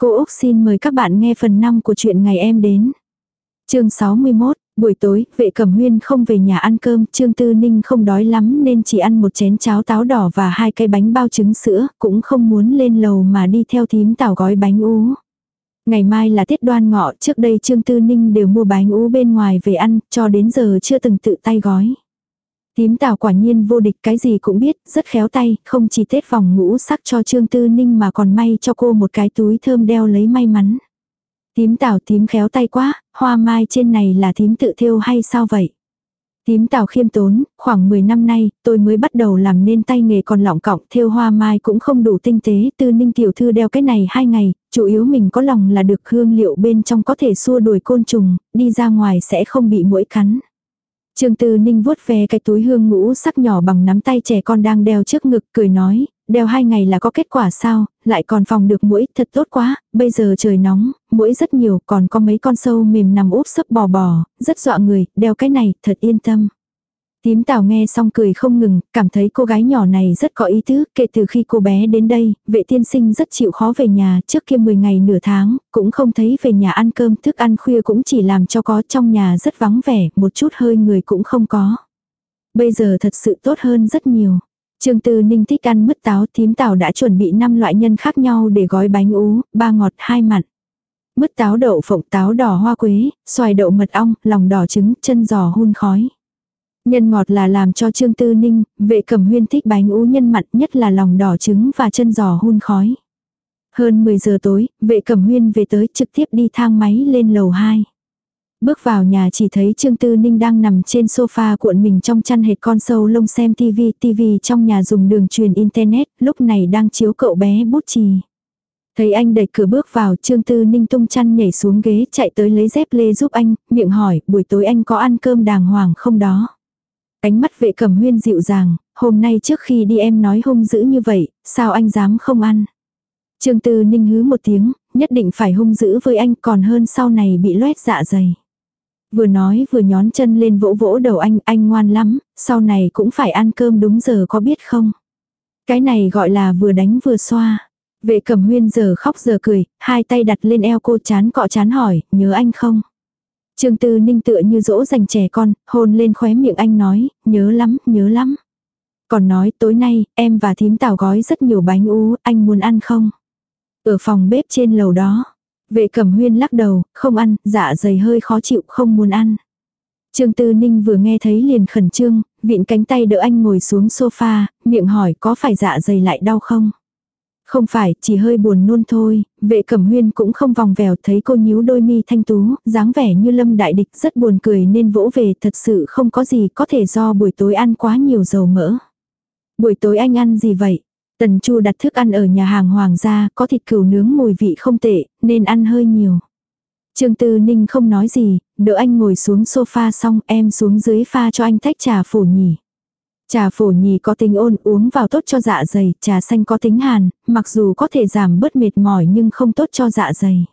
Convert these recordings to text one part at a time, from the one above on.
Cô Úc xin mời các bạn nghe phần 5 của chuyện ngày em đến. chương 61, buổi tối, vệ cẩm huyên không về nhà ăn cơm, Trương Tư Ninh không đói lắm nên chỉ ăn một chén cháo táo đỏ và hai cái bánh bao trứng sữa, cũng không muốn lên lầu mà đi theo thím tảo gói bánh ú. Ngày mai là tiết đoan ngọ, trước đây Trương Tư Ninh đều mua bánh ú bên ngoài về ăn, cho đến giờ chưa từng tự tay gói. Tím tào quả nhiên vô địch cái gì cũng biết, rất khéo tay, không chỉ tết vòng ngũ sắc cho Trương Tư Ninh mà còn may cho cô một cái túi thơm đeo lấy may mắn. Tím tào tím khéo tay quá, hoa mai trên này là tím tự thêu hay sao vậy? Tím tào khiêm tốn, khoảng 10 năm nay, tôi mới bắt đầu làm nên tay nghề còn lỏng cọng, thêu hoa mai cũng không đủ tinh tế, tư ninh tiểu thư đeo cái này hai ngày, chủ yếu mình có lòng là được hương liệu bên trong có thể xua đuổi côn trùng, đi ra ngoài sẽ không bị mũi cắn. Trương Tư Ninh vuốt ve cái túi hương ngũ sắc nhỏ bằng nắm tay trẻ con đang đeo trước ngực, cười nói, đeo hai ngày là có kết quả sao, lại còn phòng được mũi, thật tốt quá, bây giờ trời nóng, mũi rất nhiều, còn có mấy con sâu mềm nằm úp sấp bò bò, rất dọa người, đeo cái này, thật yên tâm. Tím tào nghe xong cười không ngừng, cảm thấy cô gái nhỏ này rất có ý tứ, kể từ khi cô bé đến đây, vệ tiên sinh rất chịu khó về nhà, trước kia 10 ngày nửa tháng, cũng không thấy về nhà ăn cơm, thức ăn khuya cũng chỉ làm cho có trong nhà rất vắng vẻ, một chút hơi người cũng không có. Bây giờ thật sự tốt hơn rất nhiều. Trương Tư Ninh thích ăn mứt táo, tím tào đã chuẩn bị 5 loại nhân khác nhau để gói bánh ú, ba ngọt hai mặn. Mứt táo đậu phộng táo đỏ hoa quế, xoài đậu mật ong, lòng đỏ trứng, chân giò hun khói. Nhân ngọt là làm cho Trương Tư Ninh, vệ cẩm huyên thích bánh ú nhân mặn nhất là lòng đỏ trứng và chân giò hun khói. Hơn 10 giờ tối, vệ cẩm huyên về tới trực tiếp đi thang máy lên lầu 2. Bước vào nhà chỉ thấy Trương Tư Ninh đang nằm trên sofa cuộn mình trong chăn hệt con sâu lông xem tivi, tivi trong nhà dùng đường truyền internet, lúc này đang chiếu cậu bé bút chì. Thấy anh đẩy cửa bước vào, Trương Tư Ninh tung chăn nhảy xuống ghế chạy tới lấy dép lê giúp anh, miệng hỏi, buổi tối anh có ăn cơm đàng hoàng không đó? Ánh mắt vệ cẩm huyên dịu dàng, hôm nay trước khi đi em nói hung dữ như vậy, sao anh dám không ăn. Trương Tư Ninh hứ một tiếng, nhất định phải hung dữ với anh còn hơn sau này bị loét dạ dày. Vừa nói vừa nhón chân lên vỗ vỗ đầu anh, anh ngoan lắm, sau này cũng phải ăn cơm đúng giờ có biết không. Cái này gọi là vừa đánh vừa xoa. Vệ cẩm huyên giờ khóc giờ cười, hai tay đặt lên eo cô chán cọ chán hỏi, nhớ anh không? Trương Tư Ninh tựa như dỗ dành trẻ con, hôn lên khóe miệng anh nói, nhớ lắm, nhớ lắm. Còn nói tối nay, em và thím tảo gói rất nhiều bánh ú, anh muốn ăn không? Ở phòng bếp trên lầu đó. Vệ cẩm huyên lắc đầu, không ăn, dạ dày hơi khó chịu, không muốn ăn. Trương Tư Ninh vừa nghe thấy liền khẩn trương, vịn cánh tay đỡ anh ngồi xuống sofa, miệng hỏi có phải dạ dày lại đau không? Không phải, chỉ hơi buồn nôn thôi, vệ cẩm huyên cũng không vòng vèo thấy cô nhíu đôi mi thanh tú, dáng vẻ như lâm đại địch rất buồn cười nên vỗ về thật sự không có gì có thể do buổi tối ăn quá nhiều dầu mỡ. Buổi tối anh ăn gì vậy? Tần Chu đặt thức ăn ở nhà hàng hoàng gia, có thịt cừu nướng mùi vị không tệ, nên ăn hơi nhiều. Trương Tư Ninh không nói gì, đỡ anh ngồi xuống sofa xong em xuống dưới pha cho anh tách trà phổ nhỉ. Trà phổ nhì có tính ôn uống vào tốt cho dạ dày, trà xanh có tính hàn, mặc dù có thể giảm bớt mệt mỏi nhưng không tốt cho dạ dày.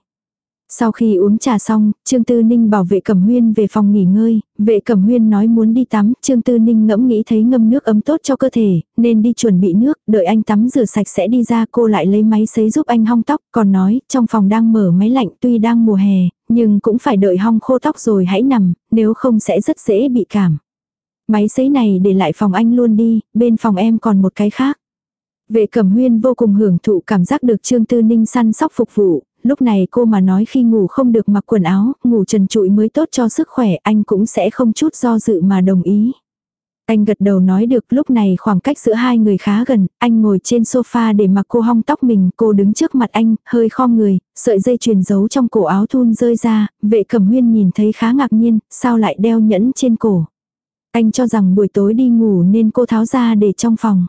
Sau khi uống trà xong, Trương Tư Ninh bảo vệ Cẩm Huyên về phòng nghỉ ngơi, vệ Cẩm Huyên nói muốn đi tắm, Trương Tư Ninh ngẫm nghĩ thấy ngâm nước ấm tốt cho cơ thể, nên đi chuẩn bị nước, đợi anh tắm rửa sạch sẽ đi ra cô lại lấy máy sấy giúp anh hong tóc, còn nói, trong phòng đang mở máy lạnh tuy đang mùa hè, nhưng cũng phải đợi hong khô tóc rồi hãy nằm, nếu không sẽ rất dễ bị cảm. Máy sấy này để lại phòng anh luôn đi, bên phòng em còn một cái khác. Vệ cẩm huyên vô cùng hưởng thụ cảm giác được Trương Tư Ninh săn sóc phục vụ, lúc này cô mà nói khi ngủ không được mặc quần áo, ngủ trần trụi mới tốt cho sức khỏe anh cũng sẽ không chút do dự mà đồng ý. Anh gật đầu nói được lúc này khoảng cách giữa hai người khá gần, anh ngồi trên sofa để mặc cô hong tóc mình, cô đứng trước mặt anh, hơi khom người, sợi dây chuyền giấu trong cổ áo thun rơi ra, vệ cẩm huyên nhìn thấy khá ngạc nhiên, sao lại đeo nhẫn trên cổ. Anh cho rằng buổi tối đi ngủ nên cô tháo ra để trong phòng.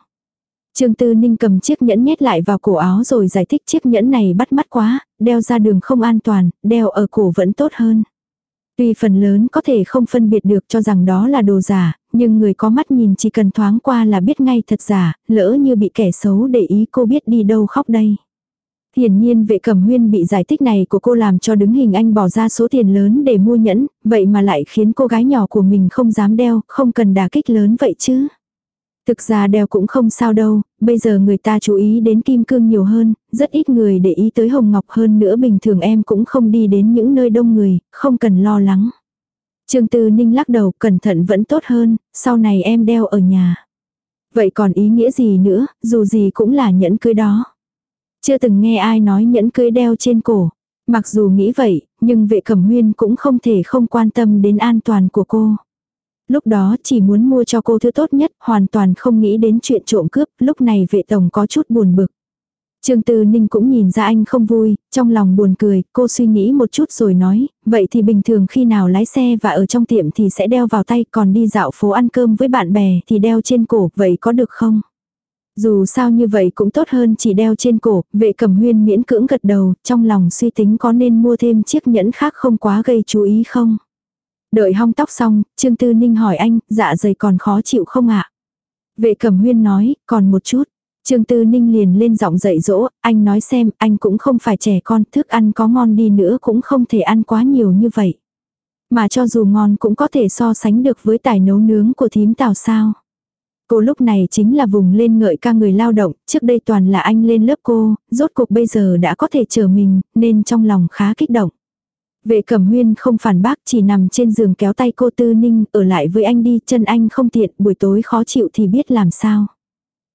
Trương Tư Ninh cầm chiếc nhẫn nhét lại vào cổ áo rồi giải thích chiếc nhẫn này bắt mắt quá, đeo ra đường không an toàn, đeo ở cổ vẫn tốt hơn. Tuy phần lớn có thể không phân biệt được cho rằng đó là đồ giả, nhưng người có mắt nhìn chỉ cần thoáng qua là biết ngay thật giả, lỡ như bị kẻ xấu để ý cô biết đi đâu khóc đây. Hiển nhiên vệ cẩm huyên bị giải thích này của cô làm cho đứng hình anh bỏ ra số tiền lớn để mua nhẫn, vậy mà lại khiến cô gái nhỏ của mình không dám đeo, không cần đả kích lớn vậy chứ. Thực ra đeo cũng không sao đâu, bây giờ người ta chú ý đến kim cương nhiều hơn, rất ít người để ý tới hồng ngọc hơn nữa bình thường em cũng không đi đến những nơi đông người, không cần lo lắng. Trương Tư Ninh lắc đầu cẩn thận vẫn tốt hơn, sau này em đeo ở nhà. Vậy còn ý nghĩa gì nữa, dù gì cũng là nhẫn cưới đó. Chưa từng nghe ai nói nhẫn cưới đeo trên cổ. Mặc dù nghĩ vậy, nhưng vệ cẩm huyên cũng không thể không quan tâm đến an toàn của cô. Lúc đó chỉ muốn mua cho cô thứ tốt nhất, hoàn toàn không nghĩ đến chuyện trộm cướp, lúc này vệ tổng có chút buồn bực. Trương Tư Ninh cũng nhìn ra anh không vui, trong lòng buồn cười, cô suy nghĩ một chút rồi nói, vậy thì bình thường khi nào lái xe và ở trong tiệm thì sẽ đeo vào tay, còn đi dạo phố ăn cơm với bạn bè thì đeo trên cổ, vậy có được không? Dù sao như vậy cũng tốt hơn chỉ đeo trên cổ, vệ cẩm huyên miễn cưỡng gật đầu, trong lòng suy tính có nên mua thêm chiếc nhẫn khác không quá gây chú ý không? Đợi hong tóc xong, Trương Tư Ninh hỏi anh, dạ dày còn khó chịu không ạ? Vệ cẩm huyên nói, còn một chút. Trương Tư Ninh liền lên giọng dạy dỗ, anh nói xem, anh cũng không phải trẻ con, thức ăn có ngon đi nữa cũng không thể ăn quá nhiều như vậy. Mà cho dù ngon cũng có thể so sánh được với tài nấu nướng của thím tào sao. Cô lúc này chính là vùng lên ngợi ca người lao động, trước đây toàn là anh lên lớp cô, rốt cuộc bây giờ đã có thể chờ mình, nên trong lòng khá kích động. Vệ cẩm huyên không phản bác chỉ nằm trên giường kéo tay cô tư ninh, ở lại với anh đi, chân anh không tiện, buổi tối khó chịu thì biết làm sao.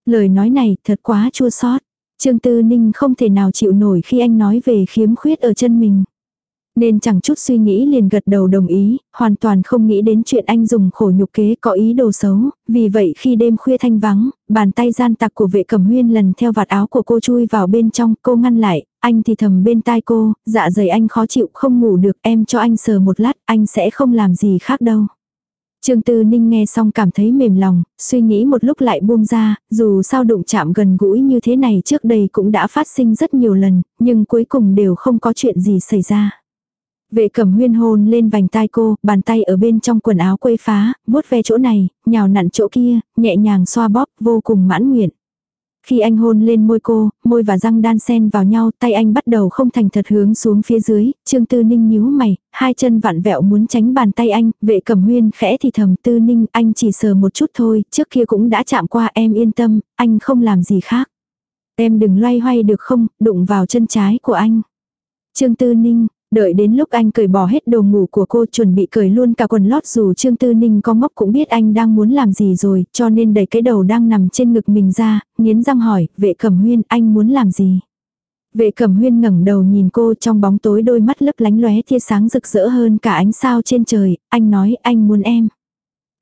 Lời nói này thật quá chua xót Trương Tư Ninh không thể nào chịu nổi khi anh nói về khiếm khuyết ở chân mình. Nên chẳng chút suy nghĩ liền gật đầu đồng ý, hoàn toàn không nghĩ đến chuyện anh dùng khổ nhục kế có ý đồ xấu, vì vậy khi đêm khuya thanh vắng, bàn tay gian tặc của vệ cẩm huyên lần theo vạt áo của cô chui vào bên trong, cô ngăn lại, anh thì thầm bên tai cô, dạ dày anh khó chịu không ngủ được, em cho anh sờ một lát, anh sẽ không làm gì khác đâu. Trương Tư Ninh nghe xong cảm thấy mềm lòng, suy nghĩ một lúc lại buông ra, dù sao đụng chạm gần gũi như thế này trước đây cũng đã phát sinh rất nhiều lần, nhưng cuối cùng đều không có chuyện gì xảy ra. Vệ cẩm huyên hôn lên vành tai cô, bàn tay ở bên trong quần áo quây phá, vuốt ve chỗ này, nhào nặn chỗ kia, nhẹ nhàng xoa bóp, vô cùng mãn nguyện. Khi anh hôn lên môi cô, môi và răng đan sen vào nhau, tay anh bắt đầu không thành thật hướng xuống phía dưới, Trương Tư Ninh nhíu mày, hai chân vặn vẹo muốn tránh bàn tay anh, vệ cẩm huyên khẽ thì thầm Tư Ninh, anh chỉ sờ một chút thôi, trước kia cũng đã chạm qua em yên tâm, anh không làm gì khác. Em đừng loay hoay được không, đụng vào chân trái của anh. Trương Tư Ninh, Đợi đến lúc anh cởi bỏ hết đồ ngủ của cô chuẩn bị cởi luôn cả quần lót dù Trương Tư Ninh có ngốc cũng biết anh đang muốn làm gì rồi, cho nên đẩy cái đầu đang nằm trên ngực mình ra, nghiến răng hỏi, vệ cẩm huyên anh muốn làm gì? Vệ cẩm huyên ngẩng đầu nhìn cô trong bóng tối đôi mắt lấp lánh lóe tia sáng rực rỡ hơn cả ánh sao trên trời, anh nói anh muốn em.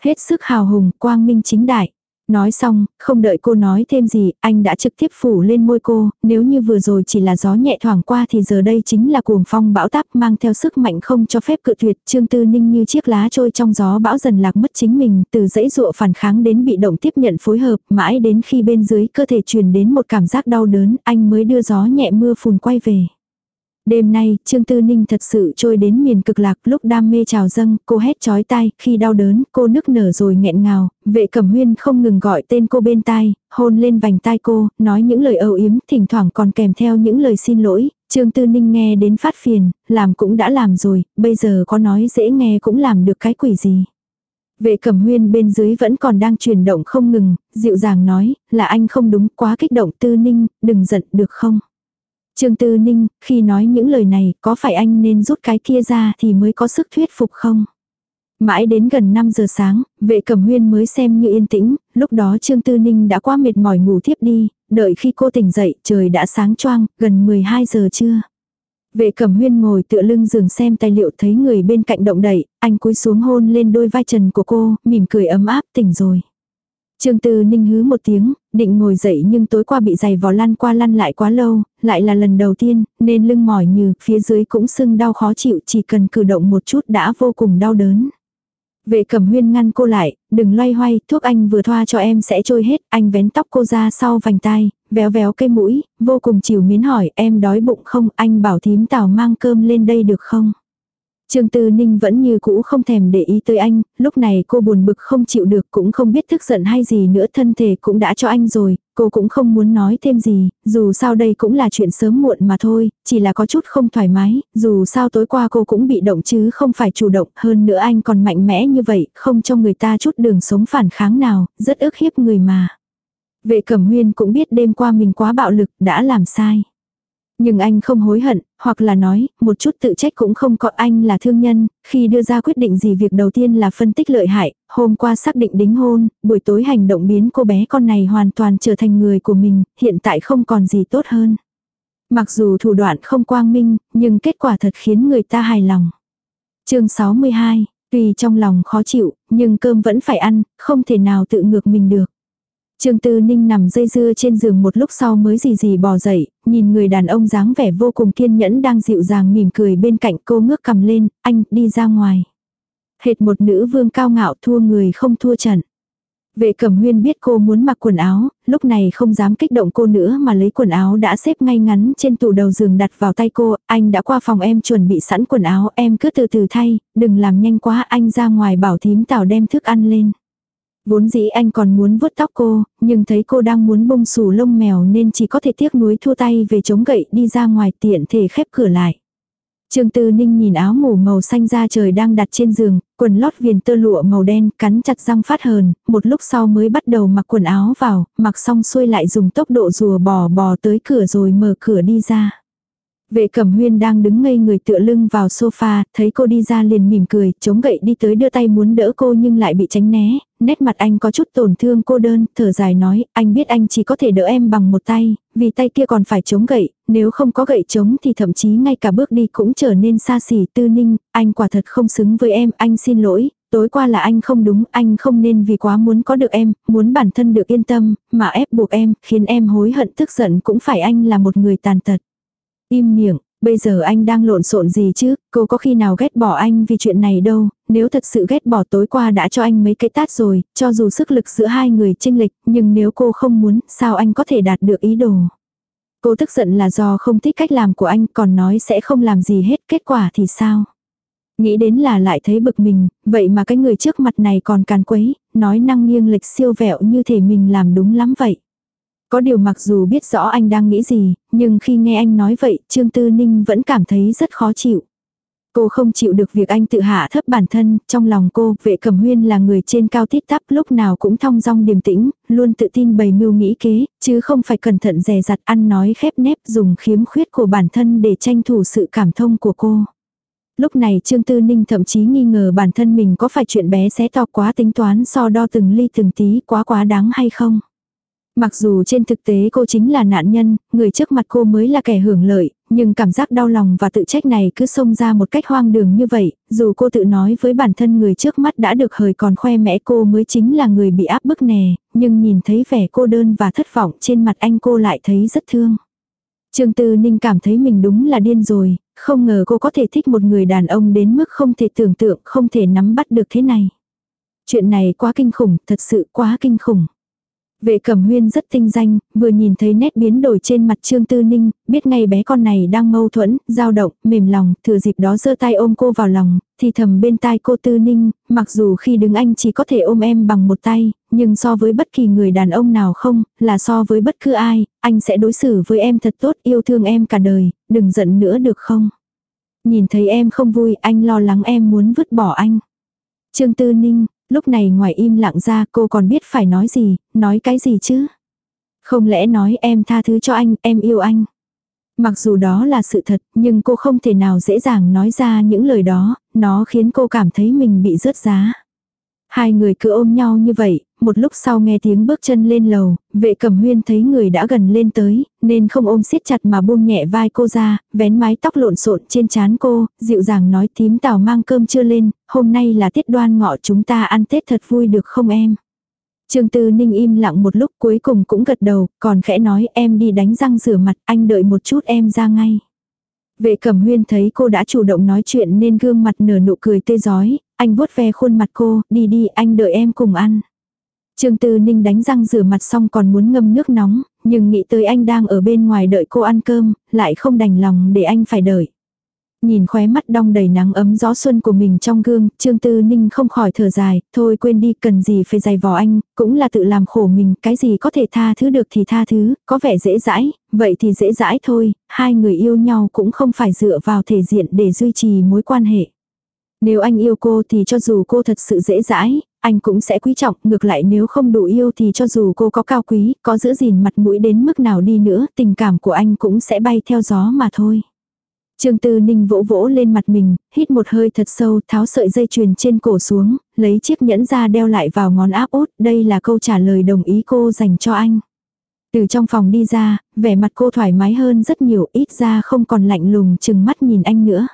Hết sức hào hùng, quang minh chính đại. Nói xong, không đợi cô nói thêm gì, anh đã trực tiếp phủ lên môi cô, nếu như vừa rồi chỉ là gió nhẹ thoảng qua thì giờ đây chính là cuồng phong bão táp mang theo sức mạnh không cho phép cự tuyệt. Trương Tư Ninh như chiếc lá trôi trong gió bão dần lạc mất chính mình, từ dãy dụa phản kháng đến bị động tiếp nhận phối hợp, mãi đến khi bên dưới cơ thể truyền đến một cảm giác đau đớn, anh mới đưa gió nhẹ mưa phùn quay về. Đêm nay, Trương Tư Ninh thật sự trôi đến miền cực lạc lúc đam mê trào dâng, cô hét chói tai, khi đau đớn, cô nức nở rồi nghẹn ngào, vệ cẩm huyên không ngừng gọi tên cô bên tai, hôn lên vành tai cô, nói những lời âu yếm, thỉnh thoảng còn kèm theo những lời xin lỗi, Trương Tư Ninh nghe đến phát phiền, làm cũng đã làm rồi, bây giờ có nói dễ nghe cũng làm được cái quỷ gì. Vệ cẩm huyên bên dưới vẫn còn đang chuyển động không ngừng, dịu dàng nói, là anh không đúng, quá kích động Tư Ninh, đừng giận được không. Trương Tư Ninh, khi nói những lời này, có phải anh nên rút cái kia ra thì mới có sức thuyết phục không? Mãi đến gần 5 giờ sáng, vệ cẩm huyên mới xem như yên tĩnh, lúc đó Trương Tư Ninh đã quá mệt mỏi ngủ thiếp đi, đợi khi cô tỉnh dậy trời đã sáng choang, gần 12 giờ trưa. Vệ cẩm huyên ngồi tựa lưng giường xem tài liệu thấy người bên cạnh động đẩy, anh cúi xuống hôn lên đôi vai trần của cô, mỉm cười ấm áp tỉnh rồi. Trương Tư Ninh hứ một tiếng, định ngồi dậy nhưng tối qua bị giày vò lăn qua lăn lại quá lâu, lại là lần đầu tiên, nên lưng mỏi như, phía dưới cũng sưng đau khó chịu, chỉ cần cử động một chút đã vô cùng đau đớn. Vệ cẩm huyên ngăn cô lại, đừng loay hoay, thuốc anh vừa thoa cho em sẽ trôi hết, anh vén tóc cô ra sau vành tai, véo véo cây mũi, vô cùng chiều miến hỏi, em đói bụng không, anh bảo thím tào mang cơm lên đây được không? Trương Tư Ninh vẫn như cũ không thèm để ý tới anh, lúc này cô buồn bực không chịu được cũng không biết tức giận hay gì nữa thân thể cũng đã cho anh rồi, cô cũng không muốn nói thêm gì, dù sao đây cũng là chuyện sớm muộn mà thôi, chỉ là có chút không thoải mái, dù sao tối qua cô cũng bị động chứ không phải chủ động, hơn nữa anh còn mạnh mẽ như vậy, không cho người ta chút đường sống phản kháng nào, rất ức hiếp người mà. Vệ Cẩm Huyên cũng biết đêm qua mình quá bạo lực, đã làm sai. Nhưng anh không hối hận, hoặc là nói, một chút tự trách cũng không có anh là thương nhân, khi đưa ra quyết định gì việc đầu tiên là phân tích lợi hại, hôm qua xác định đính hôn, buổi tối hành động biến cô bé con này hoàn toàn trở thành người của mình, hiện tại không còn gì tốt hơn. Mặc dù thủ đoạn không quang minh, nhưng kết quả thật khiến người ta hài lòng. chương 62, tuy trong lòng khó chịu, nhưng cơm vẫn phải ăn, không thể nào tự ngược mình được. Trương Tư Ninh nằm dây dưa trên giường một lúc sau mới gì gì bò dậy, nhìn người đàn ông dáng vẻ vô cùng kiên nhẫn đang dịu dàng mỉm cười bên cạnh cô ngước cầm lên, anh đi ra ngoài. Hệt một nữ vương cao ngạo thua người không thua trận. Vệ cẩm huyên biết cô muốn mặc quần áo, lúc này không dám kích động cô nữa mà lấy quần áo đã xếp ngay ngắn trên tủ đầu giường đặt vào tay cô, anh đã qua phòng em chuẩn bị sẵn quần áo, em cứ từ từ thay, đừng làm nhanh quá anh ra ngoài bảo thím tảo đem thức ăn lên. Vốn dĩ anh còn muốn vuốt tóc cô, nhưng thấy cô đang muốn bông xù lông mèo nên chỉ có thể tiếc nuối thua tay về chống gậy đi ra ngoài tiện thể khép cửa lại. Trương Tư Ninh nhìn áo ngủ màu xanh da trời đang đặt trên giường, quần lót viền tơ lụa màu đen, cắn chặt răng phát hờn, một lúc sau mới bắt đầu mặc quần áo vào, mặc xong xuôi lại dùng tốc độ rùa bò bò tới cửa rồi mở cửa đi ra. Vệ cẩm huyên đang đứng ngây người tựa lưng vào sofa, thấy cô đi ra liền mỉm cười, chống gậy đi tới đưa tay muốn đỡ cô nhưng lại bị tránh né, nét mặt anh có chút tổn thương cô đơn, thở dài nói, anh biết anh chỉ có thể đỡ em bằng một tay, vì tay kia còn phải chống gậy, nếu không có gậy chống thì thậm chí ngay cả bước đi cũng trở nên xa xỉ tư ninh, anh quả thật không xứng với em, anh xin lỗi, tối qua là anh không đúng, anh không nên vì quá muốn có được em, muốn bản thân được yên tâm, mà ép buộc em, khiến em hối hận tức giận cũng phải anh là một người tàn tật. Im miệng, bây giờ anh đang lộn xộn gì chứ, cô có khi nào ghét bỏ anh vì chuyện này đâu, nếu thật sự ghét bỏ tối qua đã cho anh mấy cái tát rồi, cho dù sức lực giữa hai người chênh lệch, nhưng nếu cô không muốn, sao anh có thể đạt được ý đồ. Cô tức giận là do không thích cách làm của anh, còn nói sẽ không làm gì hết, kết quả thì sao? Nghĩ đến là lại thấy bực mình, vậy mà cái người trước mặt này còn càn quấy, nói năng nghiêng lịch siêu vẹo như thể mình làm đúng lắm vậy. Có điều mặc dù biết rõ anh đang nghĩ gì, nhưng khi nghe anh nói vậy, Trương Tư Ninh vẫn cảm thấy rất khó chịu. Cô không chịu được việc anh tự hạ thấp bản thân, trong lòng cô, vệ cẩm huyên là người trên cao tít tắp lúc nào cũng thong dong điềm tĩnh, luôn tự tin bày mưu nghĩ kế, chứ không phải cẩn thận dè dặt ăn nói khép nép dùng khiếm khuyết của bản thân để tranh thủ sự cảm thông của cô. Lúc này Trương Tư Ninh thậm chí nghi ngờ bản thân mình có phải chuyện bé xé to quá tính toán so đo từng ly từng tí quá quá đáng hay không. Mặc dù trên thực tế cô chính là nạn nhân, người trước mặt cô mới là kẻ hưởng lợi, nhưng cảm giác đau lòng và tự trách này cứ xông ra một cách hoang đường như vậy, dù cô tự nói với bản thân người trước mắt đã được hời còn khoe mẽ cô mới chính là người bị áp bức nè, nhưng nhìn thấy vẻ cô đơn và thất vọng trên mặt anh cô lại thấy rất thương. Trương Tư Ninh cảm thấy mình đúng là điên rồi, không ngờ cô có thể thích một người đàn ông đến mức không thể tưởng tượng, không thể nắm bắt được thế này. Chuyện này quá kinh khủng, thật sự quá kinh khủng. Vệ cẩm huyên rất tinh danh, vừa nhìn thấy nét biến đổi trên mặt Trương Tư Ninh, biết ngay bé con này đang mâu thuẫn, dao động, mềm lòng, thừa dịp đó giơ tay ôm cô vào lòng, thì thầm bên tai cô Tư Ninh, mặc dù khi đứng anh chỉ có thể ôm em bằng một tay, nhưng so với bất kỳ người đàn ông nào không, là so với bất cứ ai, anh sẽ đối xử với em thật tốt, yêu thương em cả đời, đừng giận nữa được không? Nhìn thấy em không vui, anh lo lắng em muốn vứt bỏ anh. Trương Tư Ninh, Lúc này ngoài im lặng ra cô còn biết phải nói gì, nói cái gì chứ? Không lẽ nói em tha thứ cho anh, em yêu anh. Mặc dù đó là sự thật, nhưng cô không thể nào dễ dàng nói ra những lời đó, nó khiến cô cảm thấy mình bị rớt giá. Hai người cứ ôm nhau như vậy, một lúc sau nghe tiếng bước chân lên lầu, vệ cẩm huyên thấy người đã gần lên tới, nên không ôm siết chặt mà buông nhẹ vai cô ra, vén mái tóc lộn xộn trên trán cô, dịu dàng nói tím tào mang cơm chưa lên, hôm nay là tiết đoan ngọ chúng ta ăn Tết thật vui được không em? Trương Tư Ninh im lặng một lúc cuối cùng cũng gật đầu, còn khẽ nói em đi đánh răng rửa mặt, anh đợi một chút em ra ngay. Vệ cẩm huyên thấy cô đã chủ động nói chuyện nên gương mặt nở nụ cười tê giói, anh vuốt ve khuôn mặt cô, đi đi anh đợi em cùng ăn. Trương Tư Ninh đánh răng rửa mặt xong còn muốn ngâm nước nóng, nhưng nghĩ tới anh đang ở bên ngoài đợi cô ăn cơm, lại không đành lòng để anh phải đợi. Nhìn khóe mắt đong đầy nắng ấm gió xuân của mình trong gương, Trương Tư Ninh không khỏi thở dài, thôi quên đi, cần gì phải dày vò anh, cũng là tự làm khổ mình, cái gì có thể tha thứ được thì tha thứ, có vẻ dễ dãi, vậy thì dễ dãi thôi, hai người yêu nhau cũng không phải dựa vào thể diện để duy trì mối quan hệ. Nếu anh yêu cô thì cho dù cô thật sự dễ dãi, anh cũng sẽ quý trọng, ngược lại nếu không đủ yêu thì cho dù cô có cao quý, có giữ gìn mặt mũi đến mức nào đi nữa, tình cảm của anh cũng sẽ bay theo gió mà thôi. Trương Tư Ninh vỗ vỗ lên mặt mình, hít một hơi thật sâu, tháo sợi dây chuyền trên cổ xuống, lấy chiếc nhẫn ra đeo lại vào ngón áp út, đây là câu trả lời đồng ý cô dành cho anh. Từ trong phòng đi ra, vẻ mặt cô thoải mái hơn rất nhiều, ít ra không còn lạnh lùng chừng mắt nhìn anh nữa.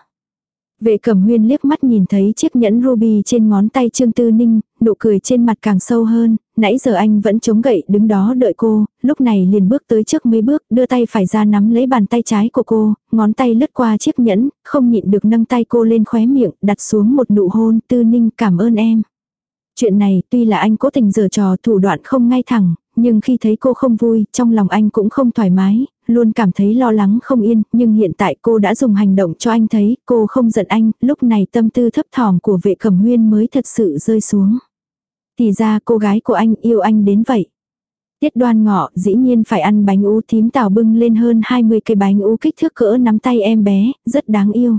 Vệ cẩm huyên liếc mắt nhìn thấy chiếc nhẫn ruby trên ngón tay Trương Tư Ninh, nụ cười trên mặt càng sâu hơn, nãy giờ anh vẫn chống gậy đứng đó đợi cô, lúc này liền bước tới trước mấy bước, đưa tay phải ra nắm lấy bàn tay trái của cô, ngón tay lướt qua chiếc nhẫn, không nhịn được nâng tay cô lên khóe miệng, đặt xuống một nụ hôn, Tư Ninh cảm ơn em. Chuyện này tuy là anh cố tình giở trò thủ đoạn không ngay thẳng, nhưng khi thấy cô không vui, trong lòng anh cũng không thoải mái, luôn cảm thấy lo lắng không yên, nhưng hiện tại cô đã dùng hành động cho anh thấy, cô không giận anh, lúc này tâm tư thấp thỏm của vệ cẩm huyên mới thật sự rơi xuống. Thì ra cô gái của anh yêu anh đến vậy. Tiết đoan ngọ dĩ nhiên phải ăn bánh ú tím tào bưng lên hơn 20 cây bánh ú kích thước cỡ nắm tay em bé, rất đáng yêu.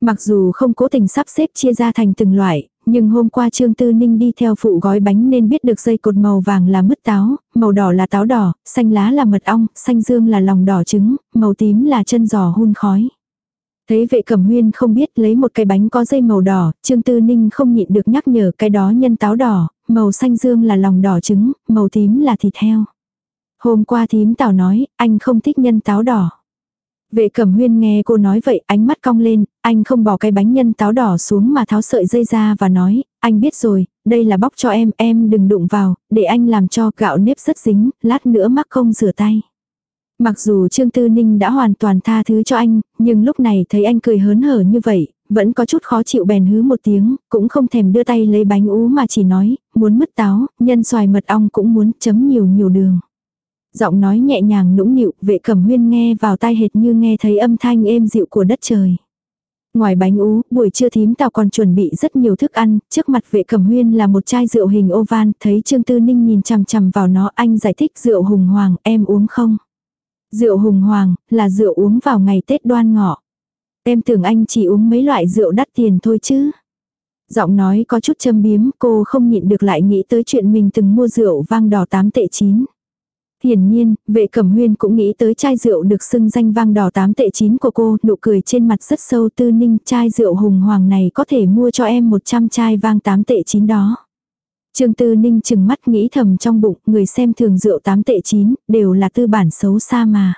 Mặc dù không cố tình sắp xếp chia ra thành từng loại, nhưng hôm qua Trương Tư Ninh đi theo phụ gói bánh nên biết được dây cột màu vàng là mứt táo, màu đỏ là táo đỏ, xanh lá là mật ong, xanh dương là lòng đỏ trứng, màu tím là chân giò hun khói. Thấy vệ cẩm huyên không biết lấy một cái bánh có dây màu đỏ, Trương Tư Ninh không nhịn được nhắc nhở cái đó nhân táo đỏ, màu xanh dương là lòng đỏ trứng, màu tím là thịt heo. Hôm qua thím tào nói, anh không thích nhân táo đỏ. Vệ cẩm huyên nghe cô nói vậy ánh mắt cong lên, anh không bỏ cái bánh nhân táo đỏ xuống mà tháo sợi dây ra và nói, anh biết rồi, đây là bóc cho em, em đừng đụng vào, để anh làm cho gạo nếp rất dính, lát nữa mắc không rửa tay. Mặc dù Trương Tư Ninh đã hoàn toàn tha thứ cho anh, nhưng lúc này thấy anh cười hớn hở như vậy, vẫn có chút khó chịu bèn hứ một tiếng, cũng không thèm đưa tay lấy bánh ú mà chỉ nói, muốn mứt táo, nhân xoài mật ong cũng muốn chấm nhiều nhiều đường giọng nói nhẹ nhàng nũng nịu, vệ cẩm huyên nghe vào tai hệt như nghe thấy âm thanh êm dịu của đất trời. Ngoài bánh ú, buổi trưa thím tàu còn chuẩn bị rất nhiều thức ăn, trước mặt vệ cẩm huyên là một chai rượu hình oval, thấy Trương Tư Ninh nhìn chằm chằm vào nó anh giải thích rượu hùng hoàng, em uống không? Rượu hùng hoàng, là rượu uống vào ngày Tết đoan ngọ. Em tưởng anh chỉ uống mấy loại rượu đắt tiền thôi chứ. Giọng nói có chút châm biếm, cô không nhịn được lại nghĩ tới chuyện mình từng mua rượu vang đỏ tám tệ chín. Hiển nhiên, vệ cẩm huyên cũng nghĩ tới chai rượu được xưng danh vang đỏ tám tệ chín của cô, nụ cười trên mặt rất sâu tư ninh, chai rượu hùng hoàng này có thể mua cho em 100 chai vang tám tệ chín đó. Trương Tư Ninh chừng mắt nghĩ thầm trong bụng, người xem thường rượu tám tệ chín, đều là tư bản xấu xa mà.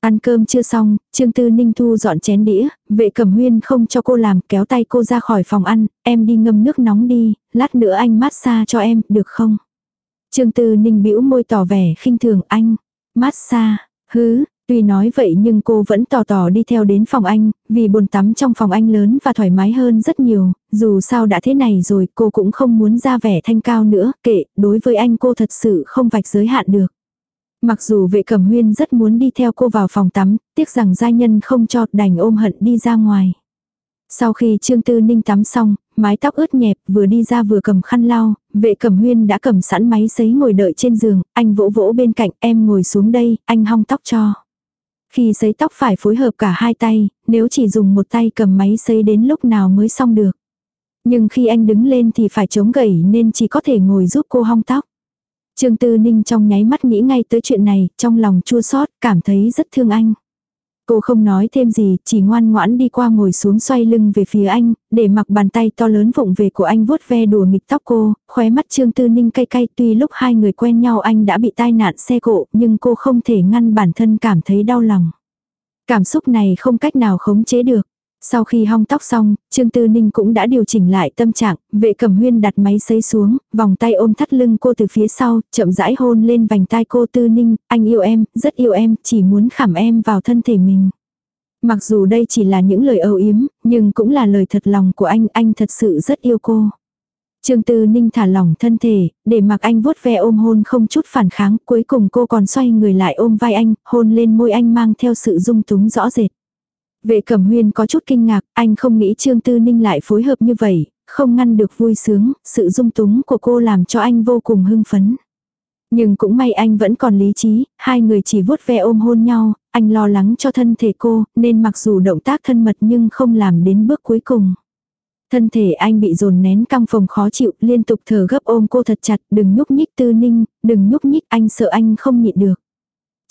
Ăn cơm chưa xong, Trương Tư Ninh thu dọn chén đĩa, vệ cẩm huyên không cho cô làm, kéo tay cô ra khỏi phòng ăn, em đi ngâm nước nóng đi, lát nữa anh massage cho em, được không? Trương Tư Ninh bĩu môi tỏ vẻ khinh thường anh. Massage, hứ, tuy nói vậy nhưng cô vẫn tò tò đi theo đến phòng anh, vì bồn tắm trong phòng anh lớn và thoải mái hơn rất nhiều, dù sao đã thế này rồi cô cũng không muốn ra vẻ thanh cao nữa, kệ, đối với anh cô thật sự không vạch giới hạn được. Mặc dù vệ cẩm huyên rất muốn đi theo cô vào phòng tắm, tiếc rằng gia nhân không cho đành ôm hận đi ra ngoài. Sau khi Trương Tư Ninh tắm xong, mái tóc ướt nhẹp, vừa đi ra vừa cầm khăn lau, vệ cẩm huyên đã cầm sẵn máy sấy ngồi đợi trên giường, anh vỗ vỗ bên cạnh, em ngồi xuống đây, anh hong tóc cho. Khi sấy tóc phải phối hợp cả hai tay, nếu chỉ dùng một tay cầm máy sấy đến lúc nào mới xong được. Nhưng khi anh đứng lên thì phải chống gẩy nên chỉ có thể ngồi giúp cô hong tóc. Trương Tư Ninh trong nháy mắt nghĩ ngay tới chuyện này, trong lòng chua xót cảm thấy rất thương anh. Cô không nói thêm gì, chỉ ngoan ngoãn đi qua ngồi xuống xoay lưng về phía anh, để mặc bàn tay to lớn vụng về của anh vuốt ve đùa nghịch tóc cô, khóe mắt Trương Tư Ninh cay cay tuy lúc hai người quen nhau anh đã bị tai nạn xe cộ, nhưng cô không thể ngăn bản thân cảm thấy đau lòng. Cảm xúc này không cách nào khống chế được. Sau khi hong tóc xong, Trương Tư Ninh cũng đã điều chỉnh lại tâm trạng, vệ cẩm huyên đặt máy sấy xuống, vòng tay ôm thắt lưng cô từ phía sau, chậm rãi hôn lên vành tai cô Tư Ninh, anh yêu em, rất yêu em, chỉ muốn khảm em vào thân thể mình. Mặc dù đây chỉ là những lời âu yếm, nhưng cũng là lời thật lòng của anh, anh thật sự rất yêu cô. Trương Tư Ninh thả lỏng thân thể, để mặc anh vuốt ve ôm hôn không chút phản kháng, cuối cùng cô còn xoay người lại ôm vai anh, hôn lên môi anh mang theo sự dung túng rõ rệt. Vệ cẩm huyên có chút kinh ngạc, anh không nghĩ Trương Tư Ninh lại phối hợp như vậy, không ngăn được vui sướng, sự dung túng của cô làm cho anh vô cùng hưng phấn. Nhưng cũng may anh vẫn còn lý trí, hai người chỉ vuốt ve ôm hôn nhau, anh lo lắng cho thân thể cô, nên mặc dù động tác thân mật nhưng không làm đến bước cuối cùng. Thân thể anh bị dồn nén căng phòng khó chịu, liên tục thở gấp ôm cô thật chặt, đừng nhúc nhích tư ninh, đừng nhúc nhích, anh sợ anh không nhịn được.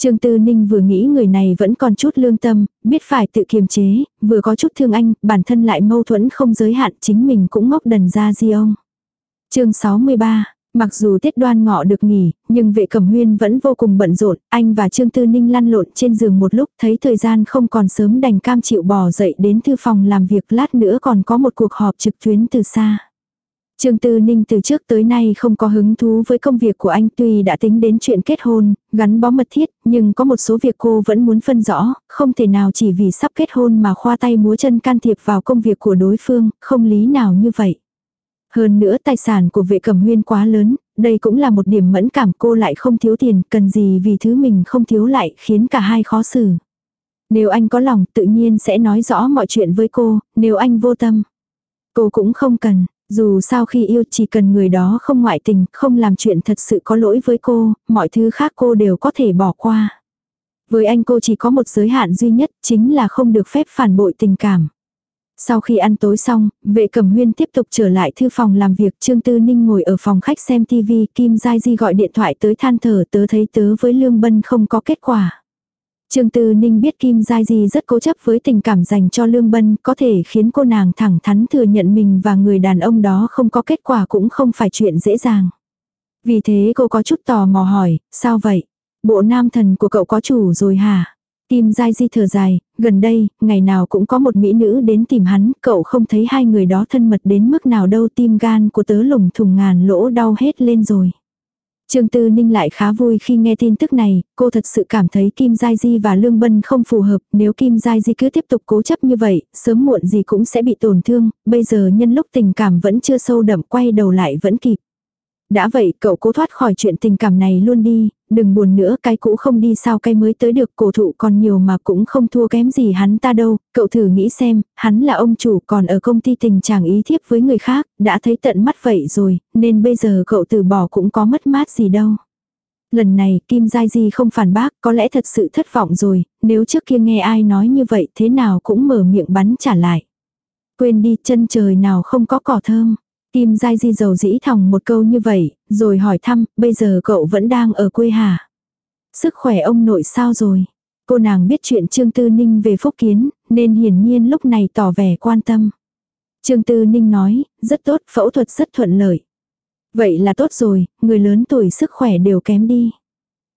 Trương Tư Ninh vừa nghĩ người này vẫn còn chút lương tâm, biết phải tự kiềm chế, vừa có chút thương anh, bản thân lại mâu thuẫn không giới hạn, chính mình cũng ngốc đần ra di ông. chương 63 Mặc dù Tết đoan ngọ được nghỉ, nhưng vệ cẩm huyên vẫn vô cùng bận rộn, anh và Trương Tư Ninh lăn lộn trên giường một lúc thấy thời gian không còn sớm đành cam chịu bỏ dậy đến thư phòng làm việc lát nữa còn có một cuộc họp trực tuyến từ xa. Trương Tư Ninh từ trước tới nay không có hứng thú với công việc của anh tuy đã tính đến chuyện kết hôn, gắn bó mật thiết, nhưng có một số việc cô vẫn muốn phân rõ, không thể nào chỉ vì sắp kết hôn mà khoa tay múa chân can thiệp vào công việc của đối phương, không lý nào như vậy. Hơn nữa tài sản của vệ cẩm huyên quá lớn, đây cũng là một điểm mẫn cảm cô lại không thiếu tiền, cần gì vì thứ mình không thiếu lại khiến cả hai khó xử. Nếu anh có lòng tự nhiên sẽ nói rõ mọi chuyện với cô, nếu anh vô tâm. Cô cũng không cần, dù sao khi yêu chỉ cần người đó không ngoại tình, không làm chuyện thật sự có lỗi với cô, mọi thứ khác cô đều có thể bỏ qua. Với anh cô chỉ có một giới hạn duy nhất, chính là không được phép phản bội tình cảm. Sau khi ăn tối xong, vệ cẩm huyên tiếp tục trở lại thư phòng làm việc. Trương Tư Ninh ngồi ở phòng khách xem TV, Kim Giai Di gọi điện thoại tới than thở tớ thấy tớ với Lương Bân không có kết quả. Trương Tư Ninh biết Kim Giai Di rất cố chấp với tình cảm dành cho Lương Bân, có thể khiến cô nàng thẳng thắn thừa nhận mình và người đàn ông đó không có kết quả cũng không phải chuyện dễ dàng. Vì thế cô có chút tò mò hỏi, sao vậy? Bộ nam thần của cậu có chủ rồi hả? Kim Giai Di thở dài, gần đây, ngày nào cũng có một mỹ nữ đến tìm hắn, cậu không thấy hai người đó thân mật đến mức nào đâu tim gan của tớ lủng thùng ngàn lỗ đau hết lên rồi. Trương Tư Ninh lại khá vui khi nghe tin tức này, cô thật sự cảm thấy Kim Giai Di và Lương Bân không phù hợp, nếu Kim Giai Di cứ tiếp tục cố chấp như vậy, sớm muộn gì cũng sẽ bị tổn thương, bây giờ nhân lúc tình cảm vẫn chưa sâu đậm quay đầu lại vẫn kịp. Đã vậy cậu cố thoát khỏi chuyện tình cảm này luôn đi, đừng buồn nữa cái cũ không đi sao cái mới tới được cổ thụ còn nhiều mà cũng không thua kém gì hắn ta đâu, cậu thử nghĩ xem, hắn là ông chủ còn ở công ty tình trạng ý thiếp với người khác, đã thấy tận mắt vậy rồi, nên bây giờ cậu từ bỏ cũng có mất mát gì đâu. Lần này Kim Giai Di không phản bác, có lẽ thật sự thất vọng rồi, nếu trước kia nghe ai nói như vậy thế nào cũng mở miệng bắn trả lại. Quên đi chân trời nào không có cỏ thơm. Kim Giai Di dầu dĩ thòng một câu như vậy, rồi hỏi thăm, bây giờ cậu vẫn đang ở quê hả? Sức khỏe ông nội sao rồi? Cô nàng biết chuyện Trương Tư Ninh về phúc kiến, nên hiển nhiên lúc này tỏ vẻ quan tâm. Trương Tư Ninh nói, rất tốt, phẫu thuật rất thuận lợi. Vậy là tốt rồi, người lớn tuổi sức khỏe đều kém đi.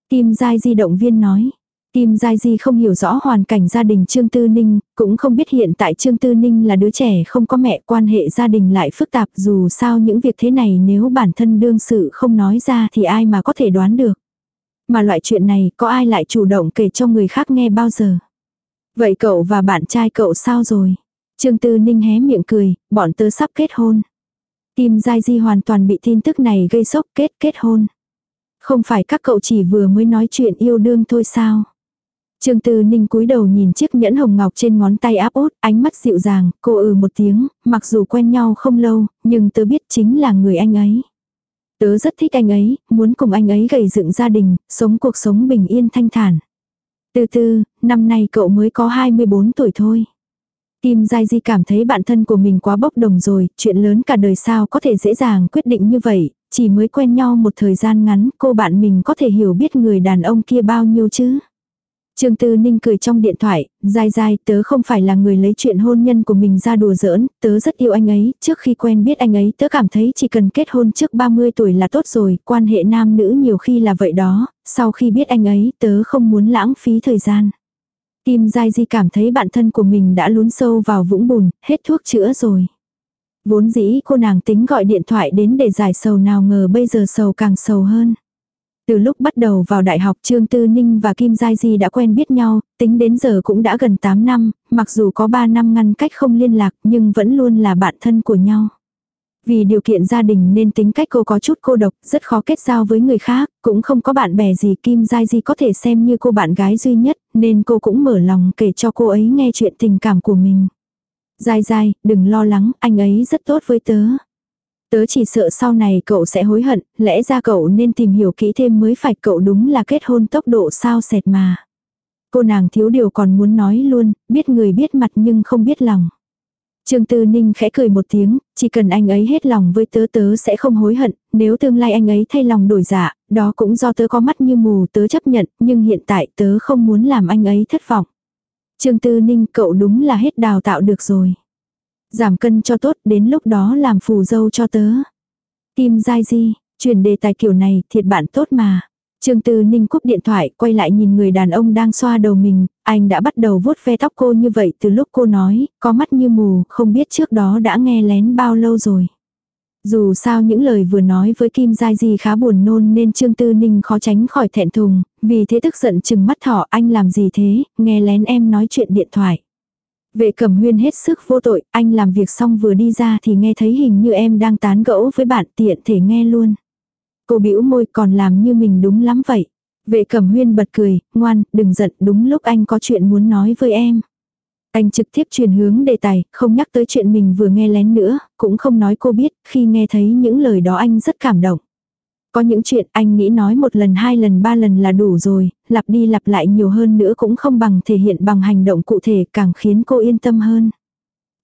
Kim Giai Di động viên nói. Tim Giai Di không hiểu rõ hoàn cảnh gia đình Trương Tư Ninh, cũng không biết hiện tại Trương Tư Ninh là đứa trẻ không có mẹ quan hệ gia đình lại phức tạp dù sao những việc thế này nếu bản thân đương sự không nói ra thì ai mà có thể đoán được. Mà loại chuyện này có ai lại chủ động kể cho người khác nghe bao giờ. Vậy cậu và bạn trai cậu sao rồi? Trương Tư Ninh hé miệng cười, bọn tớ sắp kết hôn. Tim Giai Di hoàn toàn bị tin tức này gây sốc kết kết hôn. Không phải các cậu chỉ vừa mới nói chuyện yêu đương thôi sao? Trương Tư Ninh cúi đầu nhìn chiếc nhẫn hồng ngọc trên ngón tay áp út, ánh mắt dịu dàng, cô ừ một tiếng, mặc dù quen nhau không lâu, nhưng tớ biết chính là người anh ấy. Tớ rất thích anh ấy, muốn cùng anh ấy gầy dựng gia đình, sống cuộc sống bình yên thanh thản. Từ từ, năm nay cậu mới có 24 tuổi thôi. Kim Giai Di cảm thấy bản thân của mình quá bốc đồng rồi, chuyện lớn cả đời sao có thể dễ dàng quyết định như vậy, chỉ mới quen nhau một thời gian ngắn cô bạn mình có thể hiểu biết người đàn ông kia bao nhiêu chứ. Trương Tư Ninh cười trong điện thoại, dai dai tớ không phải là người lấy chuyện hôn nhân của mình ra đùa giỡn, tớ rất yêu anh ấy, trước khi quen biết anh ấy tớ cảm thấy chỉ cần kết hôn trước 30 tuổi là tốt rồi, quan hệ nam nữ nhiều khi là vậy đó, sau khi biết anh ấy tớ không muốn lãng phí thời gian. Kim dai Di cảm thấy bản thân của mình đã lún sâu vào vũng bùn, hết thuốc chữa rồi. Vốn dĩ cô nàng tính gọi điện thoại đến để giải sầu nào ngờ bây giờ sầu càng sầu hơn. Từ lúc bắt đầu vào đại học Trương Tư Ninh và Kim Giai Di đã quen biết nhau, tính đến giờ cũng đã gần 8 năm, mặc dù có 3 năm ngăn cách không liên lạc nhưng vẫn luôn là bạn thân của nhau. Vì điều kiện gia đình nên tính cách cô có chút cô độc, rất khó kết giao với người khác, cũng không có bạn bè gì Kim Giai Di có thể xem như cô bạn gái duy nhất, nên cô cũng mở lòng kể cho cô ấy nghe chuyện tình cảm của mình. Giai Giai, đừng lo lắng, anh ấy rất tốt với tớ. Tớ chỉ sợ sau này cậu sẽ hối hận, lẽ ra cậu nên tìm hiểu kỹ thêm mới phải cậu đúng là kết hôn tốc độ sao sẹt mà. Cô nàng thiếu điều còn muốn nói luôn, biết người biết mặt nhưng không biết lòng. Trương Tư Ninh khẽ cười một tiếng, chỉ cần anh ấy hết lòng với tớ tớ sẽ không hối hận, nếu tương lai anh ấy thay lòng đổi dạ, đó cũng do tớ có mắt như mù tớ chấp nhận, nhưng hiện tại tớ không muốn làm anh ấy thất vọng. Trương Tư Ninh cậu đúng là hết đào tạo được rồi. Giảm cân cho tốt đến lúc đó làm phù dâu cho tớ. Kim Giai Di, chuyển đề tài kiểu này thiệt bạn tốt mà. Trương Tư Ninh cúp điện thoại, quay lại nhìn người đàn ông đang xoa đầu mình, anh đã bắt đầu vuốt ve tóc cô như vậy từ lúc cô nói, có mắt như mù, không biết trước đó đã nghe lén bao lâu rồi. Dù sao những lời vừa nói với Kim Giai Di khá buồn nôn nên Trương Tư Ninh khó tránh khỏi thẹn thùng, vì thế tức giận chừng mắt thỏ anh làm gì thế, nghe lén em nói chuyện điện thoại. Vệ cẩm huyên hết sức vô tội, anh làm việc xong vừa đi ra thì nghe thấy hình như em đang tán gẫu với bạn tiện thể nghe luôn. Cô bĩu môi còn làm như mình đúng lắm vậy. Vệ cẩm huyên bật cười, ngoan, đừng giận, đúng lúc anh có chuyện muốn nói với em. Anh trực tiếp truyền hướng đề tài, không nhắc tới chuyện mình vừa nghe lén nữa, cũng không nói cô biết, khi nghe thấy những lời đó anh rất cảm động. Có những chuyện anh nghĩ nói một lần hai lần ba lần là đủ rồi, lặp đi lặp lại nhiều hơn nữa cũng không bằng thể hiện bằng hành động cụ thể càng khiến cô yên tâm hơn.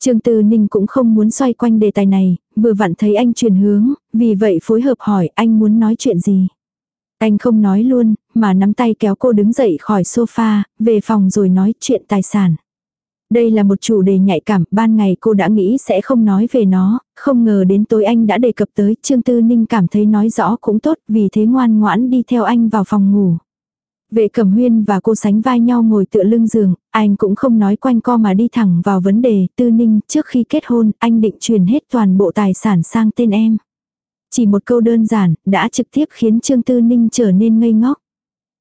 Trương Tư Ninh cũng không muốn xoay quanh đề tài này, vừa vặn thấy anh chuyển hướng, vì vậy phối hợp hỏi anh muốn nói chuyện gì. Anh không nói luôn, mà nắm tay kéo cô đứng dậy khỏi sofa, về phòng rồi nói chuyện tài sản. Đây là một chủ đề nhạy cảm, ban ngày cô đã nghĩ sẽ không nói về nó, không ngờ đến tối anh đã đề cập tới, Trương Tư Ninh cảm thấy nói rõ cũng tốt, vì thế ngoan ngoãn đi theo anh vào phòng ngủ. Vệ cẩm huyên và cô sánh vai nhau ngồi tựa lưng giường, anh cũng không nói quanh co mà đi thẳng vào vấn đề, tư ninh, trước khi kết hôn, anh định chuyển hết toàn bộ tài sản sang tên em. Chỉ một câu đơn giản, đã trực tiếp khiến Trương Tư Ninh trở nên ngây ngốc.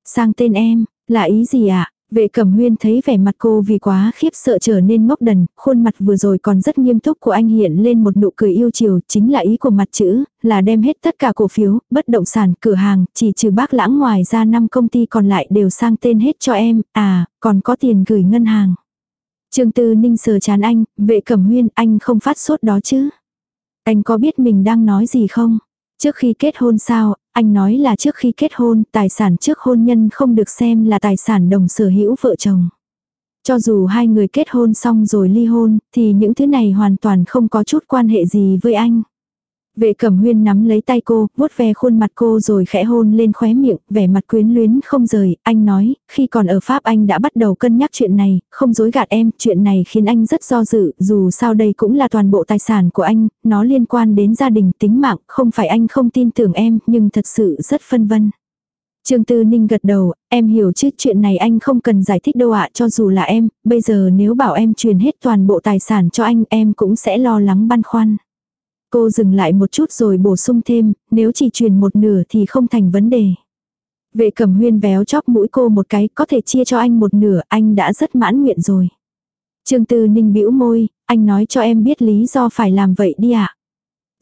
Sang tên em, là ý gì ạ? À? Vệ cẩm huyên thấy vẻ mặt cô vì quá khiếp sợ trở nên ngốc đần, khuôn mặt vừa rồi còn rất nghiêm túc của anh hiện lên một nụ cười yêu chiều, chính là ý của mặt chữ, là đem hết tất cả cổ phiếu, bất động sản, cửa hàng, chỉ trừ bác lãng ngoài ra năm công ty còn lại đều sang tên hết cho em, à, còn có tiền gửi ngân hàng. Trương Tư Ninh sờ chán anh, vệ cẩm huyên, anh không phát sốt đó chứ. Anh có biết mình đang nói gì không? Trước khi kết hôn sao, anh nói là trước khi kết hôn, tài sản trước hôn nhân không được xem là tài sản đồng sở hữu vợ chồng. Cho dù hai người kết hôn xong rồi ly hôn, thì những thứ này hoàn toàn không có chút quan hệ gì với anh. Vệ cẩm huyên nắm lấy tay cô, vuốt ve khuôn mặt cô rồi khẽ hôn lên khóe miệng, vẻ mặt quyến luyến không rời, anh nói, khi còn ở Pháp anh đã bắt đầu cân nhắc chuyện này, không dối gạt em, chuyện này khiến anh rất do dự, dù sao đây cũng là toàn bộ tài sản của anh, nó liên quan đến gia đình tính mạng, không phải anh không tin tưởng em, nhưng thật sự rất phân vân. Trương Tư Ninh gật đầu, em hiểu chứ chuyện này anh không cần giải thích đâu ạ cho dù là em, bây giờ nếu bảo em truyền hết toàn bộ tài sản cho anh em cũng sẽ lo lắng băn khoăn. Cô dừng lại một chút rồi bổ sung thêm, nếu chỉ truyền một nửa thì không thành vấn đề. Vệ cẩm huyên véo chóp mũi cô một cái, có thể chia cho anh một nửa, anh đã rất mãn nguyện rồi. Trương Tư Ninh bĩu môi, anh nói cho em biết lý do phải làm vậy đi ạ.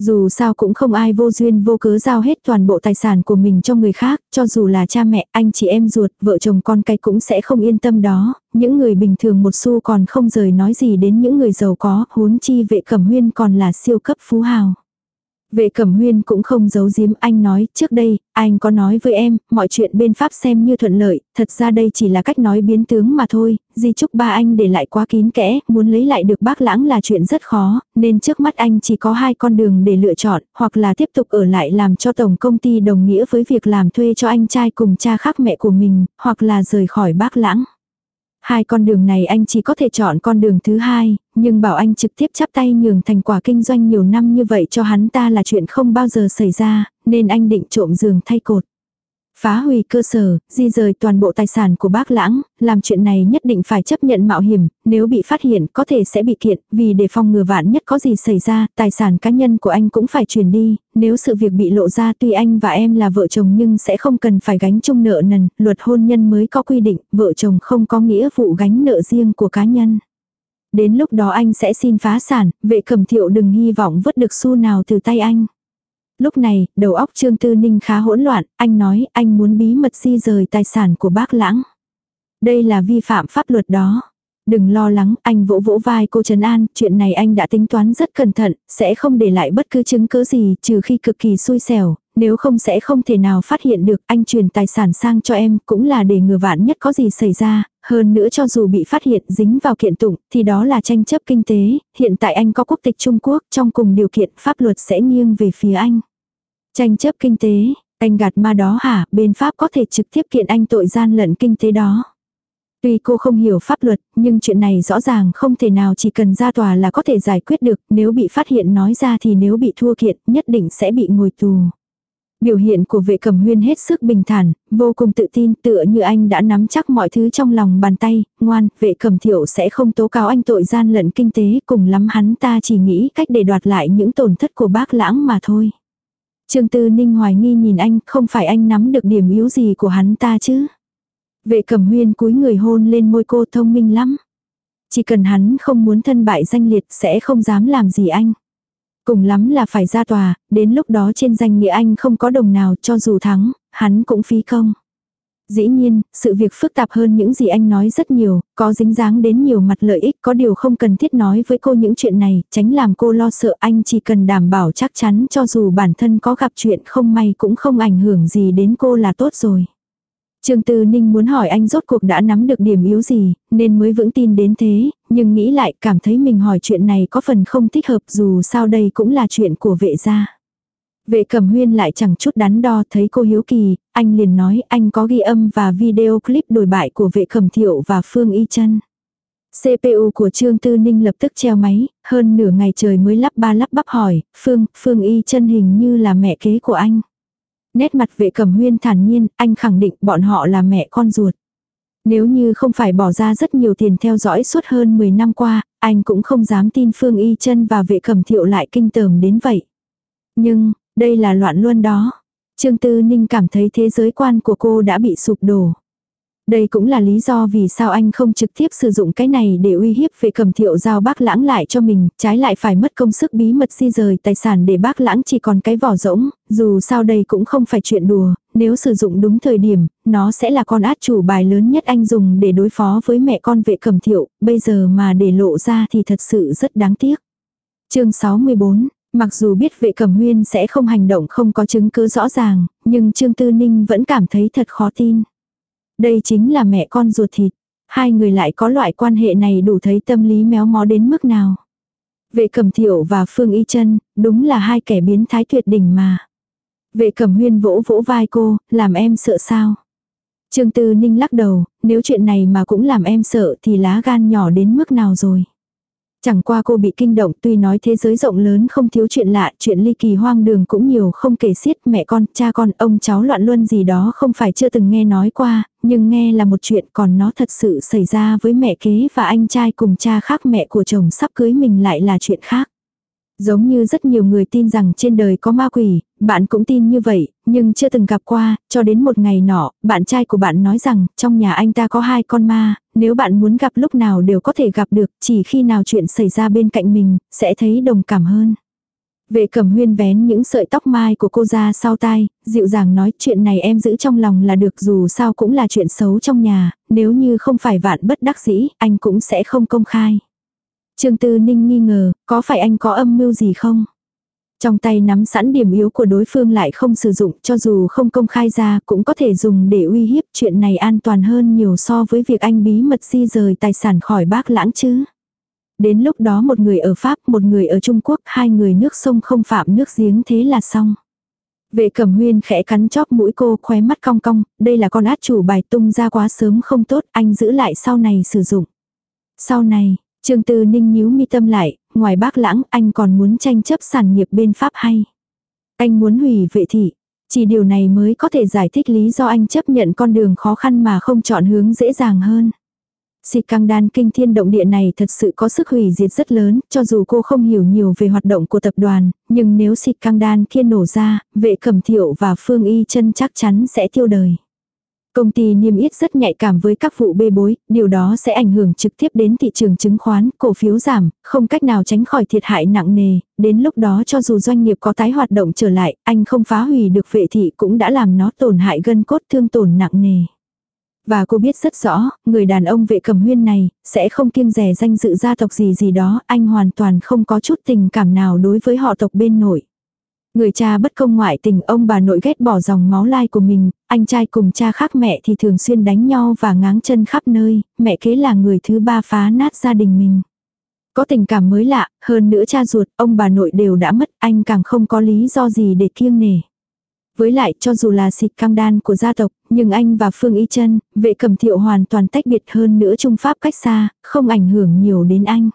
Dù sao cũng không ai vô duyên vô cớ giao hết toàn bộ tài sản của mình cho người khác, cho dù là cha mẹ, anh chị em ruột, vợ chồng con cái cũng sẽ không yên tâm đó. Những người bình thường một xu còn không rời nói gì đến những người giàu có, huống chi vệ cẩm huyên còn là siêu cấp phú hào. Vệ Cẩm Huyên cũng không giấu giếm anh nói, trước đây, anh có nói với em, mọi chuyện bên Pháp xem như thuận lợi, thật ra đây chỉ là cách nói biến tướng mà thôi, di chúc ba anh để lại quá kín kẽ, muốn lấy lại được bác lãng là chuyện rất khó, nên trước mắt anh chỉ có hai con đường để lựa chọn, hoặc là tiếp tục ở lại làm cho tổng công ty đồng nghĩa với việc làm thuê cho anh trai cùng cha khác mẹ của mình, hoặc là rời khỏi bác lãng. Hai con đường này anh chỉ có thể chọn con đường thứ hai, nhưng bảo anh trực tiếp chắp tay nhường thành quả kinh doanh nhiều năm như vậy cho hắn ta là chuyện không bao giờ xảy ra, nên anh định trộm giường thay cột. Phá hủy cơ sở, di rời toàn bộ tài sản của bác lãng, làm chuyện này nhất định phải chấp nhận mạo hiểm, nếu bị phát hiện có thể sẽ bị kiện, vì để phòng ngừa vạn nhất có gì xảy ra, tài sản cá nhân của anh cũng phải chuyển đi, nếu sự việc bị lộ ra tuy anh và em là vợ chồng nhưng sẽ không cần phải gánh chung nợ nần, luật hôn nhân mới có quy định, vợ chồng không có nghĩa vụ gánh nợ riêng của cá nhân. Đến lúc đó anh sẽ xin phá sản, vệ cầm thiệu đừng hy vọng vứt được xu nào từ tay anh. Lúc này, đầu óc Trương Tư Ninh khá hỗn loạn, anh nói anh muốn bí mật di rời tài sản của bác lãng. Đây là vi phạm pháp luật đó. Đừng lo lắng, anh vỗ vỗ vai cô Trần An, chuyện này anh đã tính toán rất cẩn thận, sẽ không để lại bất cứ chứng cứ gì trừ khi cực kỳ xui xẻo, nếu không sẽ không thể nào phát hiện được anh truyền tài sản sang cho em cũng là để ngừa vạn nhất có gì xảy ra, hơn nữa cho dù bị phát hiện dính vào kiện tụng thì đó là tranh chấp kinh tế, hiện tại anh có quốc tịch Trung Quốc trong cùng điều kiện pháp luật sẽ nghiêng về phía anh. Tranh chấp kinh tế, anh gạt ma đó hả, bên Pháp có thể trực tiếp kiện anh tội gian lận kinh tế đó. Tuy cô không hiểu pháp luật, nhưng chuyện này rõ ràng không thể nào chỉ cần ra tòa là có thể giải quyết được, nếu bị phát hiện nói ra thì nếu bị thua kiện, nhất định sẽ bị ngồi tù. Biểu hiện của vệ cẩm huyên hết sức bình thản, vô cùng tự tin tựa như anh đã nắm chắc mọi thứ trong lòng bàn tay, ngoan, vệ cẩm thiểu sẽ không tố cáo anh tội gian lận kinh tế, cùng lắm hắn ta chỉ nghĩ cách để đoạt lại những tổn thất của bác lãng mà thôi. Trương Tư Ninh hoài nghi nhìn anh, không phải anh nắm được điểm yếu gì của hắn ta chứ. Vệ cẩm huyên cúi người hôn lên môi cô thông minh lắm. Chỉ cần hắn không muốn thân bại danh liệt sẽ không dám làm gì anh. Cùng lắm là phải ra tòa, đến lúc đó trên danh nghĩa anh không có đồng nào cho dù thắng, hắn cũng phí công. Dĩ nhiên, sự việc phức tạp hơn những gì anh nói rất nhiều, có dính dáng đến nhiều mặt lợi ích, có điều không cần thiết nói với cô những chuyện này, tránh làm cô lo sợ anh chỉ cần đảm bảo chắc chắn cho dù bản thân có gặp chuyện không may cũng không ảnh hưởng gì đến cô là tốt rồi. Trương Tư Ninh muốn hỏi anh rốt cuộc đã nắm được điểm yếu gì, nên mới vững tin đến thế, nhưng nghĩ lại cảm thấy mình hỏi chuyện này có phần không thích hợp dù sao đây cũng là chuyện của vệ gia. Vệ cẩm huyên lại chẳng chút đắn đo thấy cô hiếu kỳ, anh liền nói anh có ghi âm và video clip đổi bại của vệ cẩm thiệu và Phương Y chân CPU của Trương Tư Ninh lập tức treo máy, hơn nửa ngày trời mới lắp ba lắp bắp hỏi, Phương, Phương Y chân hình như là mẹ kế của anh. Nét mặt vệ cẩm huyên thản nhiên, anh khẳng định bọn họ là mẹ con ruột. Nếu như không phải bỏ ra rất nhiều tiền theo dõi suốt hơn 10 năm qua, anh cũng không dám tin Phương Y chân và vệ cẩm thiệu lại kinh tởm đến vậy. Nhưng, đây là loạn luân đó. Trương Tư Ninh cảm thấy thế giới quan của cô đã bị sụp đổ. Đây cũng là lý do vì sao anh không trực tiếp sử dụng cái này để uy hiếp về cầm thiệu giao bác lãng lại cho mình, trái lại phải mất công sức bí mật di rời tài sản để bác lãng chỉ còn cái vỏ rỗng, dù sao đây cũng không phải chuyện đùa, nếu sử dụng đúng thời điểm, nó sẽ là con át chủ bài lớn nhất anh dùng để đối phó với mẹ con vệ cầm thiệu, bây giờ mà để lộ ra thì thật sự rất đáng tiếc. chương 64 Mặc dù biết vệ cẩm huyên sẽ không hành động không có chứng cứ rõ ràng, nhưng Trương Tư Ninh vẫn cảm thấy thật khó tin. Đây chính là mẹ con ruột thịt. Hai người lại có loại quan hệ này đủ thấy tâm lý méo mó đến mức nào. Vệ cẩm thiệu và Phương Y chân đúng là hai kẻ biến thái tuyệt đỉnh mà. Vệ cẩm huyên vỗ vỗ vai cô, làm em sợ sao. Trương Tư Ninh lắc đầu, nếu chuyện này mà cũng làm em sợ thì lá gan nhỏ đến mức nào rồi. Chẳng qua cô bị kinh động tuy nói thế giới rộng lớn không thiếu chuyện lạ, chuyện ly kỳ hoang đường cũng nhiều không kể xiết mẹ con, cha con, ông cháu loạn luân gì đó không phải chưa từng nghe nói qua, nhưng nghe là một chuyện còn nó thật sự xảy ra với mẹ kế và anh trai cùng cha khác mẹ của chồng sắp cưới mình lại là chuyện khác. Giống như rất nhiều người tin rằng trên đời có ma quỷ, bạn cũng tin như vậy, nhưng chưa từng gặp qua, cho đến một ngày nọ, bạn trai của bạn nói rằng, trong nhà anh ta có hai con ma, nếu bạn muốn gặp lúc nào đều có thể gặp được, chỉ khi nào chuyện xảy ra bên cạnh mình, sẽ thấy đồng cảm hơn. Vệ cẩm huyên vén những sợi tóc mai của cô ra sau tai, dịu dàng nói chuyện này em giữ trong lòng là được dù sao cũng là chuyện xấu trong nhà, nếu như không phải vạn bất đắc dĩ, anh cũng sẽ không công khai. Trương Tư Ninh nghi ngờ, có phải anh có âm mưu gì không? Trong tay nắm sẵn điểm yếu của đối phương lại không sử dụng cho dù không công khai ra cũng có thể dùng để uy hiếp chuyện này an toàn hơn nhiều so với việc anh bí mật di rời tài sản khỏi bác lãng chứ. Đến lúc đó một người ở Pháp, một người ở Trung Quốc, hai người nước sông không phạm nước giếng thế là xong. Vệ cẩm huyên khẽ cắn chóp mũi cô khóe mắt cong cong, đây là con át chủ bài tung ra quá sớm không tốt, anh giữ lại sau này sử dụng. Sau này, Trương Tư Ninh nhíu mi tâm lại, ngoài bác lãng anh còn muốn tranh chấp sản nghiệp bên Pháp hay. Anh muốn hủy vệ thị. Chỉ điều này mới có thể giải thích lý do anh chấp nhận con đường khó khăn mà không chọn hướng dễ dàng hơn. Xịt căng đan kinh thiên động địa này thật sự có sức hủy diệt rất lớn, cho dù cô không hiểu nhiều về hoạt động của tập đoàn, nhưng nếu xịt căng đan kia nổ ra, vệ cẩm thiệu và phương y chân chắc chắn sẽ tiêu đời. Công ty niêm yết rất nhạy cảm với các vụ bê bối, điều đó sẽ ảnh hưởng trực tiếp đến thị trường chứng khoán, cổ phiếu giảm, không cách nào tránh khỏi thiệt hại nặng nề, đến lúc đó cho dù doanh nghiệp có tái hoạt động trở lại, anh không phá hủy được vệ thị cũng đã làm nó tổn hại gân cốt thương tổn nặng nề. Và cô biết rất rõ, người đàn ông vệ cầm huyên này, sẽ không kiêng rẻ danh dự gia tộc gì gì đó, anh hoàn toàn không có chút tình cảm nào đối với họ tộc bên nội. Người cha bất công ngoại tình ông bà nội ghét bỏ dòng máu lai của mình, anh trai cùng cha khác mẹ thì thường xuyên đánh nhau và ngáng chân khắp nơi, mẹ kế là người thứ ba phá nát gia đình mình. Có tình cảm mới lạ, hơn nữa cha ruột, ông bà nội đều đã mất, anh càng không có lý do gì để kiêng nể. Với lại cho dù là xịt cam đan của gia tộc, nhưng anh và Phương Y chân vệ cầm thiệu hoàn toàn tách biệt hơn nữa trung pháp cách xa, không ảnh hưởng nhiều đến anh.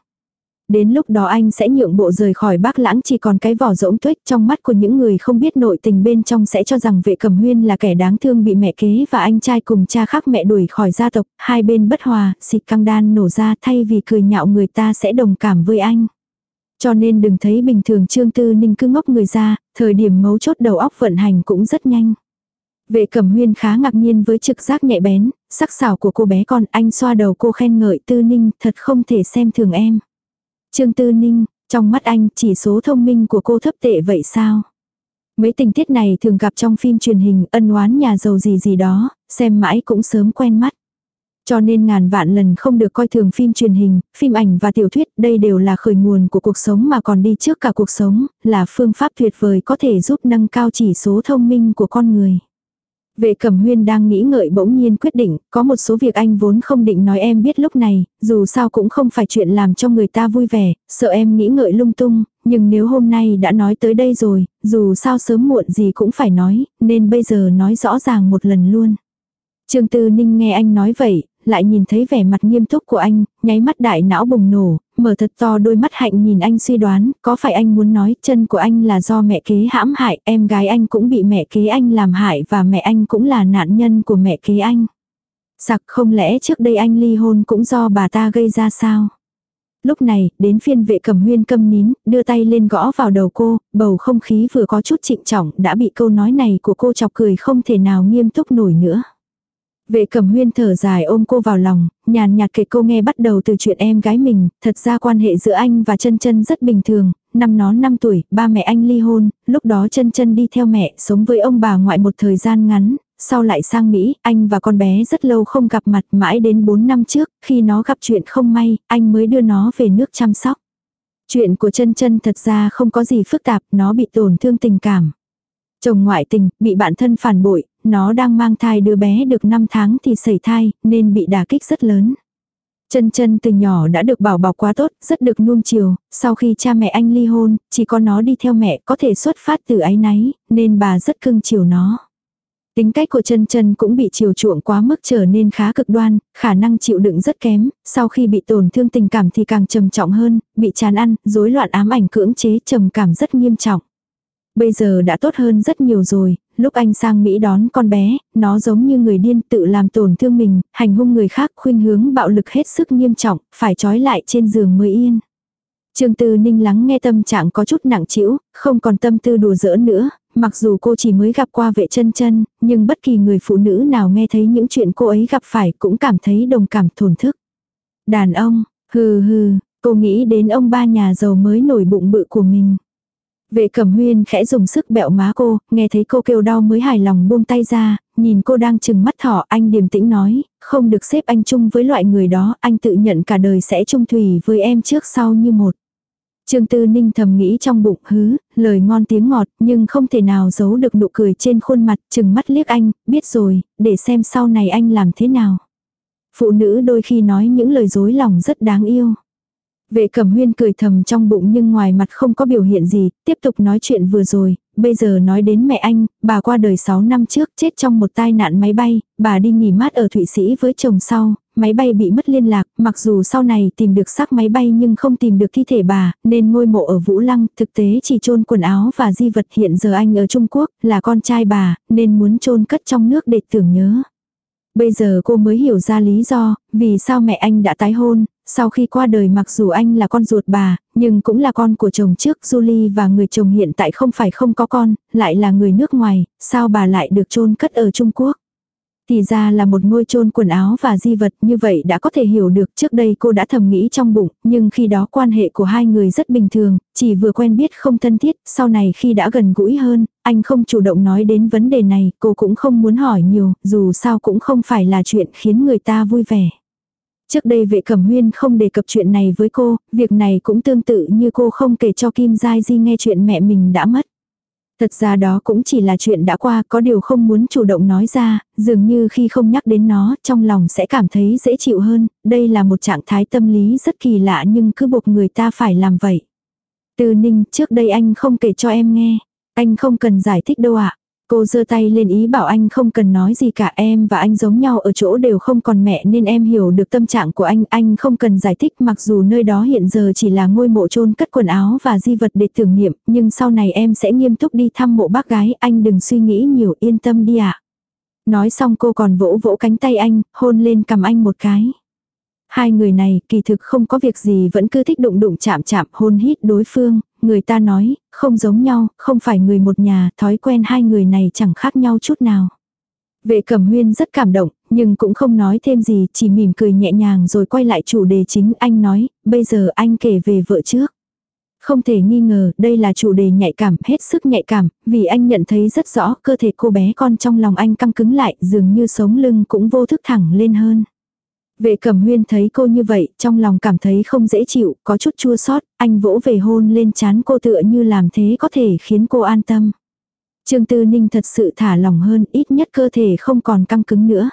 Đến lúc đó anh sẽ nhượng bộ rời khỏi bác lãng chỉ còn cái vỏ rỗng tuếch trong mắt của những người không biết nội tình bên trong sẽ cho rằng vệ cầm huyên là kẻ đáng thương bị mẹ kế và anh trai cùng cha khác mẹ đuổi khỏi gia tộc, hai bên bất hòa, xịt căng đan nổ ra thay vì cười nhạo người ta sẽ đồng cảm với anh. Cho nên đừng thấy bình thường Trương Tư Ninh cứ ngốc người ra, thời điểm mấu chốt đầu óc vận hành cũng rất nhanh. Vệ cẩm huyên khá ngạc nhiên với trực giác nhạy bén, sắc sảo của cô bé con anh xoa đầu cô khen ngợi Tư Ninh thật không thể xem thường em. Trương Tư Ninh, trong mắt anh chỉ số thông minh của cô thấp tệ vậy sao? Mấy tình tiết này thường gặp trong phim truyền hình ân oán nhà giàu gì gì đó, xem mãi cũng sớm quen mắt. Cho nên ngàn vạn lần không được coi thường phim truyền hình, phim ảnh và tiểu thuyết, đây đều là khởi nguồn của cuộc sống mà còn đi trước cả cuộc sống, là phương pháp tuyệt vời có thể giúp nâng cao chỉ số thông minh của con người. Vệ cẩm huyên đang nghĩ ngợi bỗng nhiên quyết định, có một số việc anh vốn không định nói em biết lúc này, dù sao cũng không phải chuyện làm cho người ta vui vẻ, sợ em nghĩ ngợi lung tung, nhưng nếu hôm nay đã nói tới đây rồi, dù sao sớm muộn gì cũng phải nói, nên bây giờ nói rõ ràng một lần luôn. Trương Tư Ninh nghe anh nói vậy, lại nhìn thấy vẻ mặt nghiêm túc của anh, nháy mắt đại não bùng nổ, mở thật to đôi mắt hạnh nhìn anh suy đoán, có phải anh muốn nói chân của anh là do mẹ kế hãm hại, em gái anh cũng bị mẹ kế anh làm hại và mẹ anh cũng là nạn nhân của mẹ kế anh. Sặc không lẽ trước đây anh ly hôn cũng do bà ta gây ra sao? Lúc này, đến phiên vệ cầm huyên câm nín, đưa tay lên gõ vào đầu cô, bầu không khí vừa có chút trịnh trọng đã bị câu nói này của cô chọc cười không thể nào nghiêm túc nổi nữa. Vệ cầm huyên thở dài ôm cô vào lòng, nhàn nhạt kể cô nghe bắt đầu từ chuyện em gái mình, thật ra quan hệ giữa anh và chân chân rất bình thường, năm nó 5 tuổi, ba mẹ anh ly hôn, lúc đó chân chân đi theo mẹ, sống với ông bà ngoại một thời gian ngắn, sau lại sang Mỹ, anh và con bé rất lâu không gặp mặt mãi đến 4 năm trước, khi nó gặp chuyện không may, anh mới đưa nó về nước chăm sóc. Chuyện của chân chân thật ra không có gì phức tạp, nó bị tổn thương tình cảm. Chồng ngoại tình, bị bạn thân phản bội, nó đang mang thai đứa bé được 5 tháng thì sẩy thai, nên bị đả kích rất lớn. Chân chân từ nhỏ đã được bảo bọc quá tốt, rất được nuông chiều, sau khi cha mẹ anh ly hôn, chỉ có nó đi theo mẹ có thể xuất phát từ ái náy, nên bà rất cưng chiều nó. Tính cách của chân chân cũng bị chiều chuộng quá mức trở nên khá cực đoan, khả năng chịu đựng rất kém, sau khi bị tổn thương tình cảm thì càng trầm trọng hơn, bị chán ăn, rối loạn ám ảnh cưỡng chế trầm cảm rất nghiêm trọng. Bây giờ đã tốt hơn rất nhiều rồi, lúc anh sang Mỹ đón con bé, nó giống như người điên tự làm tổn thương mình, hành hung người khác khuynh hướng bạo lực hết sức nghiêm trọng, phải trói lại trên giường mới yên. Trương Tư Ninh lắng nghe tâm trạng có chút nặng trĩu, không còn tâm tư đùa giỡn nữa, mặc dù cô chỉ mới gặp qua vệ chân chân, nhưng bất kỳ người phụ nữ nào nghe thấy những chuyện cô ấy gặp phải cũng cảm thấy đồng cảm thổn thức. Đàn ông, hừ hừ, cô nghĩ đến ông ba nhà giàu mới nổi bụng bự của mình. Vệ cẩm huyên khẽ dùng sức bẹo má cô, nghe thấy cô kêu đau mới hài lòng buông tay ra, nhìn cô đang chừng mắt thỏ anh điềm tĩnh nói, không được xếp anh chung với loại người đó, anh tự nhận cả đời sẽ chung thủy với em trước sau như một. Trương Tư Ninh thầm nghĩ trong bụng hứ, lời ngon tiếng ngọt nhưng không thể nào giấu được nụ cười trên khuôn mặt chừng mắt liếc anh, biết rồi, để xem sau này anh làm thế nào. Phụ nữ đôi khi nói những lời dối lòng rất đáng yêu. Vệ cẩm huyên cười thầm trong bụng nhưng ngoài mặt không có biểu hiện gì, tiếp tục nói chuyện vừa rồi, bây giờ nói đến mẹ anh, bà qua đời 6 năm trước chết trong một tai nạn máy bay, bà đi nghỉ mát ở Thụy Sĩ với chồng sau, máy bay bị mất liên lạc, mặc dù sau này tìm được xác máy bay nhưng không tìm được thi thể bà, nên ngôi mộ ở Vũ Lăng thực tế chỉ chôn quần áo và di vật hiện giờ anh ở Trung Quốc, là con trai bà, nên muốn chôn cất trong nước để tưởng nhớ. Bây giờ cô mới hiểu ra lý do, vì sao mẹ anh đã tái hôn, sau khi qua đời mặc dù anh là con ruột bà, nhưng cũng là con của chồng trước Julie và người chồng hiện tại không phải không có con, lại là người nước ngoài, sao bà lại được chôn cất ở Trung Quốc. Thì ra là một ngôi chôn quần áo và di vật như vậy đã có thể hiểu được trước đây cô đã thầm nghĩ trong bụng, nhưng khi đó quan hệ của hai người rất bình thường, chỉ vừa quen biết không thân thiết, sau này khi đã gần gũi hơn, anh không chủ động nói đến vấn đề này, cô cũng không muốn hỏi nhiều, dù sao cũng không phải là chuyện khiến người ta vui vẻ. Trước đây vệ cẩm huyên không đề cập chuyện này với cô, việc này cũng tương tự như cô không kể cho Kim Giai Di nghe chuyện mẹ mình đã mất. Thật ra đó cũng chỉ là chuyện đã qua, có điều không muốn chủ động nói ra, dường như khi không nhắc đến nó, trong lòng sẽ cảm thấy dễ chịu hơn, đây là một trạng thái tâm lý rất kỳ lạ nhưng cứ buộc người ta phải làm vậy. Từ ninh, trước đây anh không kể cho em nghe, anh không cần giải thích đâu ạ. Cô giơ tay lên ý bảo anh không cần nói gì cả em và anh giống nhau ở chỗ đều không còn mẹ nên em hiểu được tâm trạng của anh. Anh không cần giải thích mặc dù nơi đó hiện giờ chỉ là ngôi mộ chôn cất quần áo và di vật để tưởng niệm. Nhưng sau này em sẽ nghiêm túc đi thăm mộ bác gái. Anh đừng suy nghĩ nhiều yên tâm đi ạ. Nói xong cô còn vỗ vỗ cánh tay anh, hôn lên cầm anh một cái. Hai người này kỳ thực không có việc gì vẫn cứ thích đụng đụng chạm chạm hôn hít đối phương, người ta nói, không giống nhau, không phải người một nhà, thói quen hai người này chẳng khác nhau chút nào. Vệ cẩm huyên rất cảm động, nhưng cũng không nói thêm gì, chỉ mỉm cười nhẹ nhàng rồi quay lại chủ đề chính anh nói, bây giờ anh kể về vợ trước. Không thể nghi ngờ, đây là chủ đề nhạy cảm, hết sức nhạy cảm, vì anh nhận thấy rất rõ cơ thể cô bé con trong lòng anh căng cứng lại, dường như sống lưng cũng vô thức thẳng lên hơn. Vệ cẩm huyên thấy cô như vậy, trong lòng cảm thấy không dễ chịu, có chút chua xót anh vỗ về hôn lên chán cô tựa như làm thế có thể khiến cô an tâm. Trương Tư Ninh thật sự thả lòng hơn, ít nhất cơ thể không còn căng cứng nữa.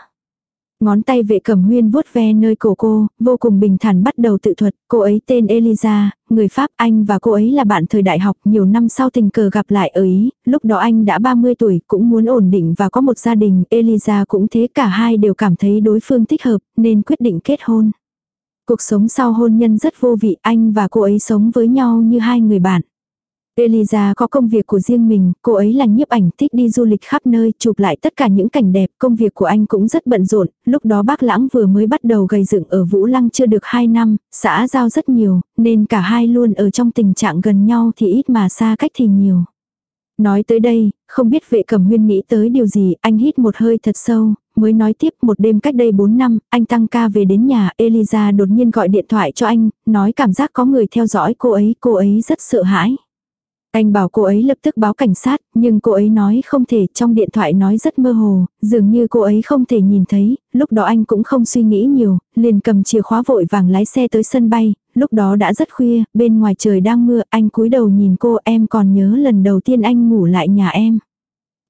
Ngón tay vệ cẩm huyên vuốt ve nơi cổ cô, vô cùng bình thản bắt đầu tự thuật, cô ấy tên Eliza, người Pháp anh và cô ấy là bạn thời đại học nhiều năm sau tình cờ gặp lại ở Ý, lúc đó anh đã 30 tuổi cũng muốn ổn định và có một gia đình, Eliza cũng thế cả hai đều cảm thấy đối phương thích hợp nên quyết định kết hôn. Cuộc sống sau hôn nhân rất vô vị, anh và cô ấy sống với nhau như hai người bạn. Eliza có công việc của riêng mình, cô ấy là nhiếp ảnh thích đi du lịch khắp nơi, chụp lại tất cả những cảnh đẹp, công việc của anh cũng rất bận rộn, lúc đó bác lãng vừa mới bắt đầu gây dựng ở Vũ Lăng chưa được 2 năm, xã giao rất nhiều, nên cả hai luôn ở trong tình trạng gần nhau thì ít mà xa cách thì nhiều. Nói tới đây, không biết vệ cẩm huyên nghĩ tới điều gì, anh hít một hơi thật sâu, mới nói tiếp một đêm cách đây 4 năm, anh tăng ca về đến nhà, Eliza đột nhiên gọi điện thoại cho anh, nói cảm giác có người theo dõi cô ấy, cô ấy rất sợ hãi. Anh bảo cô ấy lập tức báo cảnh sát, nhưng cô ấy nói không thể, trong điện thoại nói rất mơ hồ, dường như cô ấy không thể nhìn thấy, lúc đó anh cũng không suy nghĩ nhiều, liền cầm chìa khóa vội vàng lái xe tới sân bay, lúc đó đã rất khuya, bên ngoài trời đang mưa, anh cúi đầu nhìn cô em còn nhớ lần đầu tiên anh ngủ lại nhà em.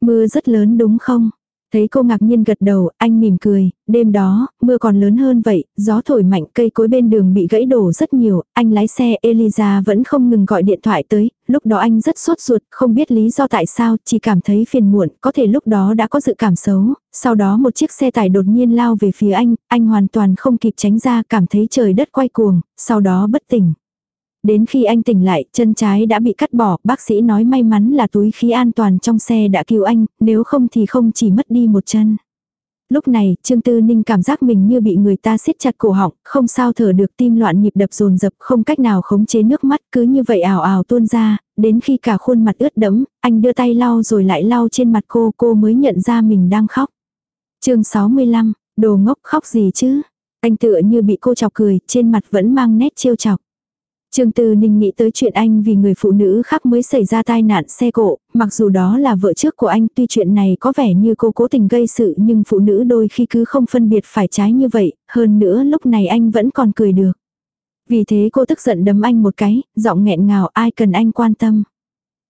Mưa rất lớn đúng không? Thấy cô ngạc nhiên gật đầu, anh mỉm cười, đêm đó, mưa còn lớn hơn vậy, gió thổi mạnh cây cối bên đường bị gãy đổ rất nhiều, anh lái xe Eliza vẫn không ngừng gọi điện thoại tới, lúc đó anh rất sốt ruột, không biết lý do tại sao, chỉ cảm thấy phiền muộn, có thể lúc đó đã có dự cảm xấu, sau đó một chiếc xe tải đột nhiên lao về phía anh, anh hoàn toàn không kịp tránh ra, cảm thấy trời đất quay cuồng, sau đó bất tỉnh. Đến khi anh tỉnh lại, chân trái đã bị cắt bỏ, bác sĩ nói may mắn là túi khí an toàn trong xe đã cứu anh, nếu không thì không chỉ mất đi một chân. Lúc này, Trương Tư Ninh cảm giác mình như bị người ta siết chặt cổ họng, không sao thở được tim loạn nhịp đập dồn dập, không cách nào khống chế nước mắt, cứ như vậy ảo ảo tuôn ra, đến khi cả khuôn mặt ướt đẫm, anh đưa tay lau rồi lại lau trên mặt cô, cô mới nhận ra mình đang khóc. chương 65, đồ ngốc khóc gì chứ? Anh tựa như bị cô chọc cười, trên mặt vẫn mang nét trêu chọc. Trương Tư Ninh nghĩ tới chuyện anh vì người phụ nữ khác mới xảy ra tai nạn xe cộ, mặc dù đó là vợ trước của anh tuy chuyện này có vẻ như cô cố tình gây sự nhưng phụ nữ đôi khi cứ không phân biệt phải trái như vậy, hơn nữa lúc này anh vẫn còn cười được. Vì thế cô tức giận đấm anh một cái, giọng nghẹn ngào ai cần anh quan tâm.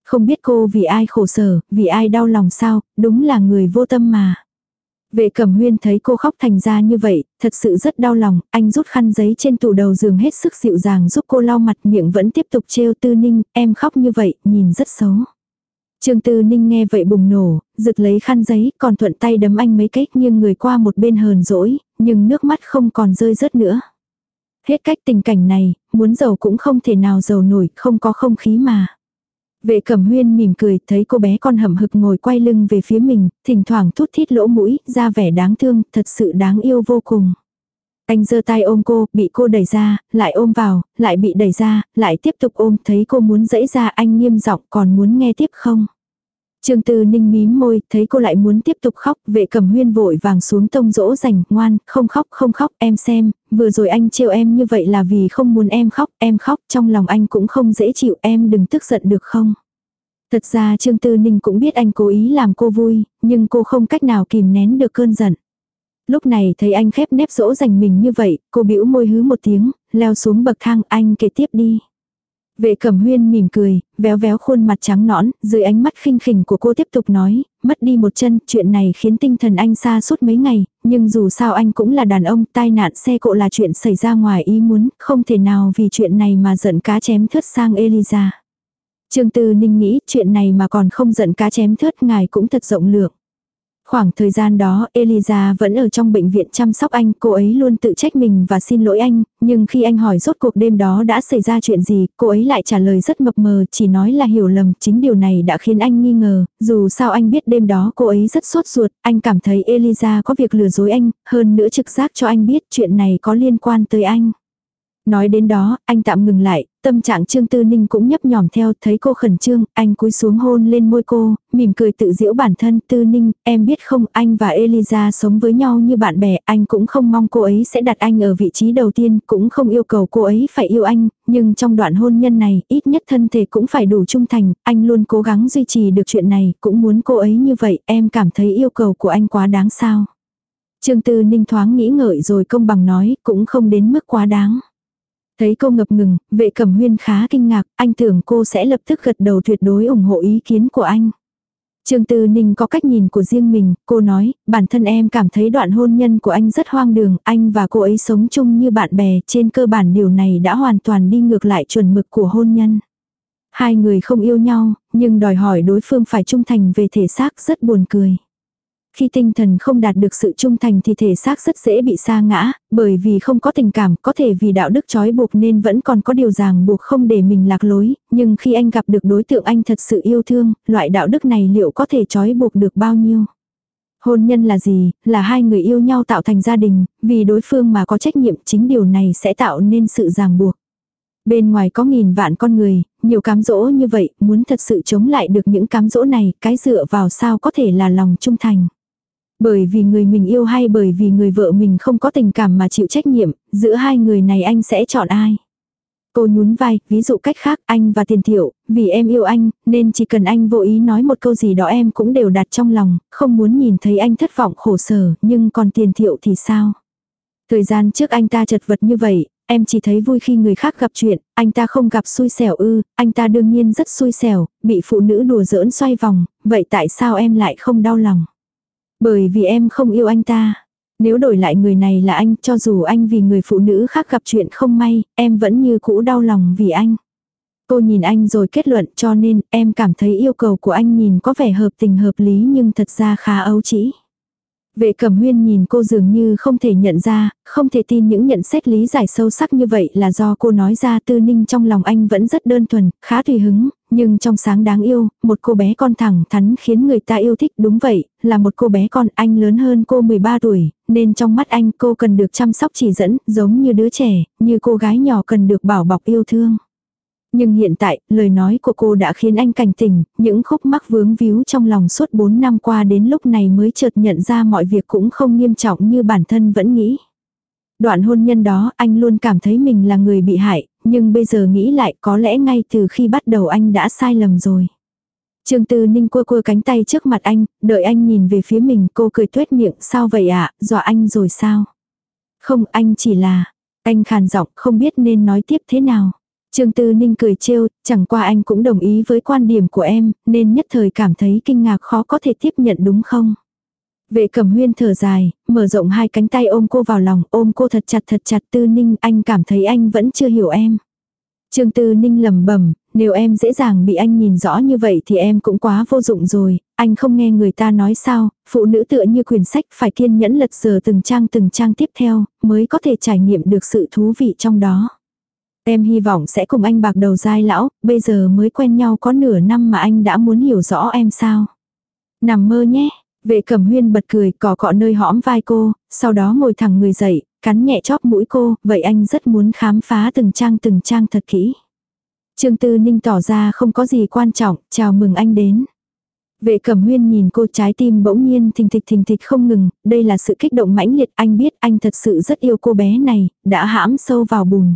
Không biết cô vì ai khổ sở, vì ai đau lòng sao, đúng là người vô tâm mà. Vệ cẩm huyên thấy cô khóc thành ra như vậy, thật sự rất đau lòng, anh rút khăn giấy trên tủ đầu giường hết sức dịu dàng giúp cô lau mặt miệng vẫn tiếp tục trêu tư ninh, em khóc như vậy, nhìn rất xấu. Trương Tư Ninh nghe vậy bùng nổ, giật lấy khăn giấy, còn thuận tay đấm anh mấy cách nghiêng người qua một bên hờn dỗi, nhưng nước mắt không còn rơi rớt nữa. Hết cách tình cảnh này, muốn giàu cũng không thể nào giàu nổi, không có không khí mà. Vệ cẩm huyên mỉm cười, thấy cô bé con hầm hực ngồi quay lưng về phía mình, thỉnh thoảng thút thít lỗ mũi, ra vẻ đáng thương, thật sự đáng yêu vô cùng. Anh giơ tay ôm cô, bị cô đẩy ra, lại ôm vào, lại bị đẩy ra, lại tiếp tục ôm, thấy cô muốn dẫy ra anh nghiêm giọng còn muốn nghe tiếp không. Trương Tư Ninh mím môi, thấy cô lại muốn tiếp tục khóc, vệ cầm huyên vội vàng xuống tông dỗ dành, ngoan, không khóc, không khóc, em xem, vừa rồi anh trêu em như vậy là vì không muốn em khóc, em khóc, trong lòng anh cũng không dễ chịu, em đừng tức giận được không. Thật ra Trương Tư Ninh cũng biết anh cố ý làm cô vui, nhưng cô không cách nào kìm nén được cơn giận. Lúc này thấy anh khép nép dỗ dành mình như vậy, cô bĩu môi hứ một tiếng, leo xuống bậc thang anh kể tiếp đi. Vệ cẩm huyên mỉm cười, véo véo khuôn mặt trắng nõn, dưới ánh mắt khinh khỉnh của cô tiếp tục nói, mất đi một chân, chuyện này khiến tinh thần anh xa suốt mấy ngày, nhưng dù sao anh cũng là đàn ông, tai nạn xe cộ là chuyện xảy ra ngoài ý muốn, không thể nào vì chuyện này mà giận cá chém thớt sang Eliza. Trương Tư Ninh nghĩ chuyện này mà còn không giận cá chém thớt ngài cũng thật rộng lượng. Khoảng thời gian đó, Eliza vẫn ở trong bệnh viện chăm sóc anh, cô ấy luôn tự trách mình và xin lỗi anh, nhưng khi anh hỏi rốt cuộc đêm đó đã xảy ra chuyện gì, cô ấy lại trả lời rất mập mờ, chỉ nói là hiểu lầm, chính điều này đã khiến anh nghi ngờ, dù sao anh biết đêm đó cô ấy rất sốt ruột, anh cảm thấy Eliza có việc lừa dối anh, hơn nữa trực giác cho anh biết chuyện này có liên quan tới anh. Nói đến đó, anh tạm ngừng lại, tâm trạng Trương Tư Ninh cũng nhấp nhòm theo, thấy cô khẩn trương, anh cúi xuống hôn lên môi cô, mỉm cười tự giễu bản thân, Tư Ninh, em biết không, anh và Eliza sống với nhau như bạn bè, anh cũng không mong cô ấy sẽ đặt anh ở vị trí đầu tiên, cũng không yêu cầu cô ấy phải yêu anh, nhưng trong đoạn hôn nhân này, ít nhất thân thể cũng phải đủ trung thành, anh luôn cố gắng duy trì được chuyện này, cũng muốn cô ấy như vậy, em cảm thấy yêu cầu của anh quá đáng sao. Trương Tư Ninh thoáng nghĩ ngợi rồi công bằng nói, cũng không đến mức quá đáng. Thấy cô ngập ngừng, vệ cẩm huyên khá kinh ngạc, anh tưởng cô sẽ lập tức gật đầu tuyệt đối ủng hộ ý kiến của anh. Trương Tư Ninh có cách nhìn của riêng mình, cô nói, bản thân em cảm thấy đoạn hôn nhân của anh rất hoang đường, anh và cô ấy sống chung như bạn bè, trên cơ bản điều này đã hoàn toàn đi ngược lại chuẩn mực của hôn nhân. Hai người không yêu nhau, nhưng đòi hỏi đối phương phải trung thành về thể xác rất buồn cười. Khi tinh thần không đạt được sự trung thành thì thể xác rất dễ bị sa ngã, bởi vì không có tình cảm, có thể vì đạo đức trói buộc nên vẫn còn có điều ràng buộc không để mình lạc lối, nhưng khi anh gặp được đối tượng anh thật sự yêu thương, loại đạo đức này liệu có thể trói buộc được bao nhiêu? Hôn nhân là gì? Là hai người yêu nhau tạo thành gia đình, vì đối phương mà có trách nhiệm chính điều này sẽ tạo nên sự ràng buộc. Bên ngoài có nghìn vạn con người, nhiều cám dỗ như vậy, muốn thật sự chống lại được những cám dỗ này, cái dựa vào sao có thể là lòng trung thành. Bởi vì người mình yêu hay bởi vì người vợ mình không có tình cảm mà chịu trách nhiệm, giữa hai người này anh sẽ chọn ai? Cô nhún vai, ví dụ cách khác, anh và tiền thiệu, vì em yêu anh, nên chỉ cần anh vô ý nói một câu gì đó em cũng đều đặt trong lòng, không muốn nhìn thấy anh thất vọng khổ sở, nhưng còn tiền thiệu thì sao? Thời gian trước anh ta chật vật như vậy, em chỉ thấy vui khi người khác gặp chuyện, anh ta không gặp xui xẻo ư, anh ta đương nhiên rất xui xẻo, bị phụ nữ đùa giỡn xoay vòng, vậy tại sao em lại không đau lòng? Bởi vì em không yêu anh ta. Nếu đổi lại người này là anh, cho dù anh vì người phụ nữ khác gặp chuyện không may, em vẫn như cũ đau lòng vì anh. Cô nhìn anh rồi kết luận cho nên em cảm thấy yêu cầu của anh nhìn có vẻ hợp tình hợp lý nhưng thật ra khá ấu trĩ. Vệ cẩm huyên nhìn cô dường như không thể nhận ra, không thể tin những nhận xét lý giải sâu sắc như vậy là do cô nói ra tư ninh trong lòng anh vẫn rất đơn thuần, khá tùy hứng, nhưng trong sáng đáng yêu, một cô bé con thẳng thắn khiến người ta yêu thích đúng vậy, là một cô bé con anh lớn hơn cô 13 tuổi, nên trong mắt anh cô cần được chăm sóc chỉ dẫn, giống như đứa trẻ, như cô gái nhỏ cần được bảo bọc yêu thương. Nhưng hiện tại, lời nói của cô đã khiến anh cảnh tỉnh, những khúc mắc vướng víu trong lòng suốt 4 năm qua đến lúc này mới chợt nhận ra mọi việc cũng không nghiêm trọng như bản thân vẫn nghĩ. Đoạn hôn nhân đó anh luôn cảm thấy mình là người bị hại, nhưng bây giờ nghĩ lại có lẽ ngay từ khi bắt đầu anh đã sai lầm rồi. Trương Tư Ninh cua cua cánh tay trước mặt anh, đợi anh nhìn về phía mình cô cười tuét miệng, sao vậy ạ, à? dọa anh rồi sao? Không, anh chỉ là, anh khàn giọng không biết nên nói tiếp thế nào. Trương Tư Ninh cười trêu, chẳng qua anh cũng đồng ý với quan điểm của em, nên nhất thời cảm thấy kinh ngạc khó có thể tiếp nhận đúng không? Vệ cẩm huyên thở dài, mở rộng hai cánh tay ôm cô vào lòng, ôm cô thật chặt thật chặt Tư Ninh, anh cảm thấy anh vẫn chưa hiểu em. Trương Tư Ninh lầm bẩm nếu em dễ dàng bị anh nhìn rõ như vậy thì em cũng quá vô dụng rồi, anh không nghe người ta nói sao, phụ nữ tựa như quyển sách phải kiên nhẫn lật sờ từng trang từng trang tiếp theo, mới có thể trải nghiệm được sự thú vị trong đó. Em hy vọng sẽ cùng anh bạc đầu dai lão, bây giờ mới quen nhau có nửa năm mà anh đã muốn hiểu rõ em sao. Nằm mơ nhé, vệ cẩm huyên bật cười cỏ cọ nơi hõm vai cô, sau đó ngồi thẳng người dậy, cắn nhẹ chóp mũi cô, vậy anh rất muốn khám phá từng trang từng trang thật kỹ. Trương Tư Ninh tỏ ra không có gì quan trọng, chào mừng anh đến. Vệ cẩm huyên nhìn cô trái tim bỗng nhiên thình thịch thình thịch không ngừng, đây là sự kích động mãnh liệt anh biết anh thật sự rất yêu cô bé này, đã hãm sâu vào bùn.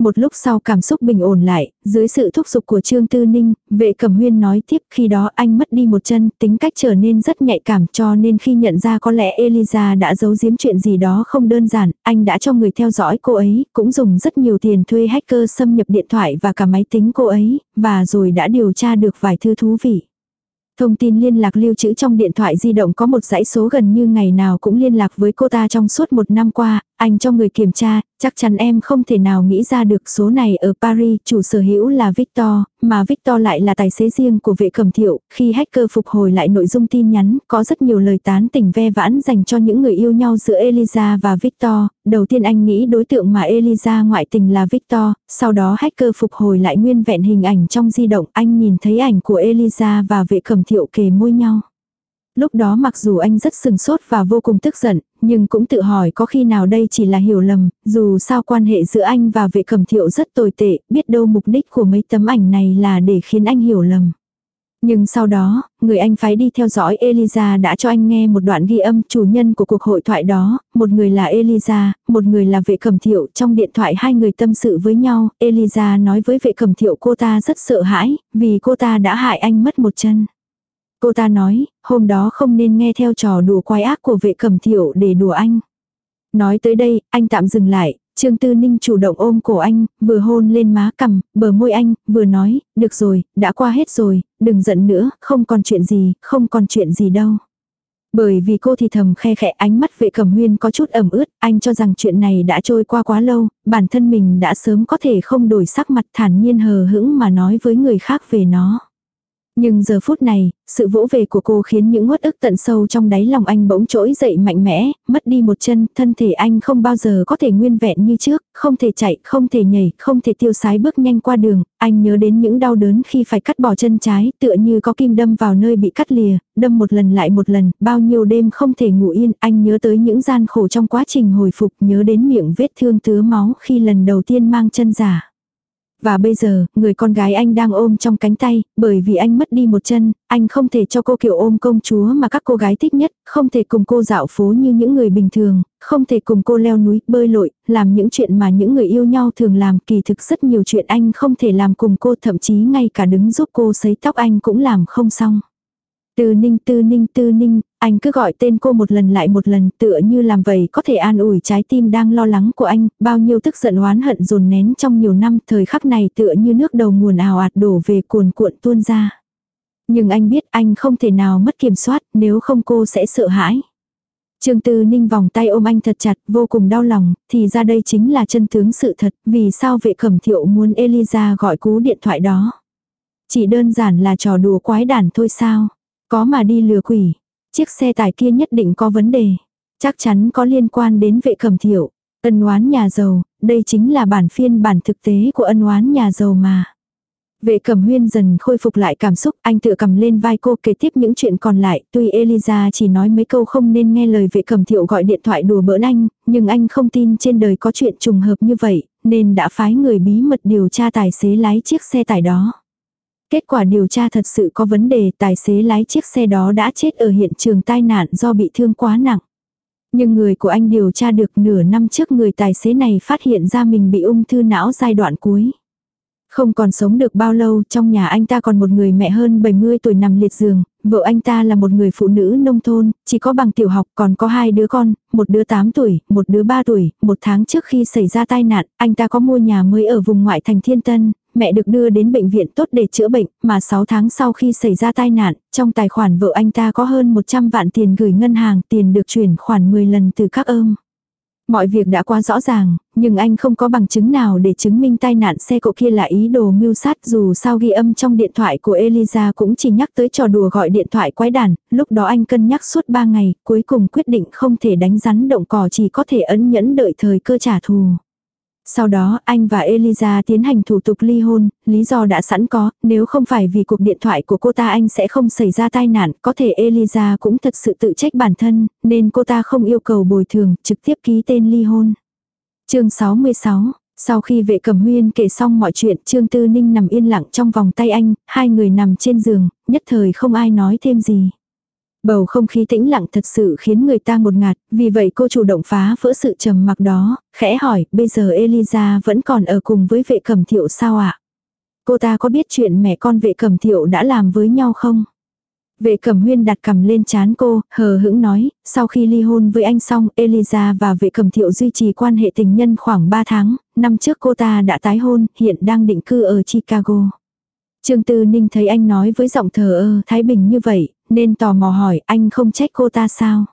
Một lúc sau cảm xúc bình ổn lại, dưới sự thúc giục của Trương Tư Ninh, vệ cẩm huyên nói tiếp khi đó anh mất đi một chân, tính cách trở nên rất nhạy cảm cho nên khi nhận ra có lẽ Eliza đã giấu giếm chuyện gì đó không đơn giản, anh đã cho người theo dõi cô ấy, cũng dùng rất nhiều tiền thuê hacker xâm nhập điện thoại và cả máy tính cô ấy, và rồi đã điều tra được vài thứ thú vị. Thông tin liên lạc lưu trữ trong điện thoại di động có một dãy số gần như ngày nào cũng liên lạc với cô ta trong suốt một năm qua, anh cho người kiểm tra, chắc chắn em không thể nào nghĩ ra được số này ở Paris, chủ sở hữu là Victor, mà Victor lại là tài xế riêng của vệ cầm thiệu, khi hacker phục hồi lại nội dung tin nhắn, có rất nhiều lời tán tỉnh ve vãn dành cho những người yêu nhau giữa Eliza và Victor, đầu tiên anh nghĩ đối tượng mà Eliza ngoại tình là Victor, sau đó hacker phục hồi lại nguyên vẹn hình ảnh trong di động, anh nhìn thấy ảnh của Eliza và vệ cầm thiệu kề môi nhau. Lúc đó mặc dù anh rất sừng sốt và vô cùng tức giận, nhưng cũng tự hỏi có khi nào đây chỉ là hiểu lầm, dù sao quan hệ giữa anh và vệ cầm thiệu rất tồi tệ, biết đâu mục đích của mấy tấm ảnh này là để khiến anh hiểu lầm. Nhưng sau đó, người anh phái đi theo dõi Eliza đã cho anh nghe một đoạn ghi âm chủ nhân của cuộc hội thoại đó, một người là Eliza, một người là vệ cầm thiệu, trong điện thoại hai người tâm sự với nhau, Eliza nói với vệ cầm thiệu cô ta rất sợ hãi, vì cô ta đã hại anh mất một chân. Cô ta nói, hôm đó không nên nghe theo trò đùa quái ác của vệ cẩm thiệu để đùa anh. Nói tới đây, anh tạm dừng lại, Trương Tư Ninh chủ động ôm cổ anh, vừa hôn lên má cằm, bờ môi anh, vừa nói, được rồi, đã qua hết rồi, đừng giận nữa, không còn chuyện gì, không còn chuyện gì đâu. Bởi vì cô thì thầm khe khẽ ánh mắt vệ cẩm huyên có chút ẩm ướt, anh cho rằng chuyện này đã trôi qua quá lâu, bản thân mình đã sớm có thể không đổi sắc mặt thản nhiên hờ hững mà nói với người khác về nó. Nhưng giờ phút này, sự vỗ về của cô khiến những uất ức tận sâu trong đáy lòng anh bỗng trỗi dậy mạnh mẽ, mất đi một chân, thân thể anh không bao giờ có thể nguyên vẹn như trước, không thể chạy, không thể nhảy, không thể tiêu sái bước nhanh qua đường, anh nhớ đến những đau đớn khi phải cắt bỏ chân trái, tựa như có kim đâm vào nơi bị cắt lìa, đâm một lần lại một lần, bao nhiêu đêm không thể ngủ yên, anh nhớ tới những gian khổ trong quá trình hồi phục, nhớ đến miệng vết thương tứa máu khi lần đầu tiên mang chân giả. Và bây giờ, người con gái anh đang ôm trong cánh tay, bởi vì anh mất đi một chân, anh không thể cho cô kiểu ôm công chúa mà các cô gái thích nhất, không thể cùng cô dạo phố như những người bình thường, không thể cùng cô leo núi, bơi lội, làm những chuyện mà những người yêu nhau thường làm. Kỳ thực rất nhiều chuyện anh không thể làm cùng cô, thậm chí ngay cả đứng giúp cô sấy tóc anh cũng làm không xong. Tư ninh tư ninh tư ninh, anh cứ gọi tên cô một lần lại một lần tựa như làm vậy có thể an ủi trái tim đang lo lắng của anh, bao nhiêu tức giận oán hận dồn nén trong nhiều năm thời khắc này tựa như nước đầu nguồn ào ạt đổ về cuồn cuộn tuôn ra. Nhưng anh biết anh không thể nào mất kiểm soát nếu không cô sẽ sợ hãi. Trương Tư Ninh vòng tay ôm anh thật chặt, vô cùng đau lòng, thì ra đây chính là chân tướng sự thật, vì sao vệ cẩm thiệu muốn Eliza gọi cú điện thoại đó. Chỉ đơn giản là trò đùa quái đản thôi sao. Có mà đi lừa quỷ. Chiếc xe tải kia nhất định có vấn đề. Chắc chắn có liên quan đến vệ cầm thiệu. Ân oán nhà giàu, đây chính là bản phiên bản thực tế của ân oán nhà giàu mà. Vệ cẩm huyên dần khôi phục lại cảm xúc, anh tự cầm lên vai cô kể tiếp những chuyện còn lại, tuy Eliza chỉ nói mấy câu không nên nghe lời vệ cẩm thiệu gọi điện thoại đùa bỡn anh, nhưng anh không tin trên đời có chuyện trùng hợp như vậy, nên đã phái người bí mật điều tra tài xế lái chiếc xe tải đó. Kết quả điều tra thật sự có vấn đề tài xế lái chiếc xe đó đã chết ở hiện trường tai nạn do bị thương quá nặng. Nhưng người của anh điều tra được nửa năm trước người tài xế này phát hiện ra mình bị ung thư não giai đoạn cuối. Không còn sống được bao lâu, trong nhà anh ta còn một người mẹ hơn 70 tuổi nằm liệt giường, vợ anh ta là một người phụ nữ nông thôn, chỉ có bằng tiểu học còn có hai đứa con, một đứa 8 tuổi, một đứa 3 tuổi, một tháng trước khi xảy ra tai nạn, anh ta có mua nhà mới ở vùng ngoại thành Thiên Tân, mẹ được đưa đến bệnh viện tốt để chữa bệnh, mà 6 tháng sau khi xảy ra tai nạn, trong tài khoản vợ anh ta có hơn 100 vạn tiền gửi ngân hàng, tiền được chuyển khoản 10 lần từ các ơm. Mọi việc đã quá rõ ràng, nhưng anh không có bằng chứng nào để chứng minh tai nạn xe cộ kia là ý đồ mưu sát dù sao ghi âm trong điện thoại của Eliza cũng chỉ nhắc tới trò đùa gọi điện thoại quái đản, lúc đó anh cân nhắc suốt 3 ngày, cuối cùng quyết định không thể đánh rắn động cỏ chỉ có thể ấn nhẫn đợi thời cơ trả thù. Sau đó anh và Eliza tiến hành thủ tục ly hôn, lý do đã sẵn có, nếu không phải vì cuộc điện thoại của cô ta anh sẽ không xảy ra tai nạn, có thể Eliza cũng thật sự tự trách bản thân, nên cô ta không yêu cầu bồi thường, trực tiếp ký tên ly hôn. chương 66 Sau khi vệ cầm huyên kể xong mọi chuyện, Trương Tư Ninh nằm yên lặng trong vòng tay anh, hai người nằm trên giường, nhất thời không ai nói thêm gì. Bầu không khí tĩnh lặng thật sự khiến người ta một ngạt, vì vậy cô chủ động phá vỡ sự trầm mặc đó, khẽ hỏi, bây giờ Eliza vẫn còn ở cùng với vệ cầm thiệu sao ạ? Cô ta có biết chuyện mẹ con vệ cầm thiệu đã làm với nhau không? Vệ cẩm huyên đặt cầm lên chán cô, hờ hững nói, sau khi ly hôn với anh xong, Eliza và vệ cẩm thiệu duy trì quan hệ tình nhân khoảng 3 tháng, năm trước cô ta đã tái hôn, hiện đang định cư ở Chicago. Trương Tư Ninh thấy anh nói với giọng thờ ơ, thái bình như vậy, nên tò mò hỏi anh không trách cô ta sao?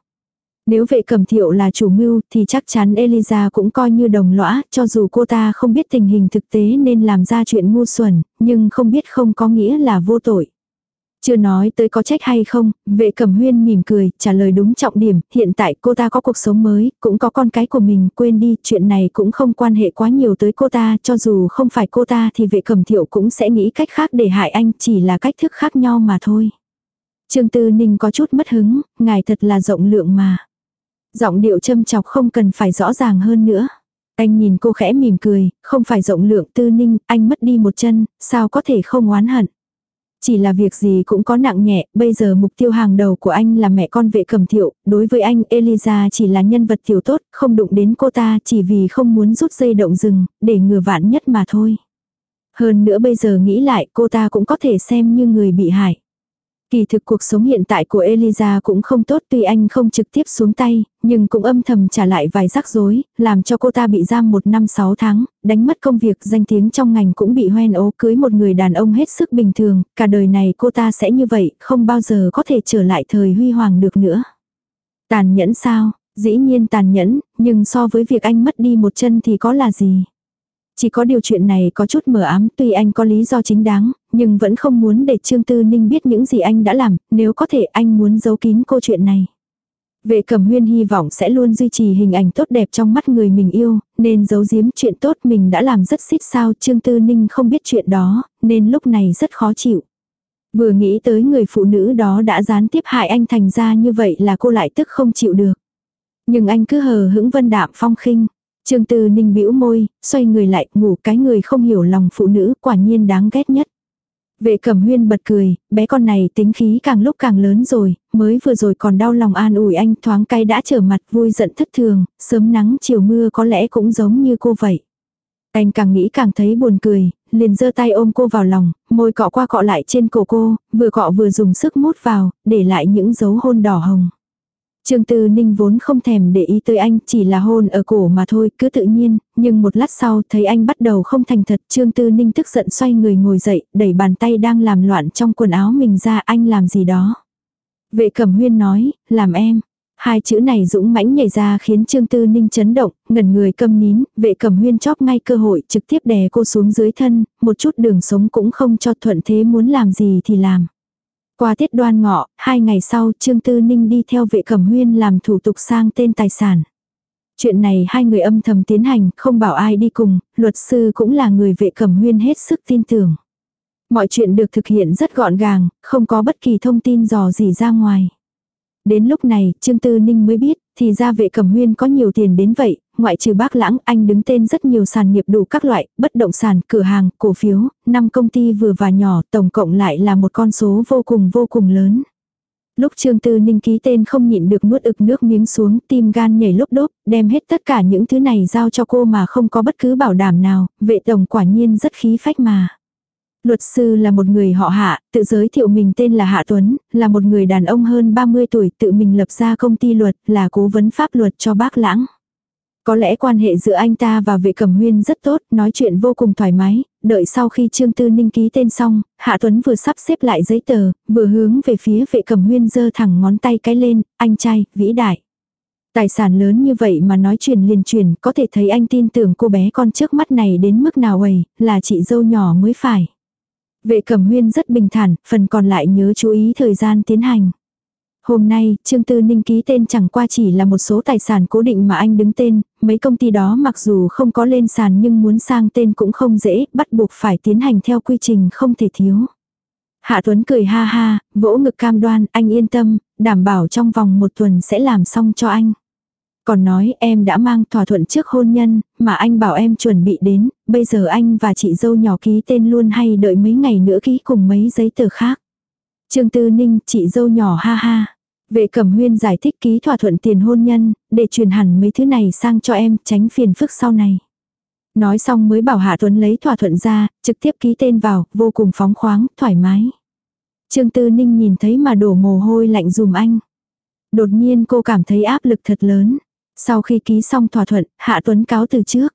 Nếu vệ cầm thiệu là chủ mưu thì chắc chắn Eliza cũng coi như đồng lõa, cho dù cô ta không biết tình hình thực tế nên làm ra chuyện ngu xuẩn, nhưng không biết không có nghĩa là vô tội. Chưa nói tới có trách hay không, vệ cẩm huyên mỉm cười, trả lời đúng trọng điểm, hiện tại cô ta có cuộc sống mới, cũng có con cái của mình, quên đi, chuyện này cũng không quan hệ quá nhiều tới cô ta, cho dù không phải cô ta thì vệ cẩm thiệu cũng sẽ nghĩ cách khác để hại anh, chỉ là cách thức khác nhau mà thôi. Trương Tư Ninh có chút mất hứng, ngài thật là rộng lượng mà. Giọng điệu châm chọc không cần phải rõ ràng hơn nữa. Anh nhìn cô khẽ mỉm cười, không phải rộng lượng Tư Ninh, anh mất đi một chân, sao có thể không oán hận. Chỉ là việc gì cũng có nặng nhẹ, bây giờ mục tiêu hàng đầu của anh là mẹ con vệ cầm thiệu, đối với anh Eliza chỉ là nhân vật tiểu tốt, không đụng đến cô ta chỉ vì không muốn rút dây động rừng, để ngừa vạn nhất mà thôi. Hơn nữa bây giờ nghĩ lại cô ta cũng có thể xem như người bị hại. Kỳ thực cuộc sống hiện tại của Eliza cũng không tốt tuy anh không trực tiếp xuống tay, nhưng cũng âm thầm trả lại vài rắc rối, làm cho cô ta bị giam một năm sáu tháng, đánh mất công việc danh tiếng trong ngành cũng bị hoen ố cưới một người đàn ông hết sức bình thường, cả đời này cô ta sẽ như vậy, không bao giờ có thể trở lại thời huy hoàng được nữa. Tàn nhẫn sao? Dĩ nhiên tàn nhẫn, nhưng so với việc anh mất đi một chân thì có là gì? Chỉ có điều chuyện này có chút mờ ám tuy anh có lý do chính đáng, nhưng vẫn không muốn để Trương Tư Ninh biết những gì anh đã làm, nếu có thể anh muốn giấu kín câu chuyện này. Vệ cẩm huyên hy vọng sẽ luôn duy trì hình ảnh tốt đẹp trong mắt người mình yêu, nên giấu giếm chuyện tốt mình đã làm rất xít sao Trương Tư Ninh không biết chuyện đó, nên lúc này rất khó chịu. Vừa nghĩ tới người phụ nữ đó đã gián tiếp hại anh thành ra như vậy là cô lại tức không chịu được. Nhưng anh cứ hờ hững vân đạm phong khinh. Trương Tư Ninh bĩu môi, xoay người lại, ngủ cái người không hiểu lòng phụ nữ, quả nhiên đáng ghét nhất. Vệ cẩm huyên bật cười, bé con này tính khí càng lúc càng lớn rồi, mới vừa rồi còn đau lòng an ủi anh thoáng cay đã trở mặt vui giận thất thường, sớm nắng chiều mưa có lẽ cũng giống như cô vậy. Anh càng nghĩ càng thấy buồn cười, liền giơ tay ôm cô vào lòng, môi cọ qua cọ lại trên cổ cô, vừa cọ vừa dùng sức mút vào, để lại những dấu hôn đỏ hồng. Trương Tư Ninh vốn không thèm để ý tới anh, chỉ là hôn ở cổ mà thôi, cứ tự nhiên, nhưng một lát sau thấy anh bắt đầu không thành thật, Trương Tư Ninh tức giận xoay người ngồi dậy, đẩy bàn tay đang làm loạn trong quần áo mình ra anh làm gì đó. Vệ cẩm huyên nói, làm em. Hai chữ này dũng mãnh nhảy ra khiến Trương Tư Ninh chấn động, ngẩn người câm nín, vệ cẩm huyên chóp ngay cơ hội trực tiếp đè cô xuống dưới thân, một chút đường sống cũng không cho thuận thế muốn làm gì thì làm. Qua tiết đoan ngọ, hai ngày sau Trương Tư Ninh đi theo vệ cẩm huyên làm thủ tục sang tên tài sản. Chuyện này hai người âm thầm tiến hành, không bảo ai đi cùng, luật sư cũng là người vệ cẩm huyên hết sức tin tưởng. Mọi chuyện được thực hiện rất gọn gàng, không có bất kỳ thông tin dò gì ra ngoài. Đến lúc này, Trương Tư Ninh mới biết, thì ra vệ cầm huyên có nhiều tiền đến vậy, ngoại trừ bác lãng, anh đứng tên rất nhiều sàn nghiệp đủ các loại, bất động sản, cửa hàng, cổ phiếu, năm công ty vừa và nhỏ, tổng cộng lại là một con số vô cùng vô cùng lớn. Lúc Trương Tư Ninh ký tên không nhịn được nuốt ực nước miếng xuống, tim gan nhảy lốp đốt, đem hết tất cả những thứ này giao cho cô mà không có bất cứ bảo đảm nào, vệ tổng quả nhiên rất khí phách mà. Luật sư là một người họ hạ, tự giới thiệu mình tên là Hạ Tuấn, là một người đàn ông hơn 30 tuổi tự mình lập ra công ty luật, là cố vấn pháp luật cho bác lãng. Có lẽ quan hệ giữa anh ta và vệ cẩm huyên rất tốt, nói chuyện vô cùng thoải mái, đợi sau khi Trương Tư Ninh ký tên xong, Hạ Tuấn vừa sắp xếp lại giấy tờ, vừa hướng về phía vệ cẩm huyên giơ thẳng ngón tay cái lên, anh trai, vĩ đại. Tài sản lớn như vậy mà nói chuyện liền truyền, có thể thấy anh tin tưởng cô bé con trước mắt này đến mức nào ấy, là chị dâu nhỏ mới phải. Vệ cẩm huyên rất bình thản, phần còn lại nhớ chú ý thời gian tiến hành. Hôm nay, Trương Tư Ninh ký tên chẳng qua chỉ là một số tài sản cố định mà anh đứng tên, mấy công ty đó mặc dù không có lên sàn nhưng muốn sang tên cũng không dễ, bắt buộc phải tiến hành theo quy trình không thể thiếu. Hạ Tuấn cười ha ha, vỗ ngực cam đoan, anh yên tâm, đảm bảo trong vòng một tuần sẽ làm xong cho anh. Còn nói em đã mang thỏa thuận trước hôn nhân, mà anh bảo em chuẩn bị đến, bây giờ anh và chị dâu nhỏ ký tên luôn hay đợi mấy ngày nữa ký cùng mấy giấy tờ khác. Trương Tư Ninh, chị dâu nhỏ ha ha. Vệ cẩm huyên giải thích ký thỏa thuận tiền hôn nhân, để truyền hẳn mấy thứ này sang cho em, tránh phiền phức sau này. Nói xong mới bảo Hạ Tuấn lấy thỏa thuận ra, trực tiếp ký tên vào, vô cùng phóng khoáng, thoải mái. Trương Tư Ninh nhìn thấy mà đổ mồ hôi lạnh dùm anh. Đột nhiên cô cảm thấy áp lực thật lớn. Sau khi ký xong thỏa thuận, Hạ Tuấn cáo từ trước.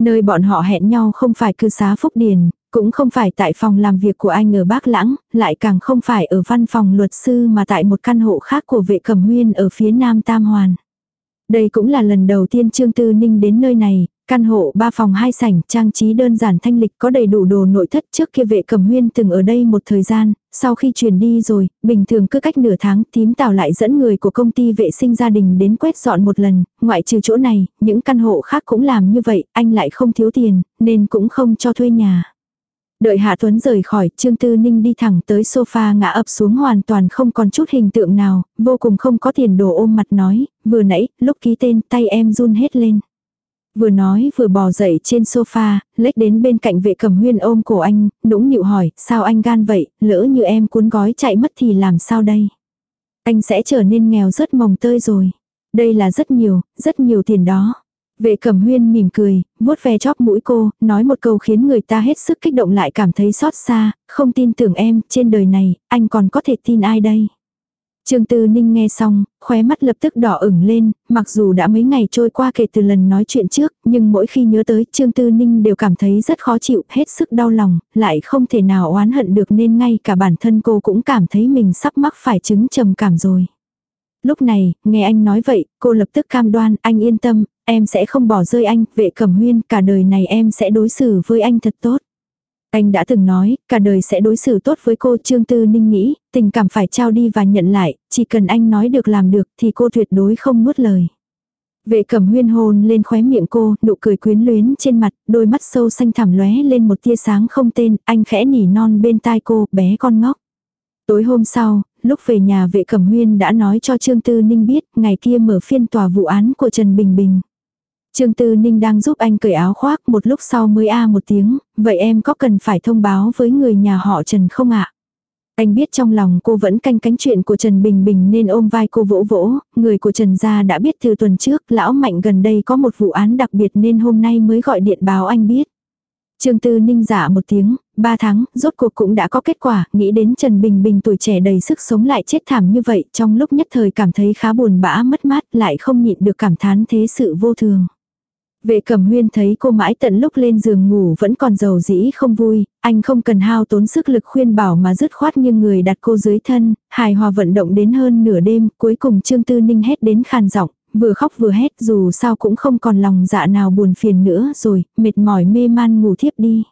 Nơi bọn họ hẹn nhau không phải cư xá Phúc Điền, cũng không phải tại phòng làm việc của anh ở Bác Lãng, lại càng không phải ở văn phòng luật sư mà tại một căn hộ khác của vệ cẩm huyên ở phía nam Tam Hoàn. Đây cũng là lần đầu tiên Trương Tư Ninh đến nơi này, Căn hộ ba phòng hai sảnh, trang trí đơn giản thanh lịch có đầy đủ đồ nội thất trước kia vệ cầm huyên từng ở đây một thời gian, sau khi chuyển đi rồi, bình thường cứ cách nửa tháng tím tào lại dẫn người của công ty vệ sinh gia đình đến quét dọn một lần, ngoại trừ chỗ này, những căn hộ khác cũng làm như vậy, anh lại không thiếu tiền, nên cũng không cho thuê nhà. Đợi Hạ Tuấn rời khỏi, Trương Tư Ninh đi thẳng tới sofa ngã ập xuống hoàn toàn không còn chút hình tượng nào, vô cùng không có tiền đồ ôm mặt nói, vừa nãy, lúc ký tên tay em run hết lên. Vừa nói vừa bò dậy trên sofa, lách đến bên cạnh vệ cẩm huyên ôm cổ anh, nũng nịu hỏi, sao anh gan vậy, lỡ như em cuốn gói chạy mất thì làm sao đây? Anh sẽ trở nên nghèo rất mồng tơi rồi. Đây là rất nhiều, rất nhiều tiền đó. Vệ cẩm huyên mỉm cười, vuốt ve chóp mũi cô, nói một câu khiến người ta hết sức kích động lại cảm thấy xót xa, không tin tưởng em, trên đời này, anh còn có thể tin ai đây? Trương Tư Ninh nghe xong, khóe mắt lập tức đỏ ửng lên, mặc dù đã mấy ngày trôi qua kể từ lần nói chuyện trước, nhưng mỗi khi nhớ tới Trương Tư Ninh đều cảm thấy rất khó chịu, hết sức đau lòng, lại không thể nào oán hận được nên ngay cả bản thân cô cũng cảm thấy mình sắp mắc phải chứng trầm cảm rồi. Lúc này, nghe anh nói vậy, cô lập tức cam đoan, anh yên tâm, em sẽ không bỏ rơi anh, vệ cẩm huyên, cả đời này em sẽ đối xử với anh thật tốt. Anh đã từng nói, cả đời sẽ đối xử tốt với cô Trương Tư Ninh nghĩ, tình cảm phải trao đi và nhận lại, chỉ cần anh nói được làm được thì cô tuyệt đối không nuốt lời. Vệ cẩm huyên hồn lên khóe miệng cô, nụ cười quyến luyến trên mặt, đôi mắt sâu xanh thẳm lóe lên một tia sáng không tên, anh khẽ nỉ non bên tai cô, bé con ngốc. Tối hôm sau, lúc về nhà vệ cẩm huyên đã nói cho Trương Tư Ninh biết, ngày kia mở phiên tòa vụ án của Trần Bình Bình. Trương Tư Ninh đang giúp anh cởi áo khoác một lúc sau mới a một tiếng, vậy em có cần phải thông báo với người nhà họ Trần không ạ? Anh biết trong lòng cô vẫn canh cánh chuyện của Trần Bình Bình nên ôm vai cô vỗ vỗ, người của Trần gia đã biết từ tuần trước, lão mạnh gần đây có một vụ án đặc biệt nên hôm nay mới gọi điện báo anh biết. Trương Tư Ninh giả một tiếng, ba tháng, rốt cuộc cũng đã có kết quả, nghĩ đến Trần Bình Bình tuổi trẻ đầy sức sống lại chết thảm như vậy, trong lúc nhất thời cảm thấy khá buồn bã mất mát, lại không nhịn được cảm thán thế sự vô thường. Vệ cẩm huyên thấy cô mãi tận lúc lên giường ngủ vẫn còn giàu dĩ không vui, anh không cần hao tốn sức lực khuyên bảo mà dứt khoát nhưng người đặt cô dưới thân, hài hòa vận động đến hơn nửa đêm, cuối cùng Trương Tư Ninh hét đến khàn giọng, vừa khóc vừa hét dù sao cũng không còn lòng dạ nào buồn phiền nữa rồi, mệt mỏi mê man ngủ thiếp đi.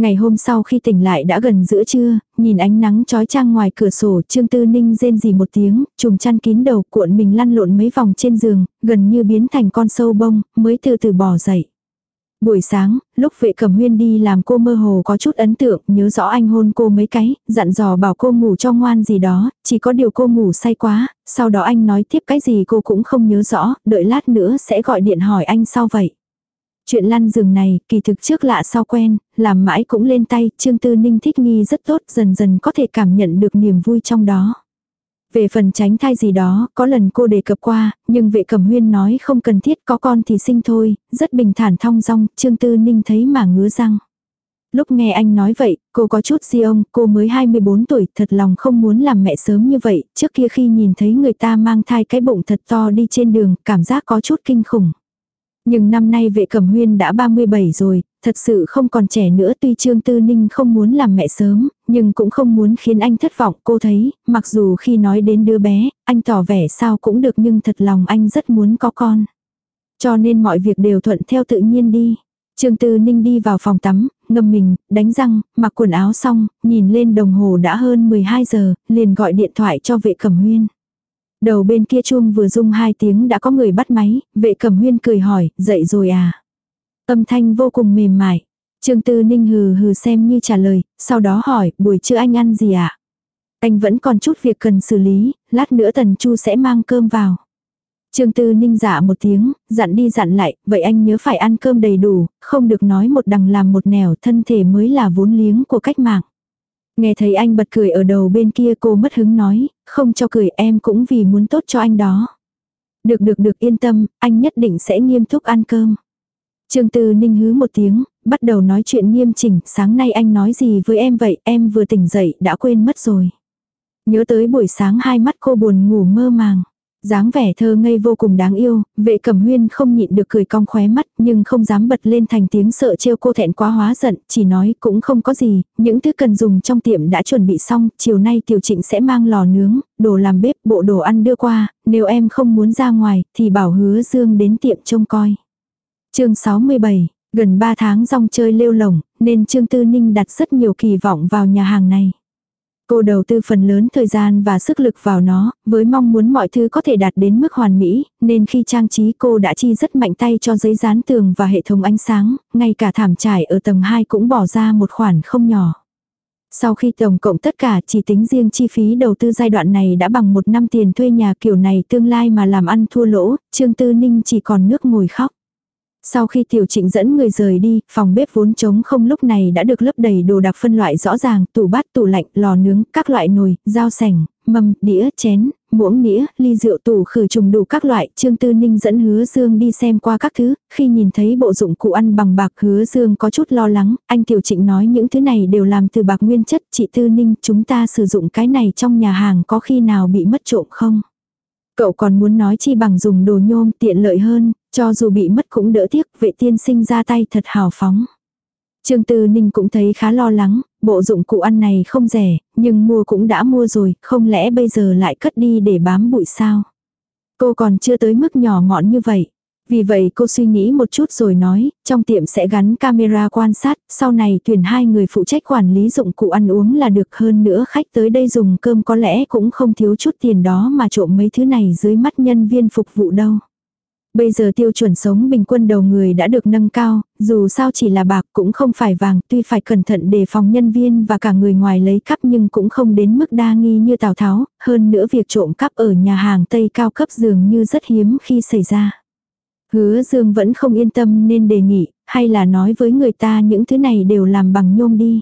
Ngày hôm sau khi tỉnh lại đã gần giữa trưa, nhìn ánh nắng trói trang ngoài cửa sổ Trương Tư Ninh rên rỉ một tiếng, trùm chăn kín đầu cuộn mình lăn lộn mấy vòng trên giường, gần như biến thành con sâu bông, mới từ từ bò dậy. Buổi sáng, lúc vệ cẩm huyên đi làm cô mơ hồ có chút ấn tượng, nhớ rõ anh hôn cô mấy cái, dặn dò bảo cô ngủ cho ngoan gì đó, chỉ có điều cô ngủ say quá, sau đó anh nói tiếp cái gì cô cũng không nhớ rõ, đợi lát nữa sẽ gọi điện hỏi anh sau vậy. Chuyện lăn giường này, kỳ thực trước lạ sau quen, làm mãi cũng lên tay, Trương Tư Ninh thích nghi rất tốt, dần dần có thể cảm nhận được niềm vui trong đó. Về phần tránh thai gì đó, có lần cô đề cập qua, nhưng vệ cẩm huyên nói không cần thiết có con thì sinh thôi, rất bình thản thong dong, Trương Tư Ninh thấy mà ngứa răng. Lúc nghe anh nói vậy, cô có chút di ông, cô mới 24 tuổi, thật lòng không muốn làm mẹ sớm như vậy, trước kia khi nhìn thấy người ta mang thai cái bụng thật to đi trên đường, cảm giác có chút kinh khủng. Nhưng năm nay vệ cẩm huyên đã 37 rồi, thật sự không còn trẻ nữa tuy Trương Tư Ninh không muốn làm mẹ sớm, nhưng cũng không muốn khiến anh thất vọng. Cô thấy, mặc dù khi nói đến đứa bé, anh tỏ vẻ sao cũng được nhưng thật lòng anh rất muốn có con. Cho nên mọi việc đều thuận theo tự nhiên đi. Trương Tư Ninh đi vào phòng tắm, ngâm mình, đánh răng, mặc quần áo xong, nhìn lên đồng hồ đã hơn 12 giờ, liền gọi điện thoại cho vệ cẩm huyên. Đầu bên kia chuông vừa rung hai tiếng đã có người bắt máy, vệ cẩm huyên cười hỏi, dậy rồi à? Âm thanh vô cùng mềm mại. Trương Tư Ninh hừ hừ xem như trả lời, sau đó hỏi, buổi trưa anh ăn gì ạ? À? Anh vẫn còn chút việc cần xử lý, lát nữa Tần Chu sẽ mang cơm vào. Trương Tư Ninh giả một tiếng, dặn đi dặn lại, vậy anh nhớ phải ăn cơm đầy đủ, không được nói một đằng làm một nẻo thân thể mới là vốn liếng của cách mạng. Nghe thấy anh bật cười ở đầu bên kia cô mất hứng nói, không cho cười em cũng vì muốn tốt cho anh đó. Được được được yên tâm, anh nhất định sẽ nghiêm túc ăn cơm. Trương Tư Ninh hứ một tiếng, bắt đầu nói chuyện nghiêm chỉnh, sáng nay anh nói gì với em vậy, em vừa tỉnh dậy đã quên mất rồi. Nhớ tới buổi sáng hai mắt cô buồn ngủ mơ màng dáng vẻ thơ ngây vô cùng đáng yêu, vệ cẩm huyên không nhịn được cười cong khóe mắt nhưng không dám bật lên thành tiếng sợ trêu cô thẹn quá hóa giận, chỉ nói cũng không có gì, những thứ cần dùng trong tiệm đã chuẩn bị xong, chiều nay tiểu trịnh sẽ mang lò nướng, đồ làm bếp, bộ đồ ăn đưa qua, nếu em không muốn ra ngoài thì bảo hứa dương đến tiệm trông coi. chương 67, gần 3 tháng rong chơi lêu lồng, nên Trương Tư Ninh đặt rất nhiều kỳ vọng vào nhà hàng này. Cô đầu tư phần lớn thời gian và sức lực vào nó, với mong muốn mọi thứ có thể đạt đến mức hoàn mỹ, nên khi trang trí cô đã chi rất mạnh tay cho giấy dán tường và hệ thống ánh sáng, ngay cả thảm trải ở tầng 2 cũng bỏ ra một khoản không nhỏ. Sau khi tổng cộng tất cả chỉ tính riêng chi phí đầu tư giai đoạn này đã bằng một năm tiền thuê nhà kiểu này tương lai mà làm ăn thua lỗ, Trương Tư Ninh chỉ còn nước ngồi khóc. Sau khi tiểu trịnh dẫn người rời đi, phòng bếp vốn trống không lúc này đã được lấp đầy đồ đạc phân loại rõ ràng, tủ bát, tủ lạnh, lò nướng, các loại nồi, dao sành, mâm, đĩa, chén, muỗng nĩa, ly rượu tủ khử trùng đủ các loại. Trương Tư Ninh dẫn hứa Dương đi xem qua các thứ, khi nhìn thấy bộ dụng cụ ăn bằng bạc hứa Dương có chút lo lắng, anh tiểu trịnh nói những thứ này đều làm từ bạc nguyên chất. Chị Tư Ninh chúng ta sử dụng cái này trong nhà hàng có khi nào bị mất trộm không? Cậu còn muốn nói chi bằng dùng đồ nhôm tiện lợi hơn, cho dù bị mất cũng đỡ tiếc, vệ tiên sinh ra tay thật hào phóng. Trương Tư Ninh cũng thấy khá lo lắng, bộ dụng cụ ăn này không rẻ, nhưng mua cũng đã mua rồi, không lẽ bây giờ lại cất đi để bám bụi sao? Cô còn chưa tới mức nhỏ mọn như vậy. Vì vậy cô suy nghĩ một chút rồi nói, trong tiệm sẽ gắn camera quan sát, sau này tuyển hai người phụ trách quản lý dụng cụ ăn uống là được hơn nữa khách tới đây dùng cơm có lẽ cũng không thiếu chút tiền đó mà trộm mấy thứ này dưới mắt nhân viên phục vụ đâu. Bây giờ tiêu chuẩn sống bình quân đầu người đã được nâng cao, dù sao chỉ là bạc cũng không phải vàng, tuy phải cẩn thận đề phòng nhân viên và cả người ngoài lấy cắp nhưng cũng không đến mức đa nghi như Tào Tháo, hơn nữa việc trộm cắp ở nhà hàng Tây cao cấp dường như rất hiếm khi xảy ra. Hứa Dương vẫn không yên tâm nên đề nghị, hay là nói với người ta những thứ này đều làm bằng nhôm đi.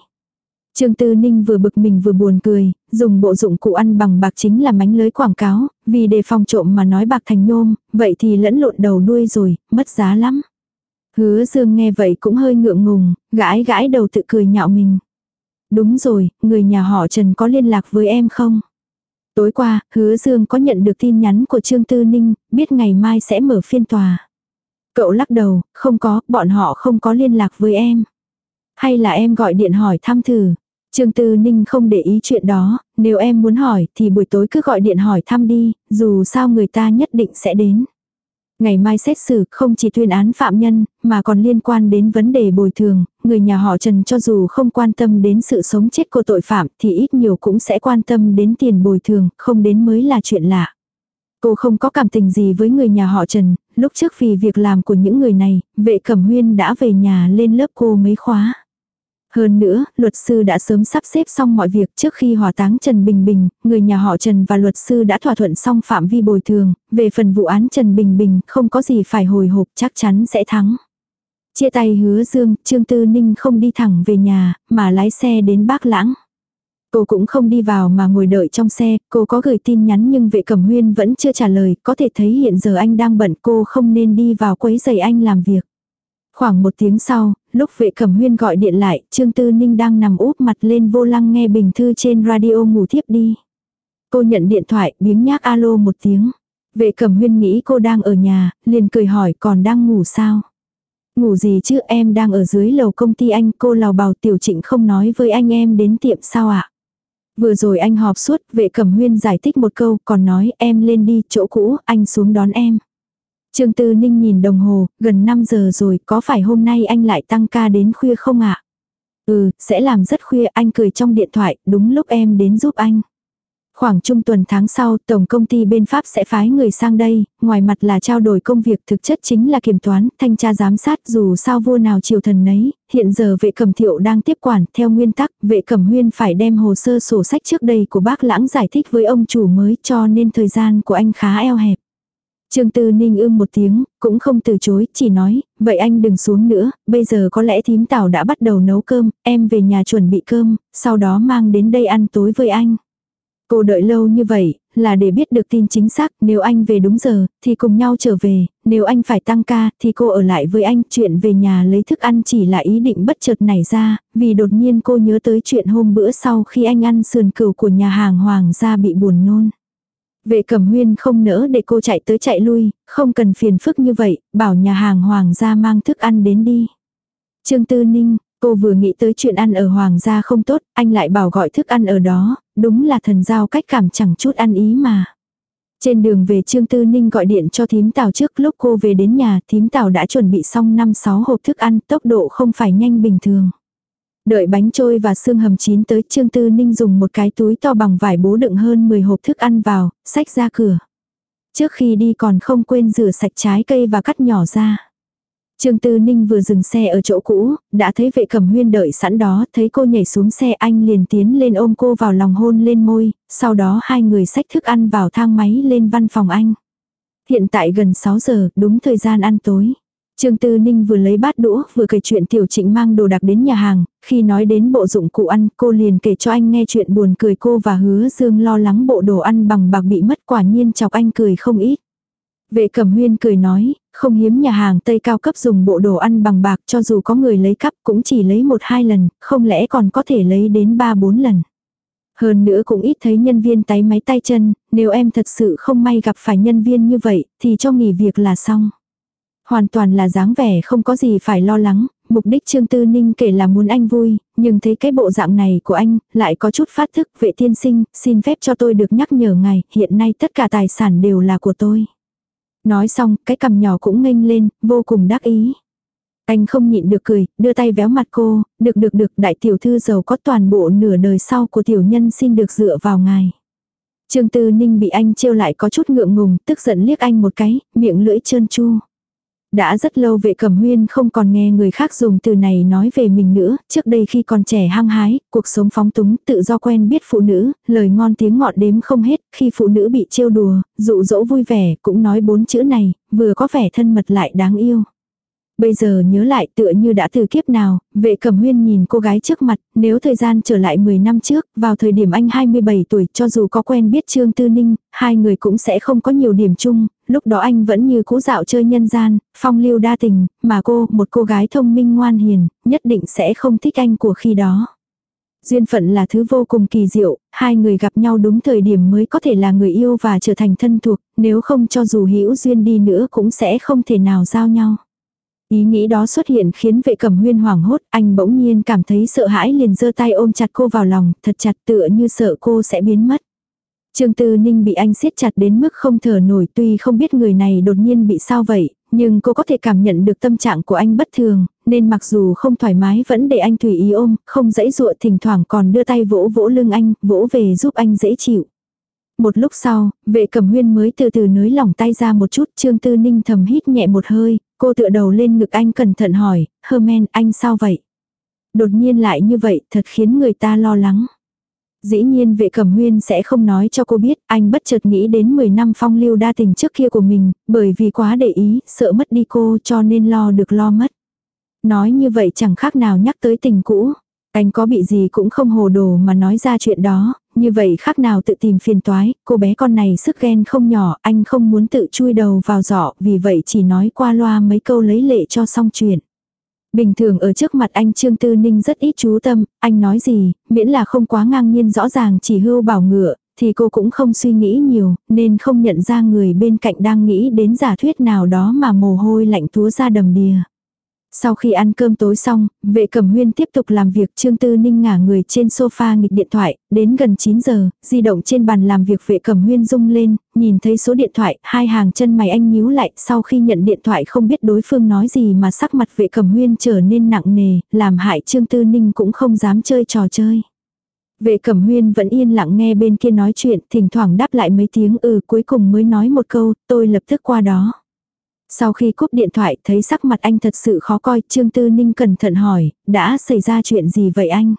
Trương Tư Ninh vừa bực mình vừa buồn cười, dùng bộ dụng cụ ăn bằng bạc chính là mánh lưới quảng cáo, vì đề phòng trộm mà nói bạc thành nhôm, vậy thì lẫn lộn đầu đuôi rồi, mất giá lắm. Hứa Dương nghe vậy cũng hơi ngượng ngùng, gãi gãi đầu tự cười nhạo mình. Đúng rồi, người nhà họ Trần có liên lạc với em không? Tối qua, Hứa Dương có nhận được tin nhắn của Trương Tư Ninh, biết ngày mai sẽ mở phiên tòa. Cậu lắc đầu, không có, bọn họ không có liên lạc với em. Hay là em gọi điện hỏi thăm thử. Trương Tư Ninh không để ý chuyện đó, nếu em muốn hỏi thì buổi tối cứ gọi điện hỏi thăm đi, dù sao người ta nhất định sẽ đến. Ngày mai xét xử không chỉ tuyên án phạm nhân, mà còn liên quan đến vấn đề bồi thường, người nhà họ Trần cho dù không quan tâm đến sự sống chết của tội phạm thì ít nhiều cũng sẽ quan tâm đến tiền bồi thường, không đến mới là chuyện lạ. Cô không có cảm tình gì với người nhà họ Trần, lúc trước vì việc làm của những người này, vệ cẩm huyên đã về nhà lên lớp cô mấy khóa. Hơn nữa, luật sư đã sớm sắp xếp xong mọi việc trước khi hỏa táng Trần Bình Bình, người nhà họ Trần và luật sư đã thỏa thuận xong phạm vi bồi thường, về phần vụ án Trần Bình Bình không có gì phải hồi hộp chắc chắn sẽ thắng. Chia tay hứa dương, Trương Tư Ninh không đi thẳng về nhà, mà lái xe đến Bác Lãng. Cô cũng không đi vào mà ngồi đợi trong xe, cô có gửi tin nhắn nhưng vệ cẩm huyên vẫn chưa trả lời, có thể thấy hiện giờ anh đang bận cô không nên đi vào quấy giày anh làm việc. Khoảng một tiếng sau, lúc vệ cẩm huyên gọi điện lại, Trương Tư Ninh đang nằm úp mặt lên vô lăng nghe bình thư trên radio ngủ thiếp đi. Cô nhận điện thoại, biếng nhác alo một tiếng. Vệ cẩm huyên nghĩ cô đang ở nhà, liền cười hỏi còn đang ngủ sao. Ngủ gì chứ em đang ở dưới lầu công ty anh cô lào bào tiểu trịnh không nói với anh em đến tiệm sao ạ. Vừa rồi anh họp suốt, vệ cẩm huyên giải thích một câu, còn nói em lên đi chỗ cũ, anh xuống đón em. Trương Tư Ninh nhìn đồng hồ, gần 5 giờ rồi, có phải hôm nay anh lại tăng ca đến khuya không ạ? Ừ, sẽ làm rất khuya, anh cười trong điện thoại, đúng lúc em đến giúp anh. Khoảng trung tuần tháng sau, tổng công ty bên Pháp sẽ phái người sang đây, ngoài mặt là trao đổi công việc thực chất chính là kiểm toán, thanh tra giám sát dù sao vua nào triều thần nấy, hiện giờ vệ cẩm thiệu đang tiếp quản, theo nguyên tắc, vệ cẩm huyên phải đem hồ sơ sổ sách trước đây của bác lãng giải thích với ông chủ mới cho nên thời gian của anh khá eo hẹp. Trương Tư Ninh ưm một tiếng, cũng không từ chối, chỉ nói, vậy anh đừng xuống nữa, bây giờ có lẽ thím tảo đã bắt đầu nấu cơm, em về nhà chuẩn bị cơm, sau đó mang đến đây ăn tối với anh. Cô đợi lâu như vậy, là để biết được tin chính xác, nếu anh về đúng giờ, thì cùng nhau trở về, nếu anh phải tăng ca, thì cô ở lại với anh, chuyện về nhà lấy thức ăn chỉ là ý định bất chợt nảy ra, vì đột nhiên cô nhớ tới chuyện hôm bữa sau khi anh ăn sườn cừu của nhà hàng hoàng gia bị buồn nôn. Vệ cẩm huyên không nỡ để cô chạy tới chạy lui, không cần phiền phức như vậy, bảo nhà hàng hoàng gia mang thức ăn đến đi. Trương Tư Ninh, cô vừa nghĩ tới chuyện ăn ở hoàng gia không tốt, anh lại bảo gọi thức ăn ở đó, đúng là thần giao cách cảm chẳng chút ăn ý mà. Trên đường về Trương Tư Ninh gọi điện cho thím Tào trước lúc cô về đến nhà, thím Tào đã chuẩn bị xong 5-6 hộp thức ăn, tốc độ không phải nhanh bình thường. Đợi bánh trôi và xương hầm chín tới Trương Tư Ninh dùng một cái túi to bằng vải bố đựng hơn 10 hộp thức ăn vào, xách ra cửa. Trước khi đi còn không quên rửa sạch trái cây và cắt nhỏ ra. Trương Tư Ninh vừa dừng xe ở chỗ cũ, đã thấy vệ cẩm huyên đợi sẵn đó, thấy cô nhảy xuống xe anh liền tiến lên ôm cô vào lòng hôn lên môi, sau đó hai người xách thức ăn vào thang máy lên văn phòng anh. Hiện tại gần 6 giờ, đúng thời gian ăn tối. Trương Tư Ninh vừa lấy bát đũa, vừa kể chuyện Tiểu Trịnh mang đồ đặc đến nhà hàng, khi nói đến bộ dụng cụ ăn, cô liền kể cho anh nghe chuyện buồn cười cô và hứa Dương lo lắng bộ đồ ăn bằng bạc bị mất quả nhiên chọc anh cười không ít. Vệ cẩm huyên cười nói, không hiếm nhà hàng Tây cao cấp dùng bộ đồ ăn bằng bạc cho dù có người lấy cắp cũng chỉ lấy một hai lần, không lẽ còn có thể lấy đến ba bốn lần. Hơn nữa cũng ít thấy nhân viên tay máy tay chân, nếu em thật sự không may gặp phải nhân viên như vậy, thì cho nghỉ việc là xong. Hoàn toàn là dáng vẻ không có gì phải lo lắng, mục đích Trương Tư Ninh kể là muốn anh vui, nhưng thấy cái bộ dạng này của anh, lại có chút phát thức vệ tiên sinh, xin phép cho tôi được nhắc nhở ngài, hiện nay tất cả tài sản đều là của tôi. Nói xong, cái cằm nhỏ cũng nghênh lên, vô cùng đắc ý. Anh không nhịn được cười, đưa tay véo mặt cô, được được được, đại tiểu thư giàu có toàn bộ nửa đời sau của tiểu nhân xin được dựa vào ngài. Trương Tư Ninh bị anh trêu lại có chút ngượng ngùng, tức giận liếc anh một cái, miệng lưỡi trơn chu. Đã rất lâu vệ cẩm huyên không còn nghe người khác dùng từ này nói về mình nữa, trước đây khi còn trẻ hăng hái, cuộc sống phóng túng, tự do quen biết phụ nữ, lời ngon tiếng ngọt đếm không hết, khi phụ nữ bị trêu đùa, dụ dỗ vui vẻ, cũng nói bốn chữ này, vừa có vẻ thân mật lại đáng yêu. Bây giờ nhớ lại tựa như đã từ kiếp nào, vệ cẩm huyên nhìn cô gái trước mặt, nếu thời gian trở lại 10 năm trước, vào thời điểm anh 27 tuổi cho dù có quen biết Trương Tư Ninh, hai người cũng sẽ không có nhiều điểm chung, lúc đó anh vẫn như cũ dạo chơi nhân gian, phong lưu đa tình, mà cô, một cô gái thông minh ngoan hiền, nhất định sẽ không thích anh của khi đó. Duyên phận là thứ vô cùng kỳ diệu, hai người gặp nhau đúng thời điểm mới có thể là người yêu và trở thành thân thuộc, nếu không cho dù hữu duyên đi nữa cũng sẽ không thể nào giao nhau. Ý nghĩ đó xuất hiện khiến vệ cầm huyên hoảng hốt, anh bỗng nhiên cảm thấy sợ hãi liền giơ tay ôm chặt cô vào lòng, thật chặt tựa như sợ cô sẽ biến mất. Trương Tư Ninh bị anh siết chặt đến mức không thở nổi tuy không biết người này đột nhiên bị sao vậy, nhưng cô có thể cảm nhận được tâm trạng của anh bất thường, nên mặc dù không thoải mái vẫn để anh tùy ý ôm, không dãy dụa thỉnh thoảng còn đưa tay vỗ vỗ lưng anh, vỗ về giúp anh dễ chịu. Một lúc sau, vệ cầm huyên mới từ từ nới lỏng tay ra một chút, Trương Tư Ninh thầm hít nhẹ một hơi, cô tựa đầu lên ngực anh cẩn thận hỏi, Herman, anh sao vậy? Đột nhiên lại như vậy, thật khiến người ta lo lắng. Dĩ nhiên vệ cẩm huyên sẽ không nói cho cô biết, anh bất chợt nghĩ đến 10 năm phong lưu đa tình trước kia của mình, bởi vì quá để ý, sợ mất đi cô cho nên lo được lo mất. Nói như vậy chẳng khác nào nhắc tới tình cũ. Anh có bị gì cũng không hồ đồ mà nói ra chuyện đó, như vậy khác nào tự tìm phiền toái, cô bé con này sức ghen không nhỏ, anh không muốn tự chui đầu vào giỏ, vì vậy chỉ nói qua loa mấy câu lấy lệ cho xong chuyện. Bình thường ở trước mặt anh Trương Tư Ninh rất ít chú tâm, anh nói gì, miễn là không quá ngang nhiên rõ ràng chỉ hưu bảo ngựa, thì cô cũng không suy nghĩ nhiều, nên không nhận ra người bên cạnh đang nghĩ đến giả thuyết nào đó mà mồ hôi lạnh túa ra đầm đìa. Sau khi ăn cơm tối xong, vệ cẩm huyên tiếp tục làm việc Trương Tư Ninh ngả người trên sofa nghịch điện thoại, đến gần 9 giờ, di động trên bàn làm việc vệ cẩm huyên rung lên, nhìn thấy số điện thoại, hai hàng chân mày anh nhíu lại, sau khi nhận điện thoại không biết đối phương nói gì mà sắc mặt vệ cẩm huyên trở nên nặng nề, làm hại Trương Tư Ninh cũng không dám chơi trò chơi. Vệ cẩm huyên vẫn yên lặng nghe bên kia nói chuyện, thỉnh thoảng đáp lại mấy tiếng ừ cuối cùng mới nói một câu, tôi lập tức qua đó. Sau khi cúp điện thoại thấy sắc mặt anh thật sự khó coi, Trương Tư Ninh cẩn thận hỏi, đã xảy ra chuyện gì vậy anh?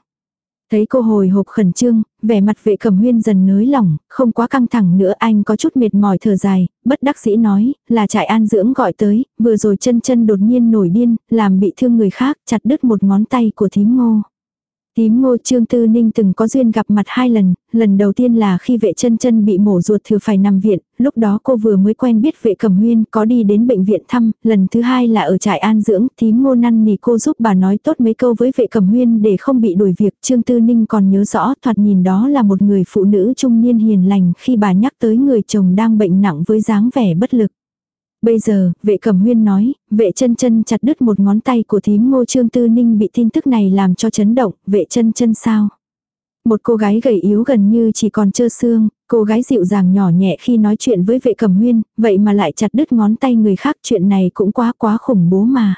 Thấy cô hồi hộp khẩn trương, vẻ mặt vệ cầm huyên dần nới lỏng, không quá căng thẳng nữa anh có chút mệt mỏi thở dài, bất đắc dĩ nói, là trại an dưỡng gọi tới, vừa rồi chân chân đột nhiên nổi điên, làm bị thương người khác, chặt đứt một ngón tay của thím ngô. Tím ngô Trương Tư Ninh từng có duyên gặp mặt hai lần, lần đầu tiên là khi vệ chân chân bị mổ ruột thừa phải nằm viện, lúc đó cô vừa mới quen biết vệ cẩm huyên có đi đến bệnh viện thăm, lần thứ hai là ở trại an dưỡng, tím ngô năn nỉ cô giúp bà nói tốt mấy câu với vệ cẩm huyên để không bị đuổi việc, Trương Tư Ninh còn nhớ rõ thoạt nhìn đó là một người phụ nữ trung niên hiền lành khi bà nhắc tới người chồng đang bệnh nặng với dáng vẻ bất lực. Bây giờ, vệ cẩm huyên nói, vệ chân chân chặt đứt một ngón tay của thím ngô trương tư ninh bị tin tức này làm cho chấn động, vệ chân chân sao. Một cô gái gầy yếu gần như chỉ còn trơ xương, cô gái dịu dàng nhỏ nhẹ khi nói chuyện với vệ cẩm huyên, vậy mà lại chặt đứt ngón tay người khác chuyện này cũng quá quá khủng bố mà.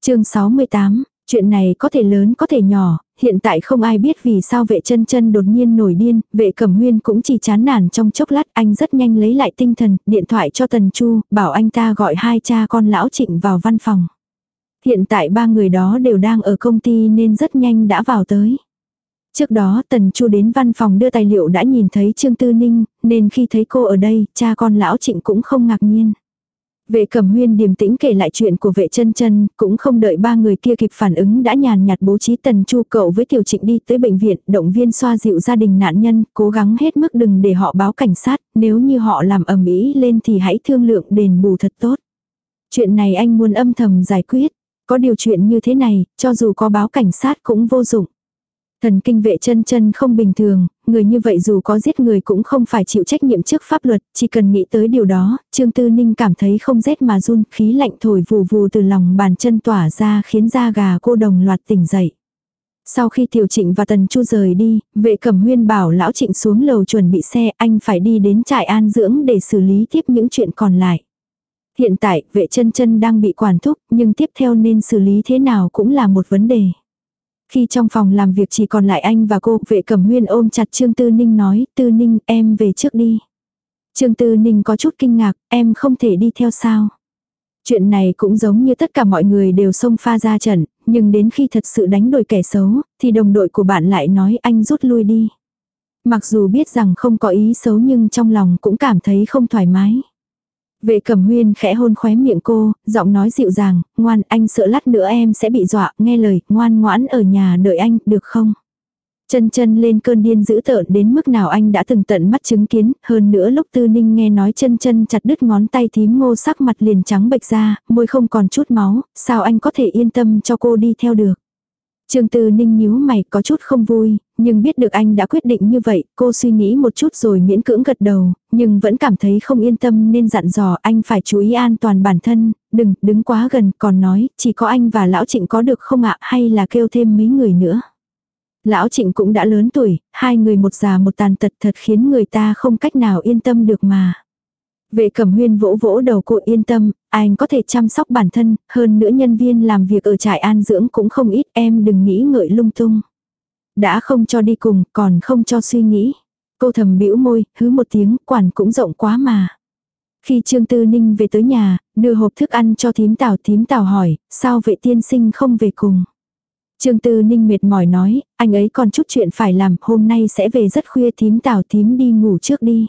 chương 68, chuyện này có thể lớn có thể nhỏ, hiện tại không ai biết vì sao vệ chân chân đột nhiên nổi điên, vệ cẩm huyên cũng chỉ chán nản trong chốc lát anh rất nhanh lấy lại tinh thần, điện thoại cho Tần Chu, bảo anh ta gọi hai cha con lão trịnh vào văn phòng. Hiện tại ba người đó đều đang ở công ty nên rất nhanh đã vào tới. Trước đó Tần Chu đến văn phòng đưa tài liệu đã nhìn thấy Trương Tư Ninh, nên khi thấy cô ở đây, cha con lão trịnh cũng không ngạc nhiên. Vệ cẩm huyên điềm tĩnh kể lại chuyện của vệ chân chân, cũng không đợi ba người kia kịp phản ứng đã nhàn nhạt bố trí tần chu cậu với tiểu trịnh đi tới bệnh viện, động viên xoa dịu gia đình nạn nhân, cố gắng hết mức đừng để họ báo cảnh sát, nếu như họ làm ầm ĩ lên thì hãy thương lượng đền bù thật tốt. Chuyện này anh muốn âm thầm giải quyết, có điều chuyện như thế này, cho dù có báo cảnh sát cũng vô dụng. Thần kinh vệ chân chân không bình thường, người như vậy dù có giết người cũng không phải chịu trách nhiệm trước pháp luật, chỉ cần nghĩ tới điều đó, Trương Tư Ninh cảm thấy không rét mà run, khí lạnh thổi vù vù từ lòng bàn chân tỏa ra khiến da gà cô đồng loạt tỉnh dậy. Sau khi Tiểu Trịnh và Tần Chu rời đi, vệ cẩm huyên bảo lão Trịnh xuống lầu chuẩn bị xe, anh phải đi đến trại an dưỡng để xử lý tiếp những chuyện còn lại. Hiện tại, vệ chân chân đang bị quản thúc, nhưng tiếp theo nên xử lý thế nào cũng là một vấn đề. Khi trong phòng làm việc chỉ còn lại anh và cô, vệ cẩm huyên ôm chặt Trương Tư Ninh nói, Tư Ninh, em về trước đi. Trương Tư Ninh có chút kinh ngạc, em không thể đi theo sao. Chuyện này cũng giống như tất cả mọi người đều xông pha ra trận, nhưng đến khi thật sự đánh đổi kẻ xấu, thì đồng đội của bạn lại nói anh rút lui đi. Mặc dù biết rằng không có ý xấu nhưng trong lòng cũng cảm thấy không thoải mái. Vệ cẩm huyên khẽ hôn khóe miệng cô, giọng nói dịu dàng, ngoan anh sợ lát nữa em sẽ bị dọa, nghe lời, ngoan ngoãn ở nhà đợi anh, được không? Chân chân lên cơn điên dữ tợn đến mức nào anh đã từng tận mắt chứng kiến, hơn nữa lúc tư ninh nghe nói chân chân chặt đứt ngón tay thím ngô sắc mặt liền trắng bệch ra, môi không còn chút máu, sao anh có thể yên tâm cho cô đi theo được. Trương Tư Ninh nhíu mày có chút không vui, nhưng biết được anh đã quyết định như vậy, cô suy nghĩ một chút rồi miễn cưỡng gật đầu, nhưng vẫn cảm thấy không yên tâm nên dặn dò anh phải chú ý an toàn bản thân, đừng đứng quá gần, còn nói, chỉ có anh và lão trịnh có được không ạ hay là kêu thêm mấy người nữa. Lão trịnh cũng đã lớn tuổi, hai người một già một tàn tật thật khiến người ta không cách nào yên tâm được mà. Vệ cẩm huyên vỗ vỗ đầu cô yên tâm, anh có thể chăm sóc bản thân, hơn nữa nhân viên làm việc ở trại an dưỡng cũng không ít em đừng nghĩ ngợi lung tung. Đã không cho đi cùng, còn không cho suy nghĩ. Cô thầm bĩu môi, hứ một tiếng, quản cũng rộng quá mà. Khi Trương Tư Ninh về tới nhà, đưa hộp thức ăn cho thím tào thím tào hỏi, sao vệ tiên sinh không về cùng. Trương Tư Ninh mệt mỏi nói, anh ấy còn chút chuyện phải làm, hôm nay sẽ về rất khuya thím tào thím đi ngủ trước đi.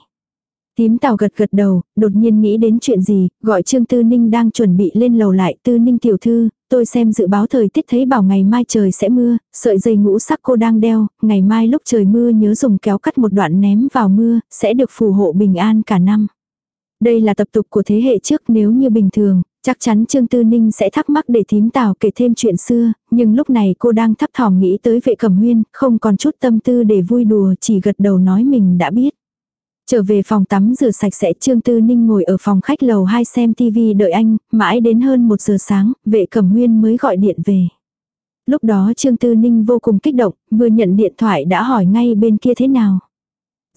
Tím tàu gật gật đầu, đột nhiên nghĩ đến chuyện gì, gọi Trương Tư Ninh đang chuẩn bị lên lầu lại. Tư Ninh tiểu thư, tôi xem dự báo thời tiết thấy bảo ngày mai trời sẽ mưa, sợi dây ngũ sắc cô đang đeo, ngày mai lúc trời mưa nhớ dùng kéo cắt một đoạn ném vào mưa, sẽ được phù hộ bình an cả năm. Đây là tập tục của thế hệ trước nếu như bình thường, chắc chắn Trương Tư Ninh sẽ thắc mắc để thím tào kể thêm chuyện xưa, nhưng lúc này cô đang thấp thỏm nghĩ tới vệ cẩm huyên, không còn chút tâm tư để vui đùa chỉ gật đầu nói mình đã biết. Trở về phòng tắm rửa sạch sẽ Trương Tư Ninh ngồi ở phòng khách lầu 2 xem TV đợi anh, mãi đến hơn 1 giờ sáng, vệ cẩm huyên mới gọi điện về. Lúc đó Trương Tư Ninh vô cùng kích động, vừa nhận điện thoại đã hỏi ngay bên kia thế nào.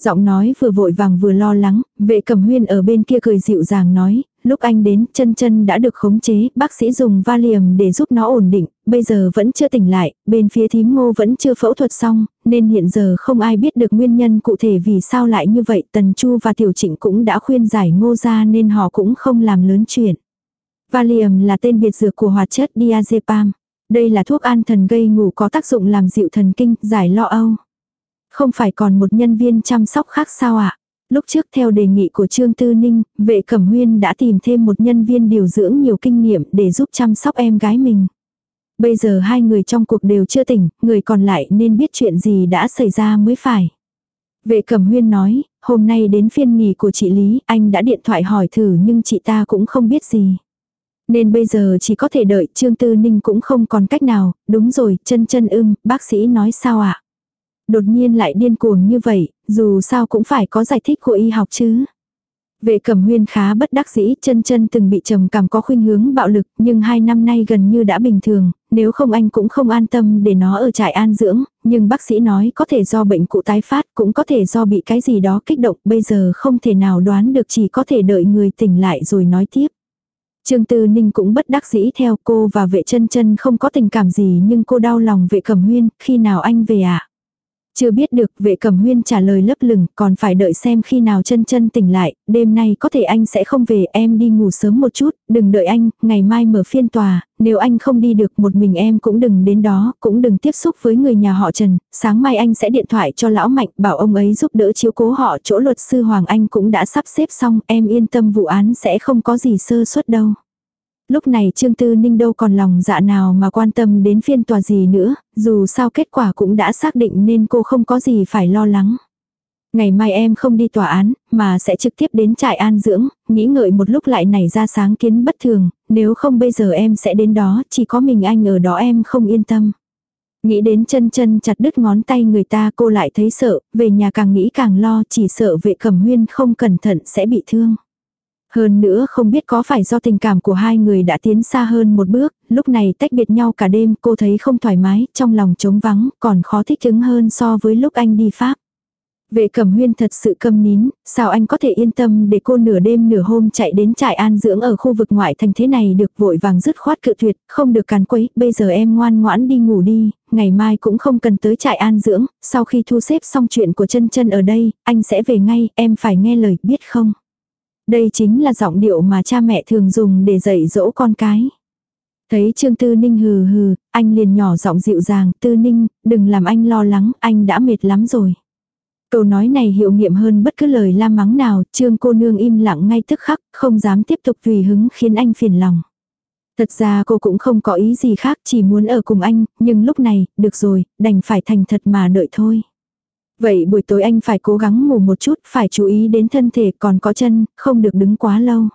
Giọng nói vừa vội vàng vừa lo lắng, vệ cẩm huyên ở bên kia cười dịu dàng nói, lúc anh đến chân chân đã được khống chế, bác sĩ dùng valium để giúp nó ổn định, bây giờ vẫn chưa tỉnh lại, bên phía thím ngô vẫn chưa phẫu thuật xong, nên hiện giờ không ai biết được nguyên nhân cụ thể vì sao lại như vậy. Tần Chu và Tiểu Trịnh cũng đã khuyên giải ngô ra nên họ cũng không làm lớn chuyện. Valium là tên biệt dược của hoạt chất diazepam. Đây là thuốc an thần gây ngủ có tác dụng làm dịu thần kinh, giải lo âu. Không phải còn một nhân viên chăm sóc khác sao ạ? Lúc trước theo đề nghị của Trương Tư Ninh, vệ cẩm huyên đã tìm thêm một nhân viên điều dưỡng nhiều kinh nghiệm để giúp chăm sóc em gái mình. Bây giờ hai người trong cuộc đều chưa tỉnh, người còn lại nên biết chuyện gì đã xảy ra mới phải. Vệ cẩm huyên nói, hôm nay đến phiên nghỉ của chị Lý, anh đã điện thoại hỏi thử nhưng chị ta cũng không biết gì. Nên bây giờ chỉ có thể đợi Trương Tư Ninh cũng không còn cách nào, đúng rồi, chân chân ưng, bác sĩ nói sao ạ? Đột nhiên lại điên cuồng như vậy, dù sao cũng phải có giải thích của y học chứ. Vệ cẩm huyên khá bất đắc dĩ, chân chân từng bị trầm cảm có khuynh hướng bạo lực, nhưng hai năm nay gần như đã bình thường, nếu không anh cũng không an tâm để nó ở trại an dưỡng, nhưng bác sĩ nói có thể do bệnh cụ tái phát, cũng có thể do bị cái gì đó kích động, bây giờ không thể nào đoán được chỉ có thể đợi người tỉnh lại rồi nói tiếp. Trương Tư Ninh cũng bất đắc dĩ theo cô và vệ chân chân không có tình cảm gì nhưng cô đau lòng vệ cẩm huyên, khi nào anh về ạ? À? Chưa biết được vệ cẩm huyên trả lời lấp lửng còn phải đợi xem khi nào chân chân tỉnh lại, đêm nay có thể anh sẽ không về em đi ngủ sớm một chút, đừng đợi anh, ngày mai mở phiên tòa, nếu anh không đi được một mình em cũng đừng đến đó, cũng đừng tiếp xúc với người nhà họ Trần, sáng mai anh sẽ điện thoại cho lão Mạnh bảo ông ấy giúp đỡ chiếu cố họ chỗ luật sư Hoàng Anh cũng đã sắp xếp xong, em yên tâm vụ án sẽ không có gì sơ suất đâu. Lúc này Trương Tư Ninh đâu còn lòng dạ nào mà quan tâm đến phiên tòa gì nữa, dù sao kết quả cũng đã xác định nên cô không có gì phải lo lắng. Ngày mai em không đi tòa án, mà sẽ trực tiếp đến trại an dưỡng, nghĩ ngợi một lúc lại nảy ra sáng kiến bất thường, nếu không bây giờ em sẽ đến đó, chỉ có mình anh ở đó em không yên tâm. Nghĩ đến chân chân chặt đứt ngón tay người ta cô lại thấy sợ, về nhà càng nghĩ càng lo chỉ sợ vệ cẩm huyên không cẩn thận sẽ bị thương. Hơn nữa không biết có phải do tình cảm của hai người đã tiến xa hơn một bước, lúc này tách biệt nhau cả đêm cô thấy không thoải mái, trong lòng trống vắng, còn khó thích ứng hơn so với lúc anh đi Pháp. Vệ cẩm huyên thật sự câm nín, sao anh có thể yên tâm để cô nửa đêm nửa hôm chạy đến trại an dưỡng ở khu vực ngoại thành thế này được vội vàng dứt khoát cự tuyệt, không được càn quấy, bây giờ em ngoan ngoãn đi ngủ đi, ngày mai cũng không cần tới trại an dưỡng, sau khi thu xếp xong chuyện của chân chân ở đây, anh sẽ về ngay, em phải nghe lời, biết không? Đây chính là giọng điệu mà cha mẹ thường dùng để dạy dỗ con cái. Thấy Trương Tư Ninh hừ hừ, anh liền nhỏ giọng dịu dàng, Tư Ninh, đừng làm anh lo lắng, anh đã mệt lắm rồi. Câu nói này hiệu nghiệm hơn bất cứ lời la mắng nào, Trương cô nương im lặng ngay tức khắc, không dám tiếp tục tùy hứng khiến anh phiền lòng. Thật ra cô cũng không có ý gì khác, chỉ muốn ở cùng anh, nhưng lúc này, được rồi, đành phải thành thật mà đợi thôi. Vậy buổi tối anh phải cố gắng ngủ một chút, phải chú ý đến thân thể còn có chân, không được đứng quá lâu.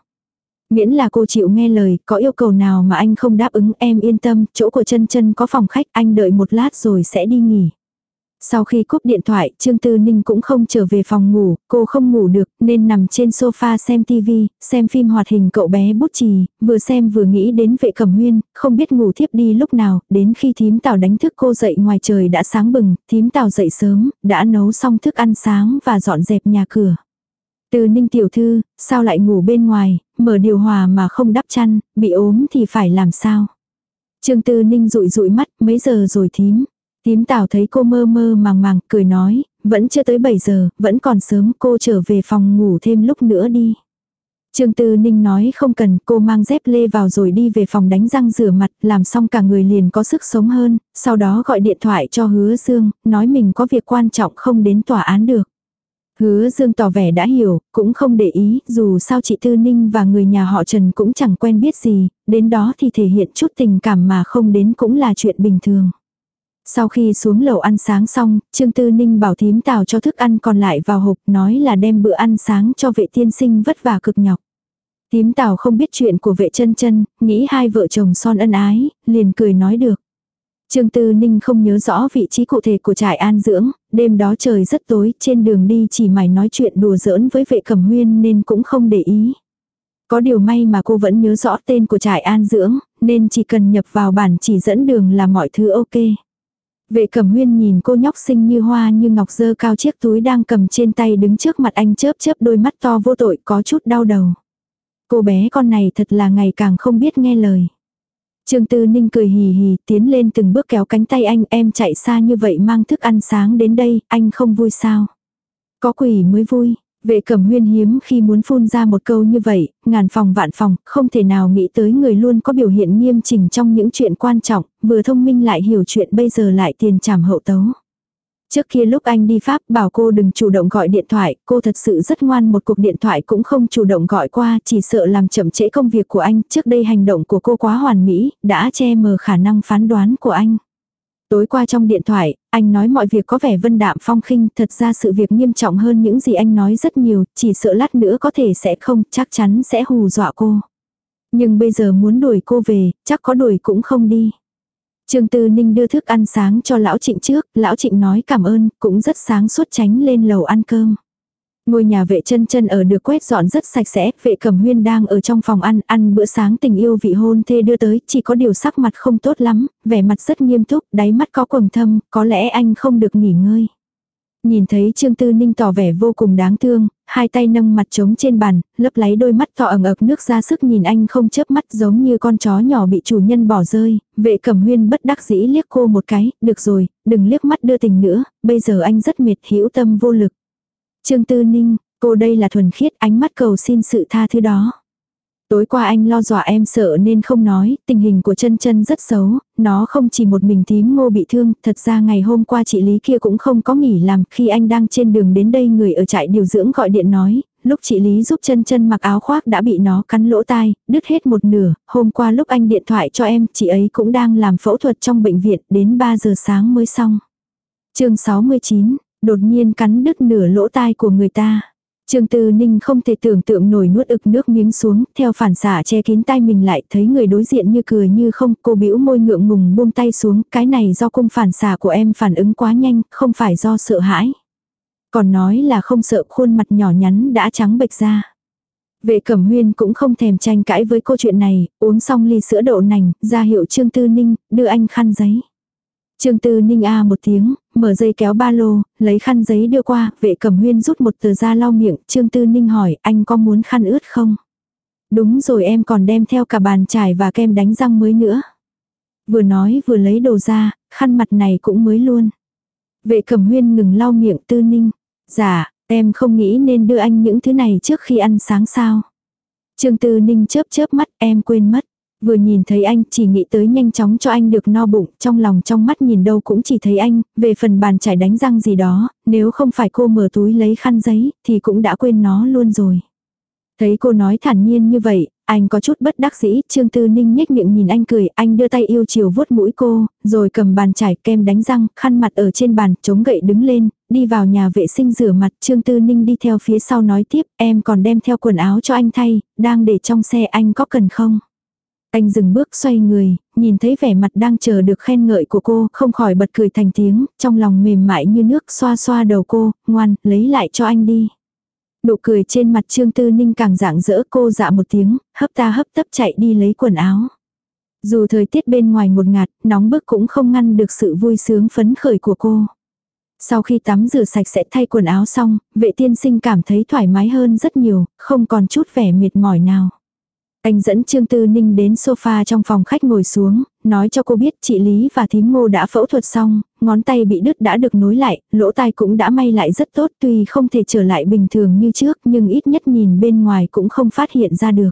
Miễn là cô chịu nghe lời, có yêu cầu nào mà anh không đáp ứng em yên tâm, chỗ của chân chân có phòng khách, anh đợi một lát rồi sẽ đi nghỉ. Sau khi cúp điện thoại, Trương Tư Ninh cũng không trở về phòng ngủ, cô không ngủ được, nên nằm trên sofa xem TV, xem phim hoạt hình cậu bé bút chì, vừa xem vừa nghĩ đến vệ cẩm huyên, không biết ngủ thiếp đi lúc nào, đến khi thím tào đánh thức cô dậy ngoài trời đã sáng bừng, thím tào dậy sớm, đã nấu xong thức ăn sáng và dọn dẹp nhà cửa. Từ ninh tiểu thư, sao lại ngủ bên ngoài, mở điều hòa mà không đắp chăn, bị ốm thì phải làm sao? Trương Tư Ninh rụi rụi mắt, mấy giờ rồi thím? Tím tảo thấy cô mơ mơ màng màng, cười nói, vẫn chưa tới 7 giờ, vẫn còn sớm, cô trở về phòng ngủ thêm lúc nữa đi. Trương Tư Ninh nói không cần, cô mang dép lê vào rồi đi về phòng đánh răng rửa mặt, làm xong cả người liền có sức sống hơn, sau đó gọi điện thoại cho Hứa Dương, nói mình có việc quan trọng không đến tòa án được. Hứa Dương tỏ vẻ đã hiểu, cũng không để ý, dù sao chị Tư Ninh và người nhà họ Trần cũng chẳng quen biết gì, đến đó thì thể hiện chút tình cảm mà không đến cũng là chuyện bình thường. Sau khi xuống lầu ăn sáng xong, Trương Tư Ninh bảo thím tào cho thức ăn còn lại vào hộp nói là đem bữa ăn sáng cho vệ tiên sinh vất vả cực nhọc. Thím tào không biết chuyện của vệ chân chân, nghĩ hai vợ chồng son ân ái, liền cười nói được. Trương Tư Ninh không nhớ rõ vị trí cụ thể của trại an dưỡng, đêm đó trời rất tối, trên đường đi chỉ mải nói chuyện đùa giỡn với vệ cẩm huyên nên cũng không để ý. Có điều may mà cô vẫn nhớ rõ tên của trại an dưỡng, nên chỉ cần nhập vào bản chỉ dẫn đường là mọi thứ ok. Vệ cẩm huyên nhìn cô nhóc xinh như hoa như ngọc dơ cao chiếc túi đang cầm trên tay đứng trước mặt anh chớp chớp đôi mắt to vô tội có chút đau đầu. Cô bé con này thật là ngày càng không biết nghe lời. Trương Tư Ninh cười hì hì tiến lên từng bước kéo cánh tay anh em chạy xa như vậy mang thức ăn sáng đến đây, anh không vui sao. Có quỷ mới vui, Vệ cẩm huyên hiếm khi muốn phun ra một câu như vậy, ngàn phòng vạn phòng, không thể nào nghĩ tới người luôn có biểu hiện nghiêm chỉnh trong những chuyện quan trọng, vừa thông minh lại hiểu chuyện bây giờ lại tiền trảm hậu tấu. Trước kia lúc anh đi Pháp bảo cô đừng chủ động gọi điện thoại, cô thật sự rất ngoan một cuộc điện thoại cũng không chủ động gọi qua, chỉ sợ làm chậm trễ công việc của anh. Trước đây hành động của cô quá hoàn mỹ, đã che mờ khả năng phán đoán của anh. Tối qua trong điện thoại, anh nói mọi việc có vẻ vân đạm phong khinh, thật ra sự việc nghiêm trọng hơn những gì anh nói rất nhiều, chỉ sợ lát nữa có thể sẽ không, chắc chắn sẽ hù dọa cô. Nhưng bây giờ muốn đuổi cô về, chắc có đuổi cũng không đi. Trương Tư Ninh đưa thức ăn sáng cho lão trịnh trước, lão trịnh nói cảm ơn, cũng rất sáng suốt tránh lên lầu ăn cơm. Ngôi nhà vệ chân chân ở được quét dọn rất sạch sẽ, vệ cẩm huyên đang ở trong phòng ăn, ăn bữa sáng tình yêu vị hôn thê đưa tới, chỉ có điều sắc mặt không tốt lắm, vẻ mặt rất nghiêm túc, đáy mắt có quầng thâm, có lẽ anh không được nghỉ ngơi. Nhìn thấy Trương Tư Ninh tỏ vẻ vô cùng đáng thương, hai tay nâng mặt trống trên bàn, lấp láy đôi mắt to ẩn ực nước ra sức nhìn anh không chớp mắt giống như con chó nhỏ bị chủ nhân bỏ rơi, vệ cẩm huyên bất đắc dĩ liếc cô một cái, được rồi, đừng liếc mắt đưa tình nữa, bây giờ anh rất mệt hữu tâm vô lực. Trương Tư Ninh, cô đây là thuần khiết ánh mắt cầu xin sự tha thứ đó. Tối qua anh lo dọa em sợ nên không nói, tình hình của chân chân rất xấu, nó không chỉ một mình tím ngô bị thương, thật ra ngày hôm qua chị Lý kia cũng không có nghỉ làm, khi anh đang trên đường đến đây người ở trại điều dưỡng gọi điện nói, lúc chị Lý giúp chân chân mặc áo khoác đã bị nó cắn lỗ tai, đứt hết một nửa, hôm qua lúc anh điện thoại cho em, chị ấy cũng đang làm phẫu thuật trong bệnh viện, đến 3 giờ sáng mới xong. chương 69, đột nhiên cắn đứt nửa lỗ tai của người ta. Trương Tư Ninh không thể tưởng tượng nổi nuốt ực nước miếng xuống, theo phản xạ che kín tay mình lại, thấy người đối diện như cười như không, cô bĩu môi ngượng ngùng buông tay xuống, cái này do cung phản xạ của em phản ứng quá nhanh, không phải do sợ hãi. Còn nói là không sợ khuôn mặt nhỏ nhắn đã trắng bệch ra. Vệ Cẩm Huyên cũng không thèm tranh cãi với câu chuyện này, uống xong ly sữa đậu nành, ra hiệu Trương Tư Ninh, đưa anh khăn giấy. Trương Tư Ninh a à một tiếng, mở dây kéo ba lô, lấy khăn giấy đưa qua, vệ cẩm huyên rút một tờ ra lau miệng, Trương Tư Ninh hỏi, anh có muốn khăn ướt không? Đúng rồi em còn đem theo cả bàn chải và kem đánh răng mới nữa. Vừa nói vừa lấy đồ ra, khăn mặt này cũng mới luôn. Vệ cẩm huyên ngừng lau miệng Tư Ninh. Dạ, em không nghĩ nên đưa anh những thứ này trước khi ăn sáng sao. Trương Tư Ninh chớp chớp mắt em quên mất. Vừa nhìn thấy anh chỉ nghĩ tới nhanh chóng cho anh được no bụng, trong lòng trong mắt nhìn đâu cũng chỉ thấy anh, về phần bàn chải đánh răng gì đó, nếu không phải cô mở túi lấy khăn giấy, thì cũng đã quên nó luôn rồi. Thấy cô nói thản nhiên như vậy, anh có chút bất đắc dĩ, Trương Tư Ninh nhếch miệng nhìn anh cười, anh đưa tay yêu chiều vuốt mũi cô, rồi cầm bàn chải kem đánh răng, khăn mặt ở trên bàn, chống gậy đứng lên, đi vào nhà vệ sinh rửa mặt, Trương Tư Ninh đi theo phía sau nói tiếp, em còn đem theo quần áo cho anh thay, đang để trong xe anh có cần không? Anh dừng bước xoay người, nhìn thấy vẻ mặt đang chờ được khen ngợi của cô, không khỏi bật cười thành tiếng, trong lòng mềm mại như nước xoa xoa đầu cô, ngoan, lấy lại cho anh đi. Nụ cười trên mặt Trương Tư Ninh càng dạng dỡ cô dạ một tiếng, hấp ta hấp tấp chạy đi lấy quần áo. Dù thời tiết bên ngoài ngột ngạt, nóng bức cũng không ngăn được sự vui sướng phấn khởi của cô. Sau khi tắm rửa sạch sẽ thay quần áo xong, vệ tiên sinh cảm thấy thoải mái hơn rất nhiều, không còn chút vẻ mệt mỏi nào. Anh dẫn Trương Tư Ninh đến sofa trong phòng khách ngồi xuống, nói cho cô biết chị Lý và thím ngô đã phẫu thuật xong, ngón tay bị đứt đã được nối lại, lỗ tai cũng đã may lại rất tốt tuy không thể trở lại bình thường như trước nhưng ít nhất nhìn bên ngoài cũng không phát hiện ra được.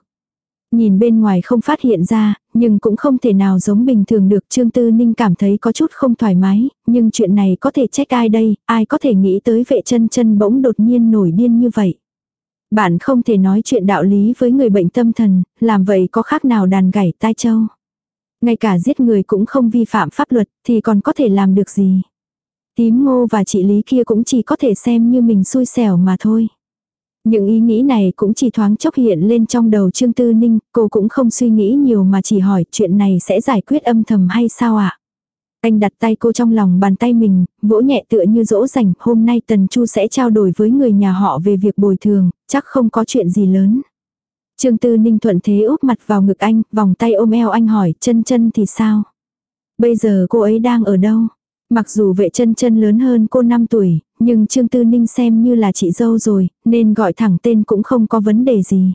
Nhìn bên ngoài không phát hiện ra, nhưng cũng không thể nào giống bình thường được. Trương Tư Ninh cảm thấy có chút không thoải mái, nhưng chuyện này có thể trách ai đây, ai có thể nghĩ tới vệ chân chân bỗng đột nhiên nổi điên như vậy. Bạn không thể nói chuyện đạo lý với người bệnh tâm thần, làm vậy có khác nào đàn gảy tai châu. Ngay cả giết người cũng không vi phạm pháp luật thì còn có thể làm được gì. Tím ngô và chị Lý kia cũng chỉ có thể xem như mình xui xẻo mà thôi. Những ý nghĩ này cũng chỉ thoáng chốc hiện lên trong đầu Trương Tư Ninh, cô cũng không suy nghĩ nhiều mà chỉ hỏi chuyện này sẽ giải quyết âm thầm hay sao ạ? Anh đặt tay cô trong lòng bàn tay mình, vỗ nhẹ tựa như dỗ dành, hôm nay Tần Chu sẽ trao đổi với người nhà họ về việc bồi thường, chắc không có chuyện gì lớn. Trương Tư Ninh thuận thế úp mặt vào ngực anh, vòng tay ôm eo anh hỏi, chân chân thì sao? Bây giờ cô ấy đang ở đâu? Mặc dù vệ chân chân lớn hơn cô 5 tuổi, nhưng Trương Tư Ninh xem như là chị dâu rồi, nên gọi thẳng tên cũng không có vấn đề gì.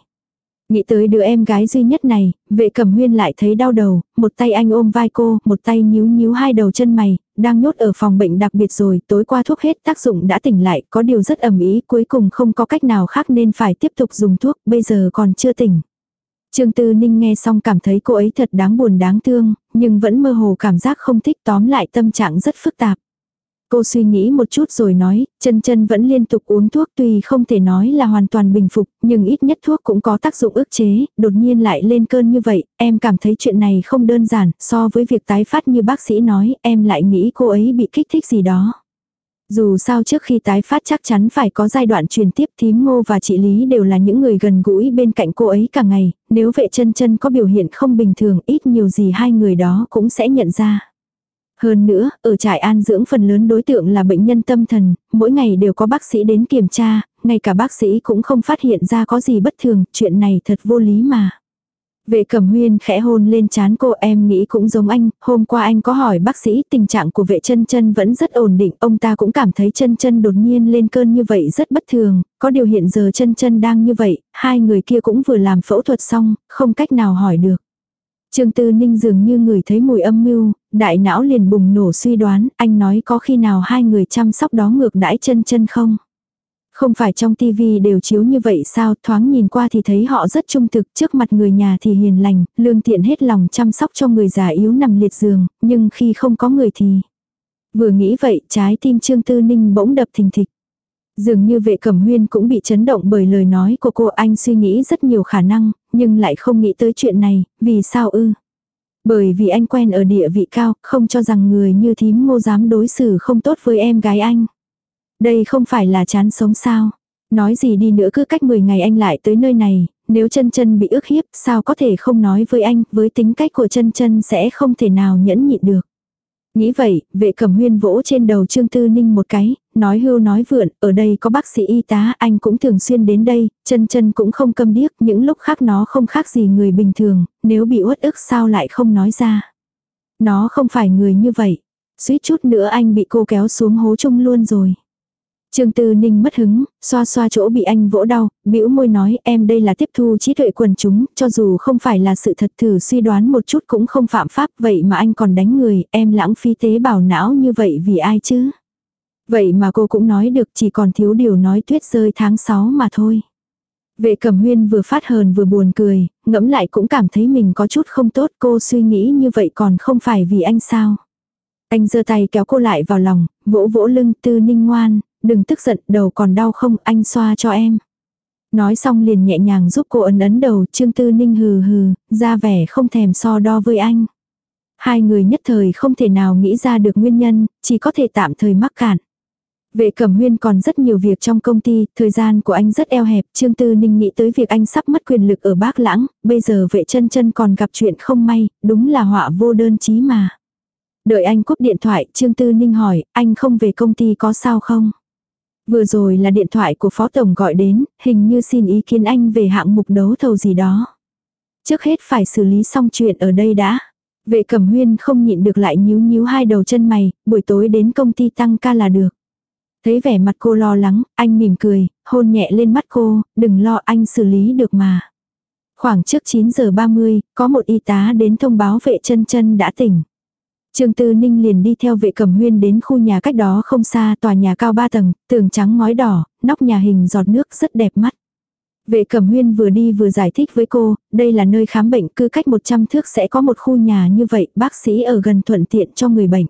Nghĩ tới đứa em gái duy nhất này, vệ cẩm huyên lại thấy đau đầu, một tay anh ôm vai cô, một tay nhíu nhíu hai đầu chân mày, đang nhốt ở phòng bệnh đặc biệt rồi, tối qua thuốc hết tác dụng đã tỉnh lại, có điều rất ẩm ý, cuối cùng không có cách nào khác nên phải tiếp tục dùng thuốc, bây giờ còn chưa tỉnh. Trương Tư Ninh nghe xong cảm thấy cô ấy thật đáng buồn đáng thương, nhưng vẫn mơ hồ cảm giác không thích tóm lại tâm trạng rất phức tạp. Cô suy nghĩ một chút rồi nói, chân chân vẫn liên tục uống thuốc tuy không thể nói là hoàn toàn bình phục, nhưng ít nhất thuốc cũng có tác dụng ức chế, đột nhiên lại lên cơn như vậy, em cảm thấy chuyện này không đơn giản, so với việc tái phát như bác sĩ nói, em lại nghĩ cô ấy bị kích thích gì đó. Dù sao trước khi tái phát chắc chắn phải có giai đoạn truyền tiếp thím ngô và chị Lý đều là những người gần gũi bên cạnh cô ấy cả ngày, nếu vệ chân chân có biểu hiện không bình thường ít nhiều gì hai người đó cũng sẽ nhận ra. Hơn nữa, ở trại an dưỡng phần lớn đối tượng là bệnh nhân tâm thần, mỗi ngày đều có bác sĩ đến kiểm tra, ngay cả bác sĩ cũng không phát hiện ra có gì bất thường, chuyện này thật vô lý mà. Vệ cẩm huyên khẽ hôn lên chán cô em nghĩ cũng giống anh, hôm qua anh có hỏi bác sĩ tình trạng của vệ chân chân vẫn rất ổn định, ông ta cũng cảm thấy chân chân đột nhiên lên cơn như vậy rất bất thường, có điều hiện giờ chân chân đang như vậy, hai người kia cũng vừa làm phẫu thuật xong, không cách nào hỏi được. Trương Tư Ninh dường như người thấy mùi âm mưu, đại não liền bùng nổ suy đoán, anh nói có khi nào hai người chăm sóc đó ngược đãi chân chân không? Không phải trong tivi đều chiếu như vậy sao, thoáng nhìn qua thì thấy họ rất trung thực, trước mặt người nhà thì hiền lành, lương thiện hết lòng chăm sóc cho người già yếu nằm liệt giường, nhưng khi không có người thì... Vừa nghĩ vậy, trái tim Trương Tư Ninh bỗng đập thình thịch. Dường như vệ cẩm huyên cũng bị chấn động bởi lời nói của cô anh suy nghĩ rất nhiều khả năng, nhưng lại không nghĩ tới chuyện này, vì sao ư? Bởi vì anh quen ở địa vị cao, không cho rằng người như thím ngô dám đối xử không tốt với em gái anh. Đây không phải là chán sống sao. Nói gì đi nữa cứ cách 10 ngày anh lại tới nơi này, nếu chân chân bị ức hiếp sao có thể không nói với anh, với tính cách của chân chân sẽ không thể nào nhẫn nhịn được. Nghĩ vậy, vệ cẩm huyên vỗ trên đầu Trương Tư Ninh một cái, nói hưu nói vượn, ở đây có bác sĩ y tá, anh cũng thường xuyên đến đây, chân chân cũng không câm điếc, những lúc khác nó không khác gì người bình thường, nếu bị uất ức sao lại không nói ra. Nó không phải người như vậy. Suýt chút nữa anh bị cô kéo xuống hố chung luôn rồi. Trương Tư Ninh mất hứng, xoa xoa chỗ bị anh vỗ đau, bĩu môi nói em đây là tiếp thu trí tuệ quần chúng, cho dù không phải là sự thật thử suy đoán một chút cũng không phạm pháp vậy mà anh còn đánh người, em lãng phí tế bào não như vậy vì ai chứ? Vậy mà cô cũng nói được chỉ còn thiếu điều nói tuyết rơi tháng 6 mà thôi. Vệ cẩm huyên vừa phát hờn vừa buồn cười, ngẫm lại cũng cảm thấy mình có chút không tốt cô suy nghĩ như vậy còn không phải vì anh sao. Anh giơ tay kéo cô lại vào lòng, vỗ vỗ lưng tư ninh ngoan, đừng tức giận, đầu còn đau không, anh xoa cho em. Nói xong liền nhẹ nhàng giúp cô ấn ấn đầu, Trương Tư Ninh hừ hừ, ra vẻ không thèm so đo với anh. Hai người nhất thời không thể nào nghĩ ra được nguyên nhân, chỉ có thể tạm thời mắc cạn. Vệ Cẩm Huyên còn rất nhiều việc trong công ty, thời gian của anh rất eo hẹp, Trương Tư Ninh nghĩ tới việc anh sắp mất quyền lực ở Bác Lãng, bây giờ vệ chân chân còn gặp chuyện không may, đúng là họa vô đơn chí mà. Đợi anh cúp điện thoại, Trương Tư Ninh hỏi, anh không về công ty có sao không? Vừa rồi là điện thoại của Phó Tổng gọi đến, hình như xin ý kiến anh về hạng mục đấu thầu gì đó. Trước hết phải xử lý xong chuyện ở đây đã. Vệ Cẩm Huyên không nhịn được lại nhíu nhíu hai đầu chân mày, buổi tối đến công ty tăng ca là được. Thấy vẻ mặt cô lo lắng, anh mỉm cười, hôn nhẹ lên mắt cô, đừng lo anh xử lý được mà. Khoảng trước 9 giờ 30, có một y tá đến thông báo vệ chân chân đã tỉnh. Trương Tư Ninh liền đi theo vệ cẩm huyên đến khu nhà cách đó không xa tòa nhà cao 3 tầng, tường trắng ngói đỏ, nóc nhà hình giọt nước rất đẹp mắt. Vệ cẩm huyên vừa đi vừa giải thích với cô, đây là nơi khám bệnh cứ cách 100 thước sẽ có một khu nhà như vậy, bác sĩ ở gần thuận tiện cho người bệnh.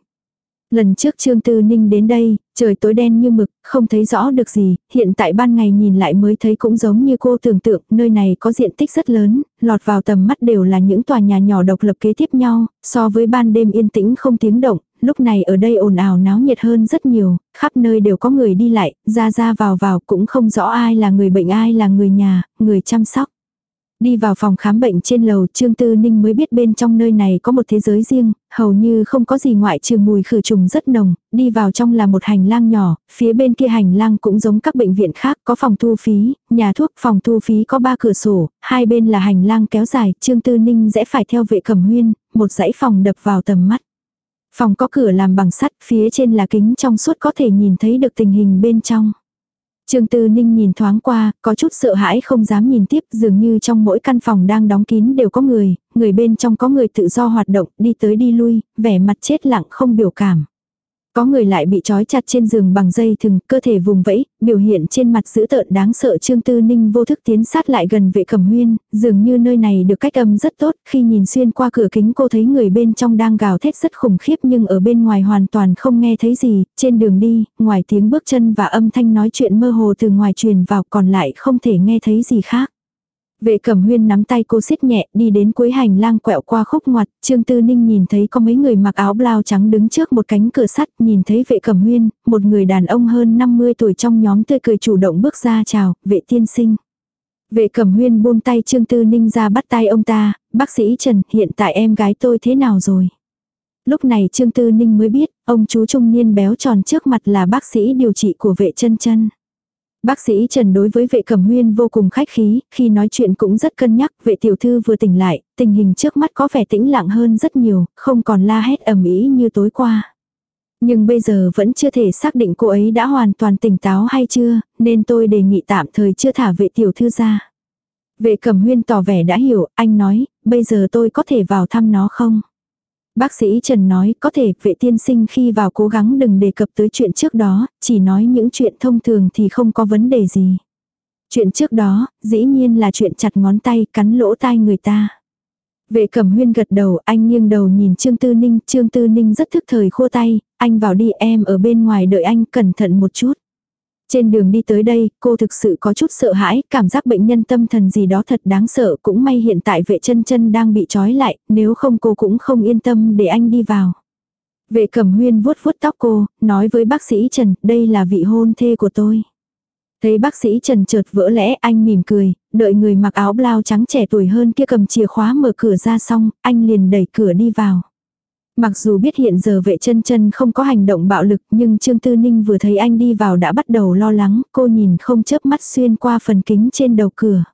Lần trước Trương Tư Ninh đến đây, trời tối đen như mực, không thấy rõ được gì, hiện tại ban ngày nhìn lại mới thấy cũng giống như cô tưởng tượng, nơi này có diện tích rất lớn, lọt vào tầm mắt đều là những tòa nhà nhỏ độc lập kế tiếp nhau, so với ban đêm yên tĩnh không tiếng động, lúc này ở đây ồn ào náo nhiệt hơn rất nhiều, khắp nơi đều có người đi lại, ra ra vào vào cũng không rõ ai là người bệnh ai là người nhà, người chăm sóc. Đi vào phòng khám bệnh trên lầu Trương Tư Ninh mới biết bên trong nơi này có một thế giới riêng, hầu như không có gì ngoại trừ mùi khử trùng rất nồng, đi vào trong là một hành lang nhỏ, phía bên kia hành lang cũng giống các bệnh viện khác có phòng thu phí, nhà thuốc phòng thu phí có ba cửa sổ, hai bên là hành lang kéo dài, Trương Tư Ninh sẽ phải theo vệ cẩm huyên, một dãy phòng đập vào tầm mắt. Phòng có cửa làm bằng sắt, phía trên là kính trong suốt có thể nhìn thấy được tình hình bên trong. Trương Tư Ninh nhìn thoáng qua, có chút sợ hãi không dám nhìn tiếp, dường như trong mỗi căn phòng đang đóng kín đều có người, người bên trong có người tự do hoạt động, đi tới đi lui, vẻ mặt chết lặng không biểu cảm. Có người lại bị trói chặt trên giường bằng dây thừng, cơ thể vùng vẫy, biểu hiện trên mặt dữ tợn đáng sợ Trương Tư Ninh vô thức tiến sát lại gần vệ cẩm huyên, dường như nơi này được cách âm rất tốt, khi nhìn xuyên qua cửa kính cô thấy người bên trong đang gào thét rất khủng khiếp nhưng ở bên ngoài hoàn toàn không nghe thấy gì, trên đường đi, ngoài tiếng bước chân và âm thanh nói chuyện mơ hồ từ ngoài truyền vào còn lại không thể nghe thấy gì khác. Vệ cẩm huyên nắm tay cô siết nhẹ đi đến cuối hành lang quẹo qua khúc ngoặt, Trương Tư Ninh nhìn thấy có mấy người mặc áo blau trắng đứng trước một cánh cửa sắt, nhìn thấy vệ cẩm huyên, một người đàn ông hơn 50 tuổi trong nhóm tươi cười chủ động bước ra chào, vệ tiên sinh. Vệ cẩm huyên buông tay Trương Tư Ninh ra bắt tay ông ta, bác sĩ Trần, hiện tại em gái tôi thế nào rồi? Lúc này Trương Tư Ninh mới biết, ông chú trung niên béo tròn trước mặt là bác sĩ điều trị của vệ chân chân. Bác sĩ Trần đối với vệ cẩm huyên vô cùng khách khí, khi nói chuyện cũng rất cân nhắc, vệ tiểu thư vừa tỉnh lại, tình hình trước mắt có vẻ tĩnh lặng hơn rất nhiều, không còn la hét ầm ĩ như tối qua. Nhưng bây giờ vẫn chưa thể xác định cô ấy đã hoàn toàn tỉnh táo hay chưa, nên tôi đề nghị tạm thời chưa thả vệ tiểu thư ra. Vệ cẩm huyên tỏ vẻ đã hiểu, anh nói, bây giờ tôi có thể vào thăm nó không? Bác sĩ Trần nói có thể vệ tiên sinh khi vào cố gắng đừng đề cập tới chuyện trước đó, chỉ nói những chuyện thông thường thì không có vấn đề gì. Chuyện trước đó, dĩ nhiên là chuyện chặt ngón tay cắn lỗ tai người ta. Vệ cẩm huyên gật đầu, anh nghiêng đầu nhìn Trương Tư Ninh, Trương Tư Ninh rất thức thời khô tay, anh vào đi em ở bên ngoài đợi anh cẩn thận một chút. Trên đường đi tới đây, cô thực sự có chút sợ hãi, cảm giác bệnh nhân tâm thần gì đó thật đáng sợ, cũng may hiện tại vệ chân chân đang bị trói lại, nếu không cô cũng không yên tâm để anh đi vào. Vệ cẩm huyên vuốt vuốt tóc cô, nói với bác sĩ Trần, đây là vị hôn thê của tôi. Thấy bác sĩ Trần chợt vỡ lẽ anh mỉm cười, đợi người mặc áo blau trắng trẻ tuổi hơn kia cầm chìa khóa mở cửa ra xong, anh liền đẩy cửa đi vào. Mặc dù biết hiện giờ vệ chân chân không có hành động bạo lực nhưng Trương Tư Ninh vừa thấy anh đi vào đã bắt đầu lo lắng, cô nhìn không chớp mắt xuyên qua phần kính trên đầu cửa.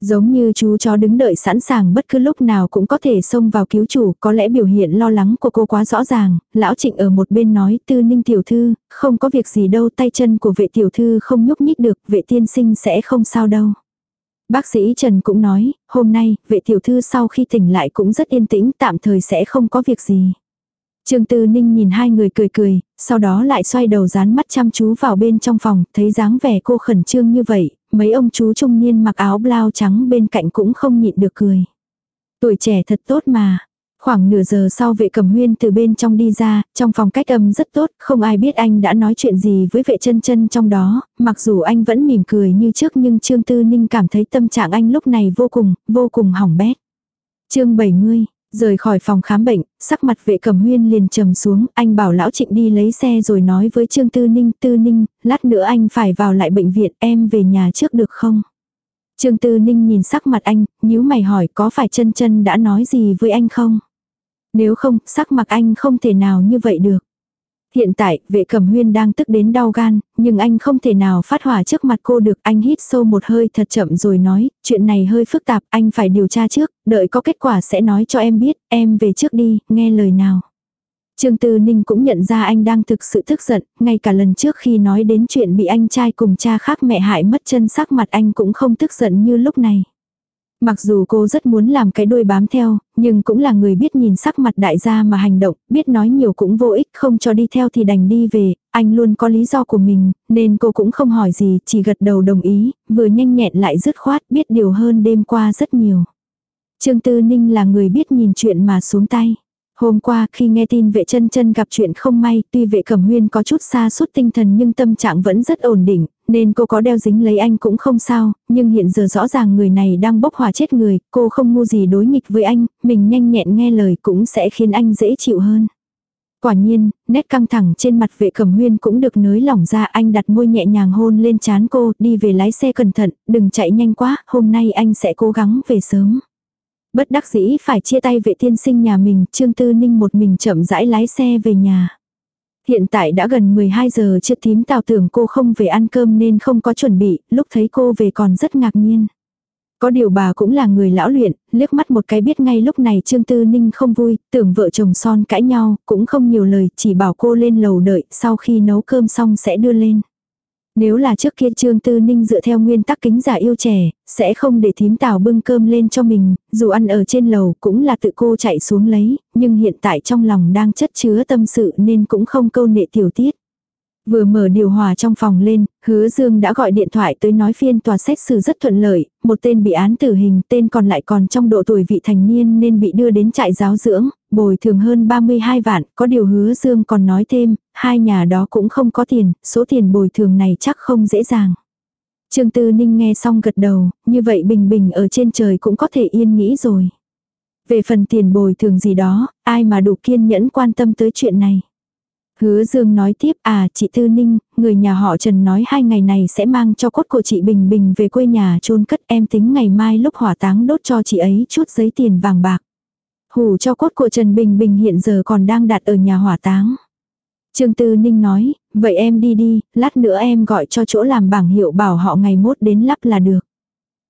Giống như chú chó đứng đợi sẵn sàng bất cứ lúc nào cũng có thể xông vào cứu chủ, có lẽ biểu hiện lo lắng của cô quá rõ ràng, lão trịnh ở một bên nói tư ninh tiểu thư, không có việc gì đâu tay chân của vệ tiểu thư không nhúc nhích được, vệ tiên sinh sẽ không sao đâu. Bác sĩ Trần cũng nói, hôm nay, vệ tiểu thư sau khi tỉnh lại cũng rất yên tĩnh, tạm thời sẽ không có việc gì. Trương Tư Ninh nhìn hai người cười cười, sau đó lại xoay đầu dán mắt chăm chú vào bên trong phòng, thấy dáng vẻ cô khẩn trương như vậy, mấy ông chú trung niên mặc áo blau trắng bên cạnh cũng không nhịn được cười. Tuổi trẻ thật tốt mà, Khoảng nửa giờ sau vệ cầm huyên từ bên trong đi ra, trong phòng cách âm rất tốt, không ai biết anh đã nói chuyện gì với vệ chân chân trong đó, mặc dù anh vẫn mỉm cười như trước nhưng Trương Tư Ninh cảm thấy tâm trạng anh lúc này vô cùng, vô cùng hỏng bét. chương 70, rời khỏi phòng khám bệnh, sắc mặt vệ cầm huyên liền trầm xuống, anh bảo lão trịnh đi lấy xe rồi nói với Trương Tư Ninh, Tư Ninh, lát nữa anh phải vào lại bệnh viện, em về nhà trước được không? Trương Tư Ninh nhìn sắc mặt anh, nhíu mày hỏi có phải chân chân đã nói gì với anh không? Nếu không, sắc mặt anh không thể nào như vậy được. Hiện tại, vệ cẩm huyên đang tức đến đau gan, nhưng anh không thể nào phát hỏa trước mặt cô được. Anh hít sâu một hơi thật chậm rồi nói, chuyện này hơi phức tạp, anh phải điều tra trước, đợi có kết quả sẽ nói cho em biết, em về trước đi, nghe lời nào. Trương Tư Ninh cũng nhận ra anh đang thực sự tức giận, ngay cả lần trước khi nói đến chuyện bị anh trai cùng cha khác mẹ hại mất chân sắc mặt anh cũng không tức giận như lúc này. Mặc dù cô rất muốn làm cái đuôi bám theo, nhưng cũng là người biết nhìn sắc mặt đại gia mà hành động, biết nói nhiều cũng vô ích, không cho đi theo thì đành đi về, anh luôn có lý do của mình, nên cô cũng không hỏi gì, chỉ gật đầu đồng ý, vừa nhanh nhẹn lại dứt khoát, biết điều hơn đêm qua rất nhiều. Trương Tư Ninh là người biết nhìn chuyện mà xuống tay. Hôm qua khi nghe tin vệ chân chân gặp chuyện không may, tuy vệ cẩm huyên có chút xa suốt tinh thần nhưng tâm trạng vẫn rất ổn định, nên cô có đeo dính lấy anh cũng không sao, nhưng hiện giờ rõ ràng người này đang bốc hỏa chết người, cô không ngu gì đối nghịch với anh, mình nhanh nhẹn nghe lời cũng sẽ khiến anh dễ chịu hơn. Quả nhiên, nét căng thẳng trên mặt vệ cẩm huyên cũng được nới lỏng ra anh đặt môi nhẹ nhàng hôn lên chán cô, đi về lái xe cẩn thận, đừng chạy nhanh quá, hôm nay anh sẽ cố gắng về sớm. Bất đắc dĩ phải chia tay vệ tiên sinh nhà mình, Trương Tư Ninh một mình chậm rãi lái xe về nhà. Hiện tại đã gần 12 giờ chưa tím tào tưởng cô không về ăn cơm nên không có chuẩn bị, lúc thấy cô về còn rất ngạc nhiên. Có điều bà cũng là người lão luyện, liếc mắt một cái biết ngay lúc này Trương Tư Ninh không vui, tưởng vợ chồng son cãi nhau, cũng không nhiều lời, chỉ bảo cô lên lầu đợi, sau khi nấu cơm xong sẽ đưa lên. Nếu là trước kia Trương Tư Ninh dựa theo nguyên tắc kính giả yêu trẻ, sẽ không để thím tảo bưng cơm lên cho mình, dù ăn ở trên lầu cũng là tự cô chạy xuống lấy, nhưng hiện tại trong lòng đang chất chứa tâm sự nên cũng không câu nệ tiểu tiết. Vừa mở điều hòa trong phòng lên, hứa Dương đã gọi điện thoại tới nói phiên tòa xét xử rất thuận lợi, một tên bị án tử hình, tên còn lại còn trong độ tuổi vị thành niên nên bị đưa đến trại giáo dưỡng, bồi thường hơn 32 vạn, có điều hứa Dương còn nói thêm, hai nhà đó cũng không có tiền, số tiền bồi thường này chắc không dễ dàng. Trương Tư Ninh nghe xong gật đầu, như vậy bình bình ở trên trời cũng có thể yên nghĩ rồi. Về phần tiền bồi thường gì đó, ai mà đủ kiên nhẫn quan tâm tới chuyện này. Hứa Dương nói tiếp à chị Tư Ninh, người nhà họ Trần nói hai ngày này sẽ mang cho cốt của chị Bình Bình về quê nhà chôn cất em tính ngày mai lúc hỏa táng đốt cho chị ấy chút giấy tiền vàng bạc. Hủ cho cốt của Trần Bình Bình hiện giờ còn đang đặt ở nhà hỏa táng. Trương Tư Ninh nói, vậy em đi đi, lát nữa em gọi cho chỗ làm bảng hiệu bảo họ ngày mốt đến lắp là được.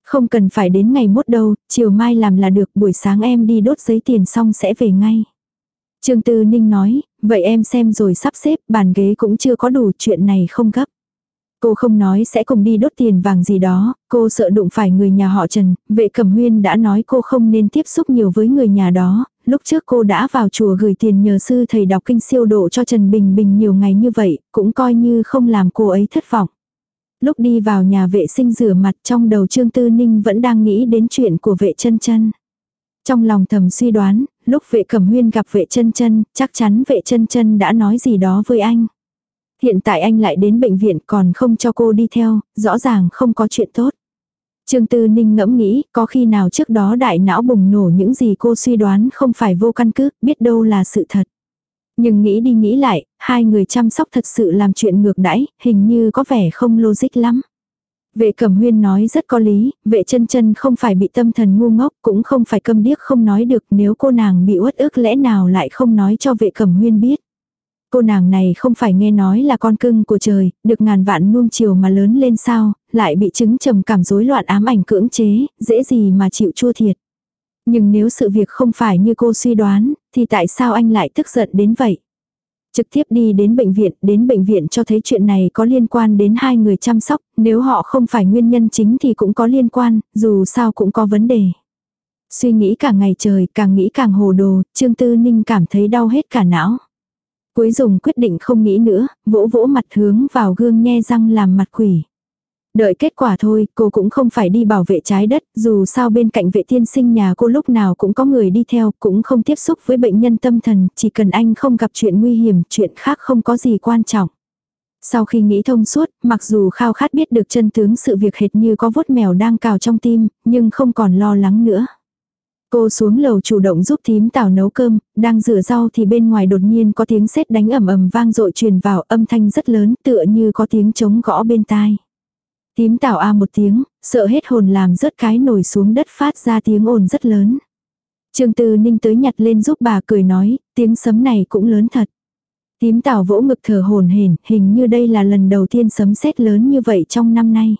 Không cần phải đến ngày mốt đâu, chiều mai làm là được, buổi sáng em đi đốt giấy tiền xong sẽ về ngay. Trương Tư Ninh nói, vậy em xem rồi sắp xếp, bàn ghế cũng chưa có đủ, chuyện này không gấp. Cô không nói sẽ cùng đi đốt tiền vàng gì đó, cô sợ đụng phải người nhà họ Trần, vệ cẩm huyên đã nói cô không nên tiếp xúc nhiều với người nhà đó, lúc trước cô đã vào chùa gửi tiền nhờ sư thầy đọc kinh siêu độ cho Trần Bình Bình nhiều ngày như vậy, cũng coi như không làm cô ấy thất vọng. Lúc đi vào nhà vệ sinh rửa mặt trong đầu Trương Tư Ninh vẫn đang nghĩ đến chuyện của vệ chân chân. Trong lòng thầm suy đoán, lúc vệ cẩm huyên gặp vệ chân chân, chắc chắn vệ chân chân đã nói gì đó với anh. Hiện tại anh lại đến bệnh viện còn không cho cô đi theo, rõ ràng không có chuyện tốt. Trương Tư Ninh ngẫm nghĩ, có khi nào trước đó đại não bùng nổ những gì cô suy đoán không phải vô căn cứ, biết đâu là sự thật. Nhưng nghĩ đi nghĩ lại, hai người chăm sóc thật sự làm chuyện ngược đãi, hình như có vẻ không logic lắm. Vệ cẩm huyên nói rất có lý, vệ chân chân không phải bị tâm thần ngu ngốc, cũng không phải câm điếc không nói được nếu cô nàng bị uất ức lẽ nào lại không nói cho vệ cẩm huyên biết. Cô nàng này không phải nghe nói là con cưng của trời, được ngàn vạn nuông chiều mà lớn lên sao, lại bị chứng trầm cảm rối loạn ám ảnh cưỡng chế, dễ gì mà chịu chua thiệt. Nhưng nếu sự việc không phải như cô suy đoán, thì tại sao anh lại tức giận đến vậy? Trực tiếp đi đến bệnh viện, đến bệnh viện cho thấy chuyện này có liên quan đến hai người chăm sóc, nếu họ không phải nguyên nhân chính thì cũng có liên quan, dù sao cũng có vấn đề. Suy nghĩ cả ngày trời, càng nghĩ càng hồ đồ, Trương Tư Ninh cảm thấy đau hết cả não. Cuối dùng quyết định không nghĩ nữa, vỗ vỗ mặt hướng vào gương nhe răng làm mặt quỷ. Đợi kết quả thôi, cô cũng không phải đi bảo vệ trái đất, dù sao bên cạnh vệ tiên sinh nhà cô lúc nào cũng có người đi theo, cũng không tiếp xúc với bệnh nhân tâm thần, chỉ cần anh không gặp chuyện nguy hiểm, chuyện khác không có gì quan trọng. Sau khi nghĩ thông suốt, mặc dù khao khát biết được chân tướng sự việc hệt như có vốt mèo đang cào trong tim, nhưng không còn lo lắng nữa. Cô xuống lầu chủ động giúp thím tảo nấu cơm, đang rửa rau thì bên ngoài đột nhiên có tiếng sét đánh ầm ầm vang dội truyền vào âm thanh rất lớn tựa như có tiếng trống gõ bên tai. Thím tảo a một tiếng, sợ hết hồn làm rớt cái nổi xuống đất phát ra tiếng ồn rất lớn. Trương Tư Ninh tới nhặt lên giúp bà cười nói, tiếng sấm này cũng lớn thật. Tím tảo vỗ ngực thở hồn hển, hình như đây là lần đầu tiên sấm sét lớn như vậy trong năm nay.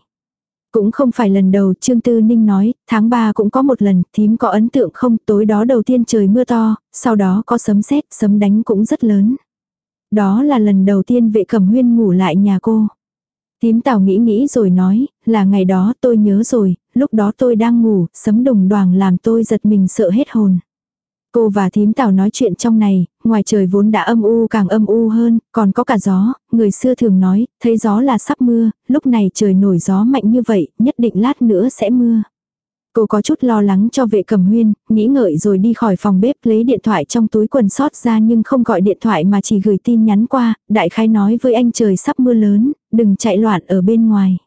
Cũng không phải lần đầu, Trương Tư Ninh nói, tháng 3 cũng có một lần, thím có ấn tượng không, tối đó đầu tiên trời mưa to, sau đó có sấm sét, sấm đánh cũng rất lớn. Đó là lần đầu tiên vệ cẩm huyên ngủ lại nhà cô. Tím tào nghĩ nghĩ rồi nói, là ngày đó tôi nhớ rồi, lúc đó tôi đang ngủ, sấm đùng đoàng làm tôi giật mình sợ hết hồn. Cô và thím tào nói chuyện trong này, ngoài trời vốn đã âm u càng âm u hơn, còn có cả gió, người xưa thường nói, thấy gió là sắp mưa, lúc này trời nổi gió mạnh như vậy, nhất định lát nữa sẽ mưa. Cô có chút lo lắng cho vệ cầm huyên, nghĩ ngợi rồi đi khỏi phòng bếp lấy điện thoại trong túi quần sót ra nhưng không gọi điện thoại mà chỉ gửi tin nhắn qua, đại khái nói với anh trời sắp mưa lớn, đừng chạy loạn ở bên ngoài.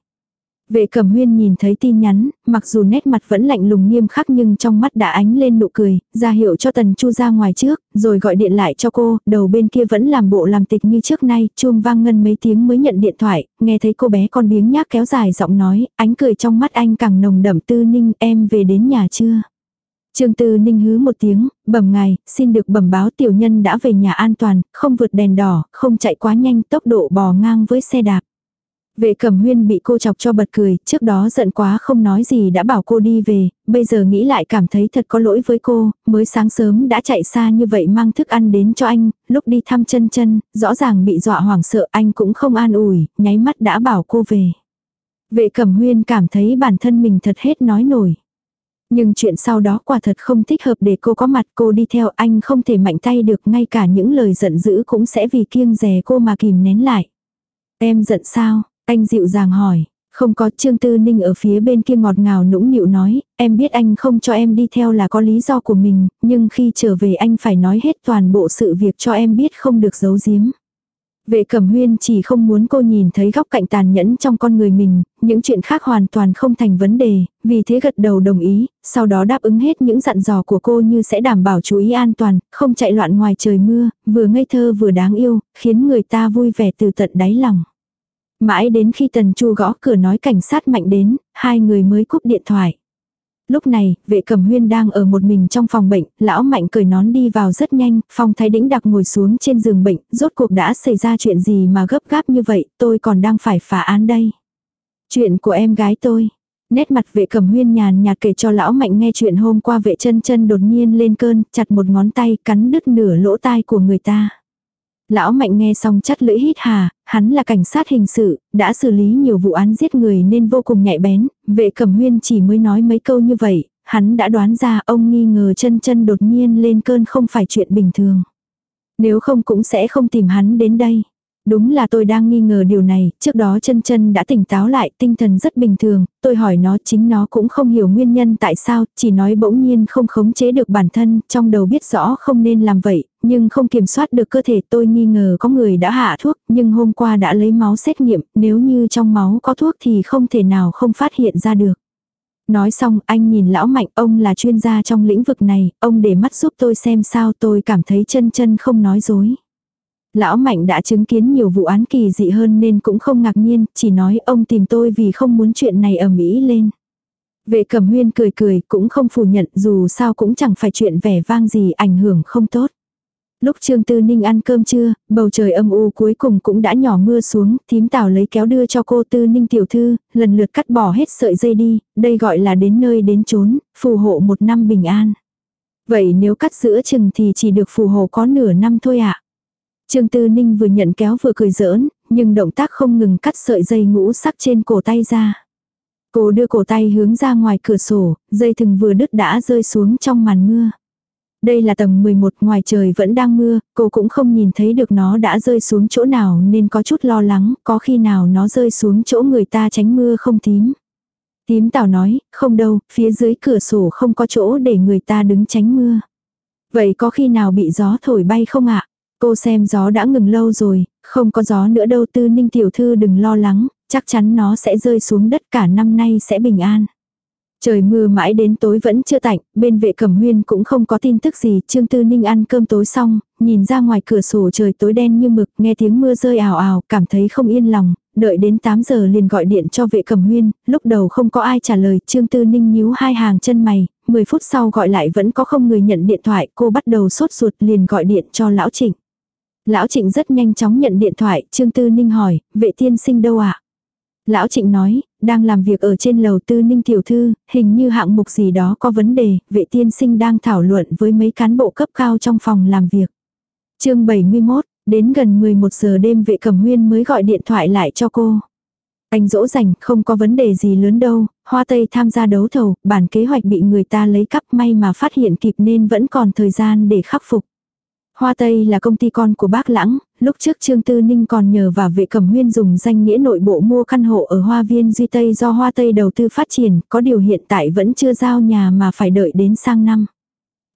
Vệ cẩm huyên nhìn thấy tin nhắn, mặc dù nét mặt vẫn lạnh lùng nghiêm khắc nhưng trong mắt đã ánh lên nụ cười, ra hiệu cho tần chu ra ngoài trước, rồi gọi điện lại cho cô, đầu bên kia vẫn làm bộ làm tịch như trước nay, chuông vang ngân mấy tiếng mới nhận điện thoại, nghe thấy cô bé con biếng nhác kéo dài giọng nói, ánh cười trong mắt anh càng nồng đậm tư ninh em về đến nhà chưa. Trương Tư Ninh hứ một tiếng, bẩm ngài, xin được bẩm báo tiểu nhân đã về nhà an toàn, không vượt đèn đỏ, không chạy quá nhanh, tốc độ bò ngang với xe đạp. Vệ cẩm huyên bị cô chọc cho bật cười, trước đó giận quá không nói gì đã bảo cô đi về, bây giờ nghĩ lại cảm thấy thật có lỗi với cô, mới sáng sớm đã chạy xa như vậy mang thức ăn đến cho anh, lúc đi thăm chân chân, rõ ràng bị dọa hoảng sợ anh cũng không an ủi, nháy mắt đã bảo cô về. Vệ cẩm huyên cảm thấy bản thân mình thật hết nói nổi. Nhưng chuyện sau đó quả thật không thích hợp để cô có mặt cô đi theo anh không thể mạnh tay được ngay cả những lời giận dữ cũng sẽ vì kiêng rè cô mà kìm nén lại. Em giận sao? Anh dịu dàng hỏi. Không có Trương Tư Ninh ở phía bên kia ngọt ngào nũng nịu nói, em biết anh không cho em đi theo là có lý do của mình, nhưng khi trở về anh phải nói hết toàn bộ sự việc cho em biết không được giấu giếm. Vệ cẩm huyên chỉ không muốn cô nhìn thấy góc cạnh tàn nhẫn trong con người mình, những chuyện khác hoàn toàn không thành vấn đề, vì thế gật đầu đồng ý, sau đó đáp ứng hết những dặn dò của cô như sẽ đảm bảo chú ý an toàn, không chạy loạn ngoài trời mưa, vừa ngây thơ vừa đáng yêu, khiến người ta vui vẻ từ tận đáy lòng. Mãi đến khi Tần Chu gõ cửa nói cảnh sát mạnh đến, hai người mới cúp điện thoại. Lúc này, vệ cầm huyên đang ở một mình trong phòng bệnh, lão mạnh cởi nón đi vào rất nhanh, phong thái đĩnh đặc ngồi xuống trên giường bệnh, rốt cuộc đã xảy ra chuyện gì mà gấp gáp như vậy, tôi còn đang phải phá án đây. Chuyện của em gái tôi. Nét mặt vệ cầm huyên nhàn nhạt kể cho lão mạnh nghe chuyện hôm qua vệ chân chân đột nhiên lên cơn, chặt một ngón tay cắn đứt nửa lỗ tai của người ta. Lão Mạnh nghe xong chắt lưỡi hít hà, hắn là cảnh sát hình sự, đã xử lý nhiều vụ án giết người nên vô cùng nhạy bén, vệ cẩm huyên chỉ mới nói mấy câu như vậy, hắn đã đoán ra ông nghi ngờ chân chân đột nhiên lên cơn không phải chuyện bình thường. Nếu không cũng sẽ không tìm hắn đến đây. Đúng là tôi đang nghi ngờ điều này, trước đó chân chân đã tỉnh táo lại, tinh thần rất bình thường, tôi hỏi nó chính nó cũng không hiểu nguyên nhân tại sao, chỉ nói bỗng nhiên không khống chế được bản thân, trong đầu biết rõ không nên làm vậy, nhưng không kiểm soát được cơ thể tôi nghi ngờ có người đã hạ thuốc, nhưng hôm qua đã lấy máu xét nghiệm, nếu như trong máu có thuốc thì không thể nào không phát hiện ra được. Nói xong anh nhìn lão mạnh ông là chuyên gia trong lĩnh vực này, ông để mắt giúp tôi xem sao tôi cảm thấy chân chân không nói dối. Lão Mạnh đã chứng kiến nhiều vụ án kỳ dị hơn nên cũng không ngạc nhiên, chỉ nói ông tìm tôi vì không muốn chuyện này ở Mỹ lên. Vệ cẩm huyên cười cười cũng không phủ nhận dù sao cũng chẳng phải chuyện vẻ vang gì ảnh hưởng không tốt. Lúc Trương Tư Ninh ăn cơm trưa, bầu trời âm u cuối cùng cũng đã nhỏ mưa xuống, thím tảo lấy kéo đưa cho cô Tư Ninh tiểu thư, lần lượt cắt bỏ hết sợi dây đi, đây gọi là đến nơi đến chốn, phù hộ một năm bình an. Vậy nếu cắt giữa chừng thì chỉ được phù hộ có nửa năm thôi ạ. À? Trương Tư Ninh vừa nhận kéo vừa cười giỡn, nhưng động tác không ngừng cắt sợi dây ngũ sắc trên cổ tay ra. Cô đưa cổ tay hướng ra ngoài cửa sổ, dây thừng vừa đứt đã rơi xuống trong màn mưa. Đây là tầng 11 ngoài trời vẫn đang mưa, cô cũng không nhìn thấy được nó đã rơi xuống chỗ nào nên có chút lo lắng, có khi nào nó rơi xuống chỗ người ta tránh mưa không tím. Tím tảo nói, không đâu, phía dưới cửa sổ không có chỗ để người ta đứng tránh mưa. Vậy có khi nào bị gió thổi bay không ạ? Cô xem gió đã ngừng lâu rồi, không có gió nữa đâu tư ninh tiểu thư đừng lo lắng, chắc chắn nó sẽ rơi xuống đất cả năm nay sẽ bình an. Trời mưa mãi đến tối vẫn chưa tạnh, bên vệ cẩm huyên cũng không có tin tức gì, Trương Tư Ninh ăn cơm tối xong, nhìn ra ngoài cửa sổ trời tối đen như mực, nghe tiếng mưa rơi ảo ảo, cảm thấy không yên lòng, đợi đến 8 giờ liền gọi điện cho vệ cẩm huyên, lúc đầu không có ai trả lời, Trương Tư Ninh nhíu hai hàng chân mày, 10 phút sau gọi lại vẫn có không người nhận điện thoại, cô bắt đầu sốt ruột liền gọi điện cho lão Trịnh. Lão Trịnh rất nhanh chóng nhận điện thoại, Trương Tư Ninh hỏi, vệ tiên sinh đâu ạ? À? Lão Trịnh nói, đang làm việc ở trên lầu Tư Ninh tiểu thư, hình như hạng mục gì đó có vấn đề, vệ tiên sinh đang thảo luận với mấy cán bộ cấp cao trong phòng làm việc. chương 71, đến gần 11 giờ đêm vệ cẩm huyên mới gọi điện thoại lại cho cô. Anh dỗ dành, không có vấn đề gì lớn đâu, Hoa Tây tham gia đấu thầu, bản kế hoạch bị người ta lấy cắp may mà phát hiện kịp nên vẫn còn thời gian để khắc phục. Hoa Tây là công ty con của bác Lãng, lúc trước Trương Tư Ninh còn nhờ vào vệ cẩm huyên dùng danh nghĩa nội bộ mua căn hộ ở Hoa Viên Duy Tây do Hoa Tây đầu tư phát triển, có điều hiện tại vẫn chưa giao nhà mà phải đợi đến sang năm.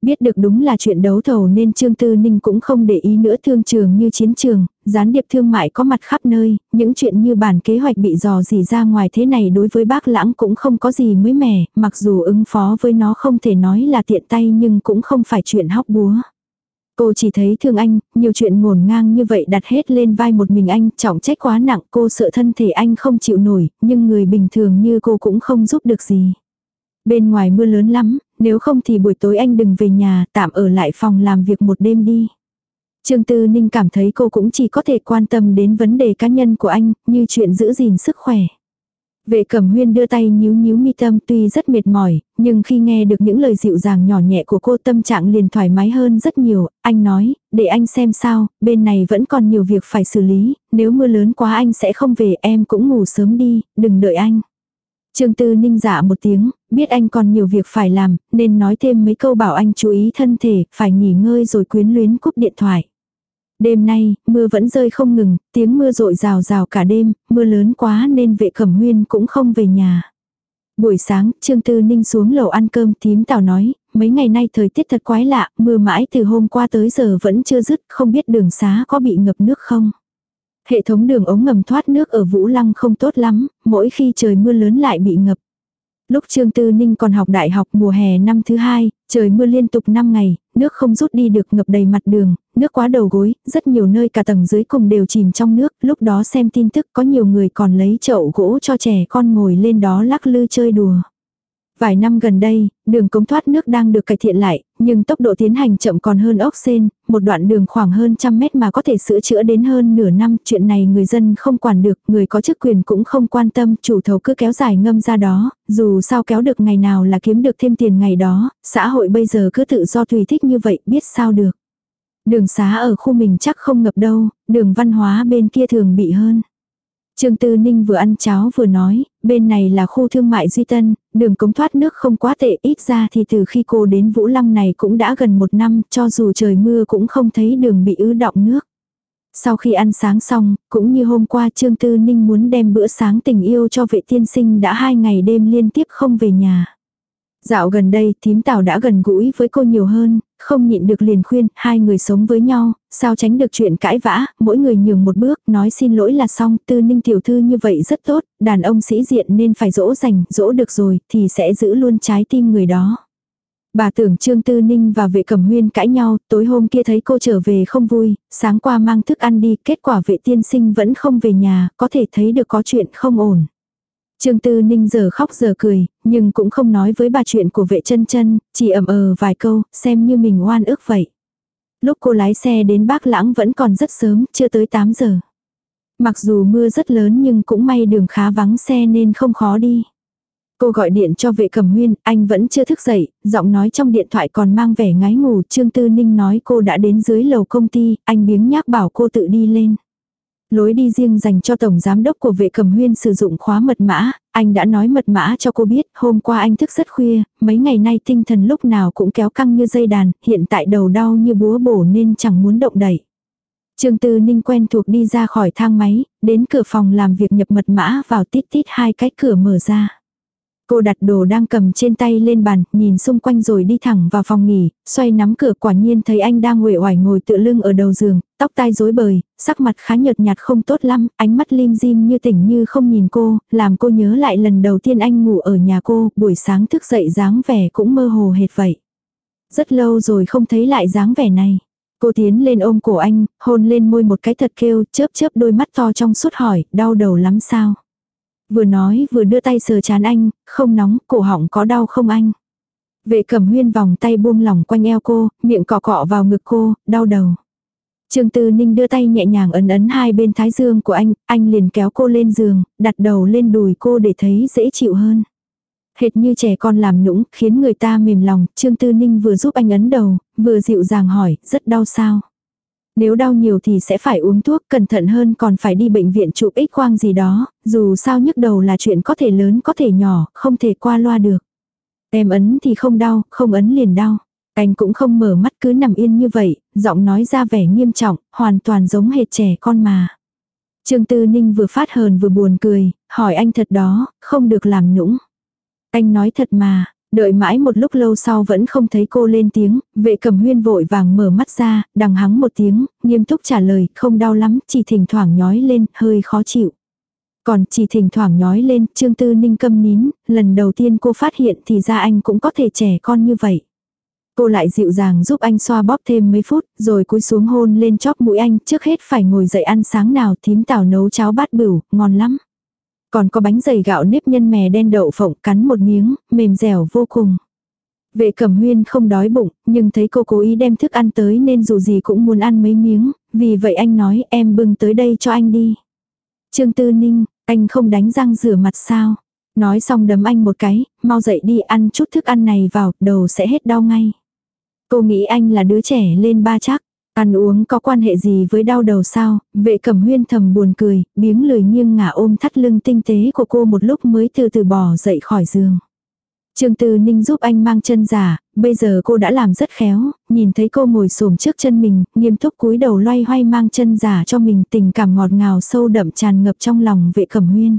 Biết được đúng là chuyện đấu thầu nên Trương Tư Ninh cũng không để ý nữa thương trường như chiến trường, gián điệp thương mại có mặt khắp nơi, những chuyện như bản kế hoạch bị dò dỉ ra ngoài thế này đối với bác lãng cũng không có gì mới mẻ, mặc dù ứng phó với nó không thể nói là tiện tay nhưng cũng không phải chuyện hóc búa. Cô chỉ thấy thương anh, nhiều chuyện ngổn ngang như vậy đặt hết lên vai một mình anh, trọng trách quá nặng, cô sợ thân thể anh không chịu nổi, nhưng người bình thường như cô cũng không giúp được gì. Bên ngoài mưa lớn lắm, nếu không thì buổi tối anh đừng về nhà, tạm ở lại phòng làm việc một đêm đi. Trương Tư Ninh cảm thấy cô cũng chỉ có thể quan tâm đến vấn đề cá nhân của anh, như chuyện giữ gìn sức khỏe. Vệ cẩm huyên đưa tay nhíu nhíu mi tâm tuy rất mệt mỏi, nhưng khi nghe được những lời dịu dàng nhỏ nhẹ của cô tâm trạng liền thoải mái hơn rất nhiều. Anh nói, để anh xem sao, bên này vẫn còn nhiều việc phải xử lý, nếu mưa lớn quá anh sẽ không về em cũng ngủ sớm đi, đừng đợi anh. Trương Tư Ninh giả một tiếng, biết anh còn nhiều việc phải làm, nên nói thêm mấy câu bảo anh chú ý thân thể, phải nghỉ ngơi rồi quyến luyến cúp điện thoại. Đêm nay, mưa vẫn rơi không ngừng, tiếng mưa rội rào rào cả đêm, mưa lớn quá nên vệ cẩm huyên cũng không về nhà. Buổi sáng, Trương Tư Ninh xuống lầu ăn cơm tím tào nói, mấy ngày nay thời tiết thật quái lạ, mưa mãi từ hôm qua tới giờ vẫn chưa dứt, không biết đường xá có bị ngập nước không. Hệ thống đường ống ngầm thoát nước ở Vũ Lăng không tốt lắm, mỗi khi trời mưa lớn lại bị ngập. Lúc Trương Tư Ninh còn học đại học mùa hè năm thứ hai, trời mưa liên tục 5 ngày, nước không rút đi được ngập đầy mặt đường, nước quá đầu gối, rất nhiều nơi cả tầng dưới cùng đều chìm trong nước, lúc đó xem tin tức có nhiều người còn lấy chậu gỗ cho trẻ con ngồi lên đó lắc lư chơi đùa. Vài năm gần đây, đường cống thoát nước đang được cải thiện lại, nhưng tốc độ tiến hành chậm còn hơn ốc sen, một đoạn đường khoảng hơn trăm mét mà có thể sửa chữa đến hơn nửa năm, chuyện này người dân không quản được, người có chức quyền cũng không quan tâm, chủ thầu cứ kéo dài ngâm ra đó, dù sao kéo được ngày nào là kiếm được thêm tiền ngày đó, xã hội bây giờ cứ tự do tùy thích như vậy, biết sao được. Đường xá ở khu mình chắc không ngập đâu, đường văn hóa bên kia thường bị hơn. Trương Tư Ninh vừa ăn cháo vừa nói, bên này là khu thương mại Duy Tân, đường cống thoát nước không quá tệ, ít ra thì từ khi cô đến Vũ Lăng này cũng đã gần một năm, cho dù trời mưa cũng không thấy đường bị ứ động nước. Sau khi ăn sáng xong, cũng như hôm qua Trương Tư Ninh muốn đem bữa sáng tình yêu cho vệ tiên sinh đã hai ngày đêm liên tiếp không về nhà. Dạo gần đây, thím tào đã gần gũi với cô nhiều hơn, không nhịn được liền khuyên, hai người sống với nhau, sao tránh được chuyện cãi vã, mỗi người nhường một bước, nói xin lỗi là xong, tư ninh tiểu thư như vậy rất tốt, đàn ông sĩ diện nên phải dỗ dành, dỗ được rồi, thì sẽ giữ luôn trái tim người đó. Bà tưởng Trương Tư Ninh và vệ cẩm huyên cãi nhau, tối hôm kia thấy cô trở về không vui, sáng qua mang thức ăn đi, kết quả vệ tiên sinh vẫn không về nhà, có thể thấy được có chuyện không ổn. Trương Tư Ninh giờ khóc giờ cười, nhưng cũng không nói với bà chuyện của vệ chân chân, chỉ ẩm ờ vài câu, xem như mình oan ức vậy. Lúc cô lái xe đến Bác Lãng vẫn còn rất sớm, chưa tới 8 giờ. Mặc dù mưa rất lớn nhưng cũng may đường khá vắng xe nên không khó đi. Cô gọi điện cho vệ cầm huyên, anh vẫn chưa thức dậy, giọng nói trong điện thoại còn mang vẻ ngái ngủ. Trương Tư Ninh nói cô đã đến dưới lầu công ty, anh biếng nhác bảo cô tự đi lên. Lối đi riêng dành cho tổng giám đốc của vệ cầm huyên sử dụng khóa mật mã, anh đã nói mật mã cho cô biết, hôm qua anh thức rất khuya, mấy ngày nay tinh thần lúc nào cũng kéo căng như dây đàn, hiện tại đầu đau như búa bổ nên chẳng muốn động đậy. Trương Tư Ninh quen thuộc đi ra khỏi thang máy, đến cửa phòng làm việc nhập mật mã vào tít tít hai cái cửa mở ra. Cô đặt đồ đang cầm trên tay lên bàn, nhìn xung quanh rồi đi thẳng vào phòng nghỉ, xoay nắm cửa quả nhiên thấy anh đang uể oải ngồi tựa lưng ở đầu giường, tóc tai rối bời, sắc mặt khá nhợt nhạt không tốt lắm, ánh mắt lim dim như tỉnh như không nhìn cô, làm cô nhớ lại lần đầu tiên anh ngủ ở nhà cô, buổi sáng thức dậy dáng vẻ cũng mơ hồ hệt vậy. Rất lâu rồi không thấy lại dáng vẻ này. Cô tiến lên ôm cổ anh, hôn lên môi một cái thật kêu, chớp chớp đôi mắt to trong suốt hỏi, đau đầu lắm sao? Vừa nói vừa đưa tay sờ chán anh, không nóng, cổ họng có đau không anh? Vệ cẩm huyên vòng tay buông lỏng quanh eo cô, miệng cọ cọ vào ngực cô, đau đầu. Trương Tư Ninh đưa tay nhẹ nhàng ấn ấn hai bên thái dương của anh, anh liền kéo cô lên giường, đặt đầu lên đùi cô để thấy dễ chịu hơn. Hệt như trẻ con làm nũng, khiến người ta mềm lòng, Trương Tư Ninh vừa giúp anh ấn đầu, vừa dịu dàng hỏi, rất đau sao? Nếu đau nhiều thì sẽ phải uống thuốc, cẩn thận hơn còn phải đi bệnh viện chụp x quang gì đó, dù sao nhức đầu là chuyện có thể lớn có thể nhỏ, không thể qua loa được. Em ấn thì không đau, không ấn liền đau. Anh cũng không mở mắt cứ nằm yên như vậy, giọng nói ra vẻ nghiêm trọng, hoàn toàn giống hệt trẻ con mà. Trương Tư Ninh vừa phát hờn vừa buồn cười, hỏi anh thật đó, không được làm nũng. Anh nói thật mà, đợi mãi một lúc lâu sau vẫn không thấy cô lên tiếng, vệ cầm huyên vội vàng mở mắt ra, đằng hắng một tiếng, nghiêm túc trả lời, không đau lắm, chỉ thỉnh thoảng nhói lên, hơi khó chịu. Còn chỉ thỉnh thoảng nhói lên, Trương Tư Ninh câm nín, lần đầu tiên cô phát hiện thì ra anh cũng có thể trẻ con như vậy. Cô lại dịu dàng giúp anh xoa bóp thêm mấy phút, rồi cúi xuống hôn lên chóp mũi anh, trước hết phải ngồi dậy ăn sáng nào thím tảo nấu cháo bát bửu, ngon lắm. Còn có bánh dày gạo nếp nhân mè đen đậu phộng cắn một miếng, mềm dẻo vô cùng. Vệ cẩm huyên không đói bụng, nhưng thấy cô cố ý đem thức ăn tới nên dù gì cũng muốn ăn mấy miếng, vì vậy anh nói em bưng tới đây cho anh đi. Trương Tư Ninh, anh không đánh răng rửa mặt sao? Nói xong đấm anh một cái, mau dậy đi ăn chút thức ăn này vào, đầu sẽ hết đau ngay. Cô nghĩ anh là đứa trẻ lên ba chắc. Ăn uống có quan hệ gì với đau đầu sao? Vệ cẩm huyên thầm buồn cười, biếng lười nghiêng ngả ôm thắt lưng tinh tế của cô một lúc mới từ từ bỏ dậy khỏi giường. Trương Tư Ninh giúp anh mang chân giả, bây giờ cô đã làm rất khéo, nhìn thấy cô ngồi xổm trước chân mình, nghiêm túc cúi đầu loay hoay mang chân giả cho mình tình cảm ngọt ngào sâu đậm tràn ngập trong lòng vệ cẩm huyên.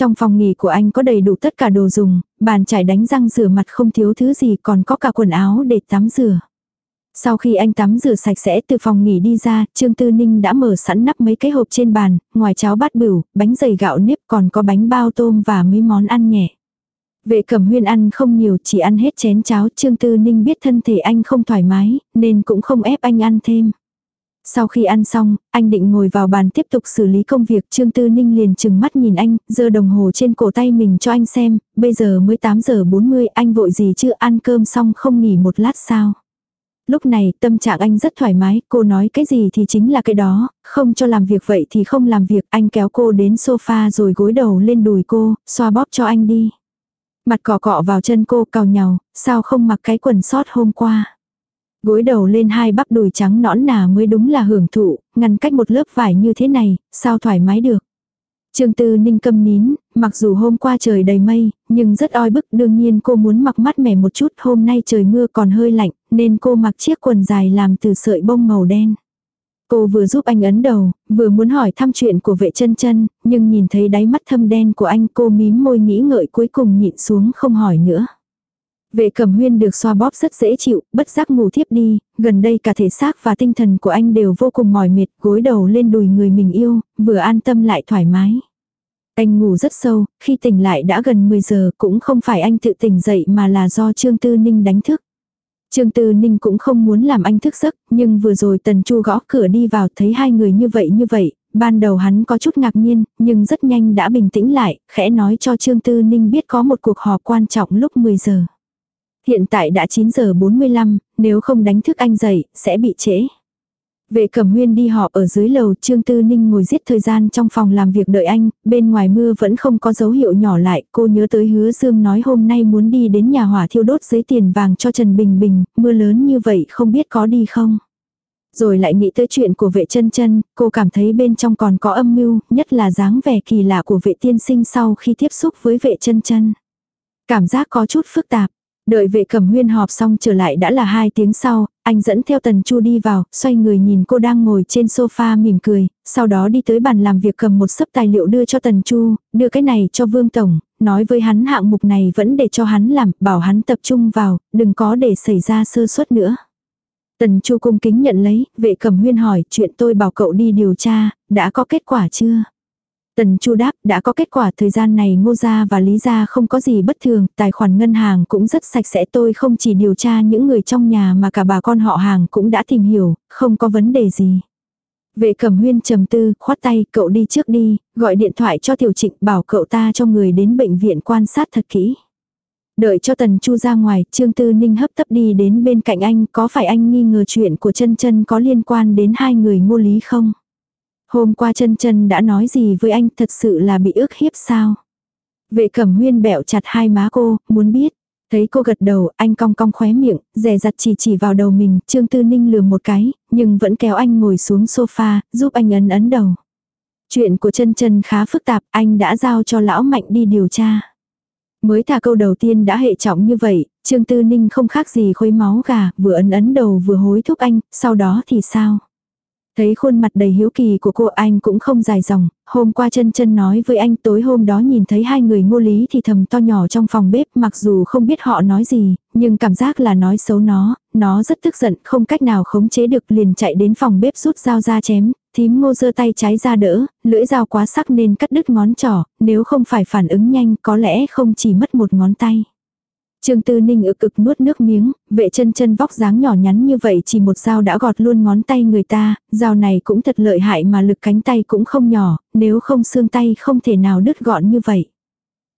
Trong phòng nghỉ của anh có đầy đủ tất cả đồ dùng, bàn chải đánh răng rửa mặt không thiếu thứ gì còn có cả quần áo để tắm rửa. Sau khi anh tắm rửa sạch sẽ từ phòng nghỉ đi ra, Trương Tư Ninh đã mở sẵn nắp mấy cái hộp trên bàn, ngoài cháo bát bửu, bánh dày gạo nếp còn có bánh bao tôm và mấy món ăn nhẹ. Vệ cẩm huyên ăn không nhiều, chỉ ăn hết chén cháo, Trương Tư Ninh biết thân thể anh không thoải mái, nên cũng không ép anh ăn thêm. Sau khi ăn xong, anh định ngồi vào bàn tiếp tục xử lý công việc, Trương Tư Ninh liền chừng mắt nhìn anh, giơ đồng hồ trên cổ tay mình cho anh xem, bây giờ mới 8 giờ 40, anh vội gì chứ ăn cơm xong không nghỉ một lát sao. Lúc này tâm trạng anh rất thoải mái, cô nói cái gì thì chính là cái đó, không cho làm việc vậy thì không làm việc, anh kéo cô đến sofa rồi gối đầu lên đùi cô, xoa bóp cho anh đi. Mặt cọ cọ vào chân cô cào nhào, sao không mặc cái quần sót hôm qua. Gối đầu lên hai bắp đùi trắng nõn nà mới đúng là hưởng thụ, ngăn cách một lớp vải như thế này, sao thoải mái được. Trương Tư Ninh câm nín, mặc dù hôm qua trời đầy mây, nhưng rất oi bức đương nhiên cô muốn mặc mát mẻ một chút hôm nay trời mưa còn hơi lạnh, nên cô mặc chiếc quần dài làm từ sợi bông màu đen. Cô vừa giúp anh ấn đầu, vừa muốn hỏi thăm chuyện của vệ chân chân, nhưng nhìn thấy đáy mắt thâm đen của anh cô mím môi nghĩ ngợi cuối cùng nhịn xuống không hỏi nữa. Vệ cầm huyên được xoa bóp rất dễ chịu, bất giác ngủ thiếp đi, gần đây cả thể xác và tinh thần của anh đều vô cùng mỏi mệt, gối đầu lên đùi người mình yêu, vừa an tâm lại thoải mái. Anh ngủ rất sâu, khi tỉnh lại đã gần 10 giờ, cũng không phải anh tự tỉnh dậy mà là do Trương Tư Ninh đánh thức. Trương Tư Ninh cũng không muốn làm anh thức giấc, nhưng vừa rồi Tần Chu gõ cửa đi vào thấy hai người như vậy như vậy, ban đầu hắn có chút ngạc nhiên, nhưng rất nhanh đã bình tĩnh lại, khẽ nói cho Trương Tư Ninh biết có một cuộc họp quan trọng lúc 10 giờ. Hiện tại đã 9 giờ 45, nếu không đánh thức anh dậy, sẽ bị trễ. Vệ cẩm huyên đi họp ở dưới lầu, Trương Tư Ninh ngồi giết thời gian trong phòng làm việc đợi anh, bên ngoài mưa vẫn không có dấu hiệu nhỏ lại, cô nhớ tới hứa Dương nói hôm nay muốn đi đến nhà hỏa thiêu đốt giấy tiền vàng cho Trần Bình Bình, mưa lớn như vậy không biết có đi không. Rồi lại nghĩ tới chuyện của vệ chân chân, cô cảm thấy bên trong còn có âm mưu, nhất là dáng vẻ kỳ lạ của vệ tiên sinh sau khi tiếp xúc với vệ chân chân. Cảm giác có chút phức tạp. Đợi vệ cẩm huyên họp xong trở lại đã là hai tiếng sau, anh dẫn theo tần chu đi vào, xoay người nhìn cô đang ngồi trên sofa mỉm cười, sau đó đi tới bàn làm việc cầm một sấp tài liệu đưa cho tần chu, đưa cái này cho vương tổng, nói với hắn hạng mục này vẫn để cho hắn làm, bảo hắn tập trung vào, đừng có để xảy ra sơ suất nữa. Tần chu cung kính nhận lấy, vệ cẩm huyên hỏi chuyện tôi bảo cậu đi điều tra, đã có kết quả chưa? Tần Chu đáp, đã có kết quả thời gian này Ngô gia và Lý gia không có gì bất thường, tài khoản ngân hàng cũng rất sạch sẽ tôi không chỉ điều tra những người trong nhà mà cả bà con họ hàng cũng đã tìm hiểu, không có vấn đề gì. Vệ cẩm huyên trầm tư, khoát tay, cậu đi trước đi, gọi điện thoại cho tiểu trịnh bảo cậu ta cho người đến bệnh viện quan sát thật kỹ. Đợi cho tần chu ra ngoài, Trương Tư Ninh hấp tấp đi đến bên cạnh anh, có phải anh nghi ngờ chuyện của chân chân có liên quan đến hai người ngô lý không? Hôm qua chân chân đã nói gì với anh thật sự là bị ước hiếp sao? Vệ cẩm huyên bẹo chặt hai má cô, muốn biết. Thấy cô gật đầu, anh cong cong khóe miệng, rè rặt chỉ chỉ vào đầu mình, Trương Tư Ninh lườm một cái, nhưng vẫn kéo anh ngồi xuống sofa, giúp anh ấn ấn đầu. Chuyện của chân chân khá phức tạp, anh đã giao cho lão mạnh đi điều tra. Mới thả câu đầu tiên đã hệ trọng như vậy, Trương Tư Ninh không khác gì khối máu gà, vừa ấn ấn đầu vừa hối thúc anh, sau đó thì sao? Thấy khuôn mặt đầy hiếu kỳ của cô anh cũng không dài dòng, hôm qua chân chân nói với anh tối hôm đó nhìn thấy hai người ngô lý thì thầm to nhỏ trong phòng bếp mặc dù không biết họ nói gì, nhưng cảm giác là nói xấu nó, nó rất tức giận không cách nào khống chế được liền chạy đến phòng bếp rút dao ra chém, thím ngô giơ tay trái ra đỡ, lưỡi dao quá sắc nên cắt đứt ngón trỏ, nếu không phải phản ứng nhanh có lẽ không chỉ mất một ngón tay. Trương Tư Ninh ực ực nuốt nước miếng, vệ chân chân vóc dáng nhỏ nhắn như vậy chỉ một dao đã gọt luôn ngón tay người ta, dao này cũng thật lợi hại mà lực cánh tay cũng không nhỏ, nếu không xương tay không thể nào đứt gọn như vậy.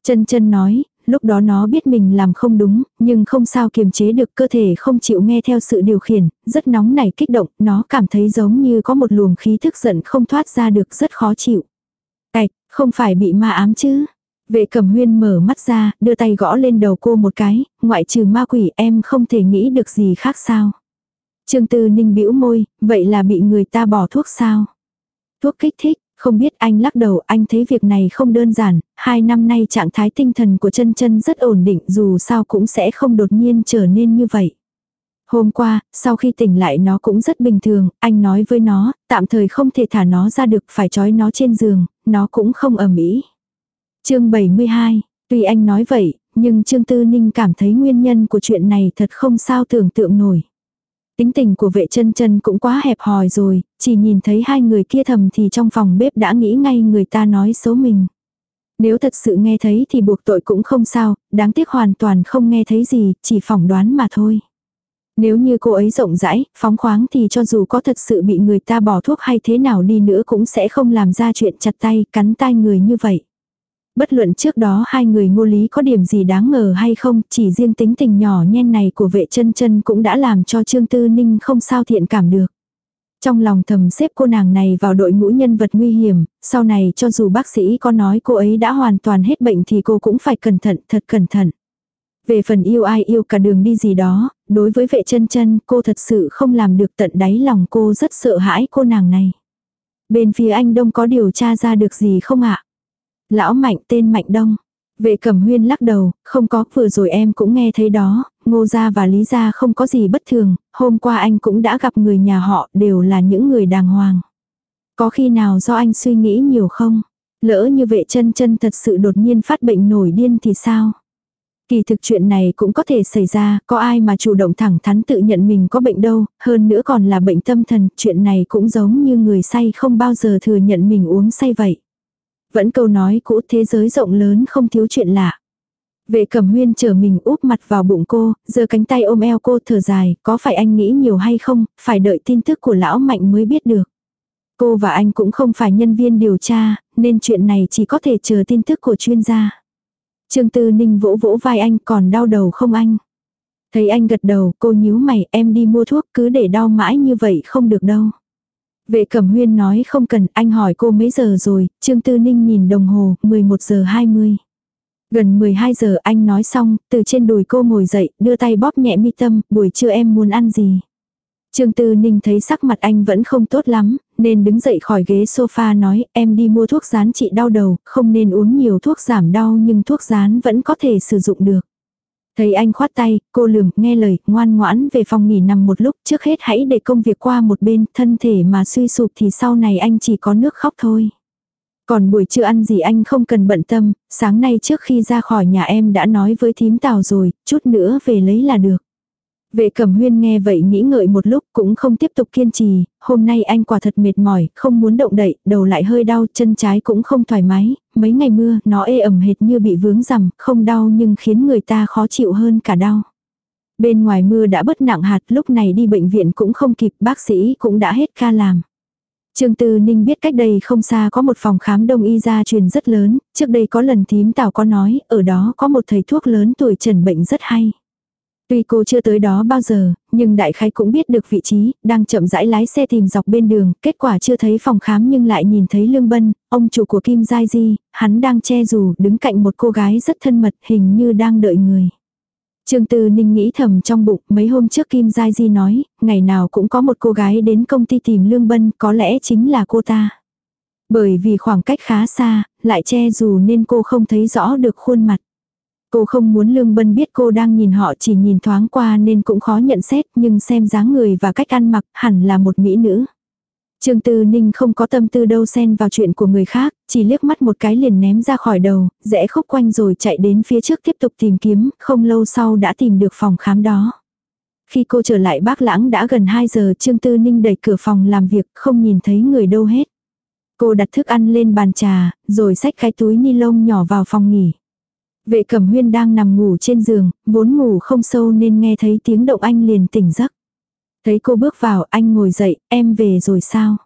Chân chân nói, lúc đó nó biết mình làm không đúng, nhưng không sao kiềm chế được cơ thể không chịu nghe theo sự điều khiển, rất nóng nảy kích động, nó cảm thấy giống như có một luồng khí thức giận không thoát ra được rất khó chịu. Cạch, không phải bị ma ám chứ? Vệ cẩm huyên mở mắt ra, đưa tay gõ lên đầu cô một cái, ngoại trừ ma quỷ em không thể nghĩ được gì khác sao. Trương Tư Ninh bĩu môi, vậy là bị người ta bỏ thuốc sao? Thuốc kích thích, không biết anh lắc đầu anh thấy việc này không đơn giản, hai năm nay trạng thái tinh thần của chân chân rất ổn định dù sao cũng sẽ không đột nhiên trở nên như vậy. Hôm qua, sau khi tỉnh lại nó cũng rất bình thường, anh nói với nó, tạm thời không thể thả nó ra được, phải trói nó trên giường, nó cũng không ầm ĩ. Chương 72, tuy anh nói vậy, nhưng Trương Tư Ninh cảm thấy nguyên nhân của chuyện này thật không sao tưởng tượng nổi. Tính tình của vệ chân chân cũng quá hẹp hòi rồi, chỉ nhìn thấy hai người kia thầm thì trong phòng bếp đã nghĩ ngay người ta nói xấu mình. Nếu thật sự nghe thấy thì buộc tội cũng không sao, đáng tiếc hoàn toàn không nghe thấy gì, chỉ phỏng đoán mà thôi. Nếu như cô ấy rộng rãi, phóng khoáng thì cho dù có thật sự bị người ta bỏ thuốc hay thế nào đi nữa cũng sẽ không làm ra chuyện chặt tay, cắn tay người như vậy. Bất luận trước đó hai người ngô lý có điểm gì đáng ngờ hay không, chỉ riêng tính tình nhỏ nhen này của vệ chân chân cũng đã làm cho Trương Tư Ninh không sao thiện cảm được. Trong lòng thầm xếp cô nàng này vào đội ngũ nhân vật nguy hiểm, sau này cho dù bác sĩ có nói cô ấy đã hoàn toàn hết bệnh thì cô cũng phải cẩn thận, thật cẩn thận. Về phần yêu ai yêu cả đường đi gì đó, đối với vệ chân chân cô thật sự không làm được tận đáy lòng cô rất sợ hãi cô nàng này. Bên phía anh Đông có điều tra ra được gì không ạ? Lão Mạnh tên Mạnh Đông. Vệ cẩm huyên lắc đầu, không có, vừa rồi em cũng nghe thấy đó, ngô gia và lý gia không có gì bất thường, hôm qua anh cũng đã gặp người nhà họ, đều là những người đàng hoàng. Có khi nào do anh suy nghĩ nhiều không? Lỡ như vệ chân chân thật sự đột nhiên phát bệnh nổi điên thì sao? Kỳ thực chuyện này cũng có thể xảy ra, có ai mà chủ động thẳng thắn tự nhận mình có bệnh đâu, hơn nữa còn là bệnh tâm thần, chuyện này cũng giống như người say không bao giờ thừa nhận mình uống say vậy. Vẫn câu nói cũ thế giới rộng lớn không thiếu chuyện lạ. Vệ cẩm huyên chờ mình úp mặt vào bụng cô, giơ cánh tay ôm eo cô thở dài, có phải anh nghĩ nhiều hay không, phải đợi tin tức của lão mạnh mới biết được. Cô và anh cũng không phải nhân viên điều tra, nên chuyện này chỉ có thể chờ tin tức của chuyên gia. Trương Tư Ninh vỗ vỗ vai anh còn đau đầu không anh? Thấy anh gật đầu, cô nhíu mày, em đi mua thuốc cứ để đau mãi như vậy không được đâu. Vệ Cẩm Huyên nói không cần, anh hỏi cô mấy giờ rồi, Trương Tư Ninh nhìn đồng hồ, 11 giờ 20. Gần 12 giờ anh nói xong, từ trên đùi cô ngồi dậy, đưa tay bóp nhẹ mi tâm, buổi trưa em muốn ăn gì. Trương Tư Ninh thấy sắc mặt anh vẫn không tốt lắm, nên đứng dậy khỏi ghế sofa nói em đi mua thuốc rán trị đau đầu, không nên uống nhiều thuốc giảm đau nhưng thuốc rán vẫn có thể sử dụng được. Thấy anh khoát tay, cô lườm, nghe lời, ngoan ngoãn về phòng nghỉ nằm một lúc, trước hết hãy để công việc qua một bên, thân thể mà suy sụp thì sau này anh chỉ có nước khóc thôi. Còn buổi trưa ăn gì anh không cần bận tâm, sáng nay trước khi ra khỏi nhà em đã nói với thím tào rồi, chút nữa về lấy là được. Vệ cẩm huyên nghe vậy nghĩ ngợi một lúc cũng không tiếp tục kiên trì, hôm nay anh quả thật mệt mỏi, không muốn động đậy, đầu lại hơi đau, chân trái cũng không thoải mái, mấy ngày mưa, nó ê ẩm hệt như bị vướng rằm, không đau nhưng khiến người ta khó chịu hơn cả đau. Bên ngoài mưa đã bất nặng hạt, lúc này đi bệnh viện cũng không kịp, bác sĩ cũng đã hết ca làm. Trương Tư Ninh biết cách đây không xa có một phòng khám đông y gia truyền rất lớn, trước đây có lần thím tào có nói, ở đó có một thầy thuốc lớn tuổi trần bệnh rất hay. Tuy cô chưa tới đó bao giờ, nhưng đại khái cũng biết được vị trí, đang chậm rãi lái xe tìm dọc bên đường, kết quả chưa thấy phòng khám nhưng lại nhìn thấy Lương Bân, ông chủ của Kim Giai Di, hắn đang che dù đứng cạnh một cô gái rất thân mật hình như đang đợi người. Trương Tư Ninh nghĩ thầm trong bụng, mấy hôm trước Kim Giai Di nói, ngày nào cũng có một cô gái đến công ty tìm Lương Bân, có lẽ chính là cô ta. Bởi vì khoảng cách khá xa, lại che dù nên cô không thấy rõ được khuôn mặt. Cô không muốn Lương Bân biết cô đang nhìn họ chỉ nhìn thoáng qua nên cũng khó nhận xét nhưng xem dáng người và cách ăn mặc hẳn là một mỹ nữ. Trương Tư Ninh không có tâm tư đâu xen vào chuyện của người khác, chỉ liếc mắt một cái liền ném ra khỏi đầu, rẽ khúc quanh rồi chạy đến phía trước tiếp tục tìm kiếm, không lâu sau đã tìm được phòng khám đó. Khi cô trở lại bác lãng đã gần 2 giờ Trương Tư Ninh đẩy cửa phòng làm việc, không nhìn thấy người đâu hết. Cô đặt thức ăn lên bàn trà, rồi xách cái túi ni lông nhỏ vào phòng nghỉ. Vệ cẩm huyên đang nằm ngủ trên giường, vốn ngủ không sâu nên nghe thấy tiếng động anh liền tỉnh giấc. Thấy cô bước vào, anh ngồi dậy, em về rồi sao?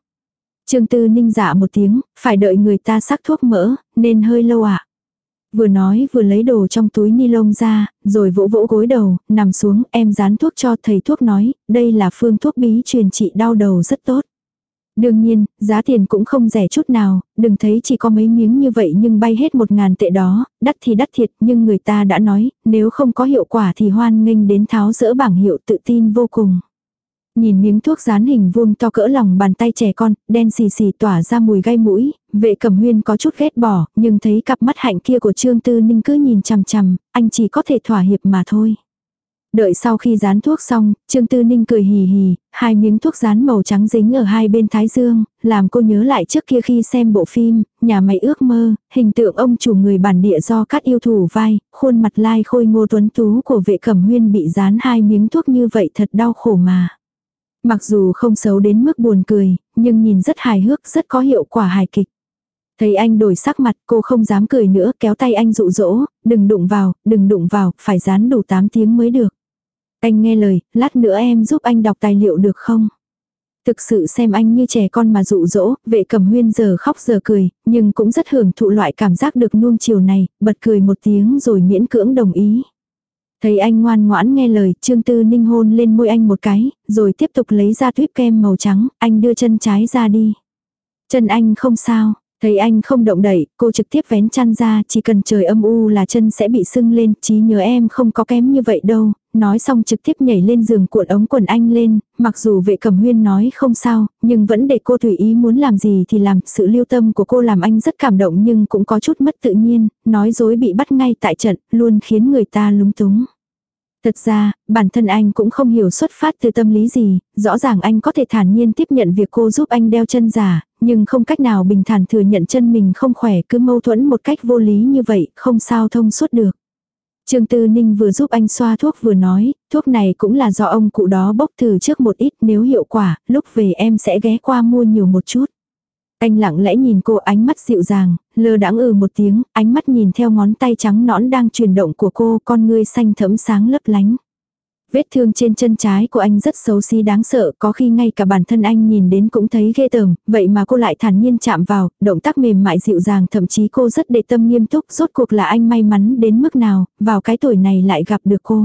Trương Tư Ninh dạ một tiếng, phải đợi người ta sắc thuốc mỡ, nên hơi lâu ạ. À? Vừa nói vừa lấy đồ trong túi ni lông ra, rồi vỗ vỗ gối đầu, nằm xuống, em dán thuốc cho thầy thuốc nói, đây là phương thuốc bí truyền trị đau đầu rất tốt. Đương nhiên, giá tiền cũng không rẻ chút nào, đừng thấy chỉ có mấy miếng như vậy nhưng bay hết một ngàn tệ đó, đắt thì đắt thiệt nhưng người ta đã nói, nếu không có hiệu quả thì hoan nghênh đến tháo rỡ bảng hiệu tự tin vô cùng. Nhìn miếng thuốc dán hình vuông to cỡ lòng bàn tay trẻ con, đen xì xì tỏa ra mùi gai mũi, vệ cẩm huyên có chút ghét bỏ, nhưng thấy cặp mắt hạnh kia của Trương Tư Ninh cứ nhìn chằm chằm, anh chỉ có thể thỏa hiệp mà thôi. Đợi sau khi dán thuốc xong, Trương Tư Ninh cười hì hì, hai miếng thuốc dán màu trắng dính ở hai bên thái dương, làm cô nhớ lại trước kia khi xem bộ phim, nhà mày ước mơ, hình tượng ông chủ người bản địa do cắt yêu thủ vai, khuôn mặt lai khôi ngô tuấn tú của vệ cẩm huyên bị dán hai miếng thuốc như vậy thật đau khổ mà. Mặc dù không xấu đến mức buồn cười, nhưng nhìn rất hài hước, rất có hiệu quả hài kịch. Thấy anh đổi sắc mặt, cô không dám cười nữa, kéo tay anh dụ dỗ, đừng đụng vào, đừng đụng vào, phải dán đủ 8 tiếng mới được. Anh nghe lời, lát nữa em giúp anh đọc tài liệu được không? Thực sự xem anh như trẻ con mà dụ dỗ, vệ cầm huyên giờ khóc giờ cười, nhưng cũng rất hưởng thụ loại cảm giác được nuông chiều này, bật cười một tiếng rồi miễn cưỡng đồng ý. Thấy anh ngoan ngoãn nghe lời, Trương Tư Ninh hôn lên môi anh một cái, rồi tiếp tục lấy ra tuyếp kem màu trắng, anh đưa chân trái ra đi. Chân anh không sao, thấy anh không động đậy, cô trực tiếp vén chăn ra, chỉ cần trời âm u là chân sẽ bị sưng lên, trí nhớ em không có kém như vậy đâu, nói xong trực tiếp nhảy lên giường cuộn ống quần anh lên, mặc dù vệ cẩm huyên nói không sao, nhưng vẫn để cô tùy ý muốn làm gì thì làm, sự lưu tâm của cô làm anh rất cảm động nhưng cũng có chút mất tự nhiên, nói dối bị bắt ngay tại trận, luôn khiến người ta lúng túng. Thật ra, bản thân anh cũng không hiểu xuất phát từ tâm lý gì, rõ ràng anh có thể thản nhiên tiếp nhận việc cô giúp anh đeo chân giả, nhưng không cách nào bình thản thừa nhận chân mình không khỏe cứ mâu thuẫn một cách vô lý như vậy, không sao thông suốt được. Trương Tư Ninh vừa giúp anh xoa thuốc vừa nói, thuốc này cũng là do ông cụ đó bốc thử trước một ít nếu hiệu quả, lúc về em sẽ ghé qua mua nhiều một chút. Anh lặng lẽ nhìn cô ánh mắt dịu dàng, lơ đãng ừ một tiếng, ánh mắt nhìn theo ngón tay trắng nõn đang chuyển động của cô, con ngươi xanh thẫm sáng lấp lánh. Vết thương trên chân trái của anh rất xấu xí đáng sợ, có khi ngay cả bản thân anh nhìn đến cũng thấy ghê tởm, vậy mà cô lại thản nhiên chạm vào, động tác mềm mại dịu dàng thậm chí cô rất để tâm nghiêm túc, rốt cuộc là anh may mắn đến mức nào, vào cái tuổi này lại gặp được cô.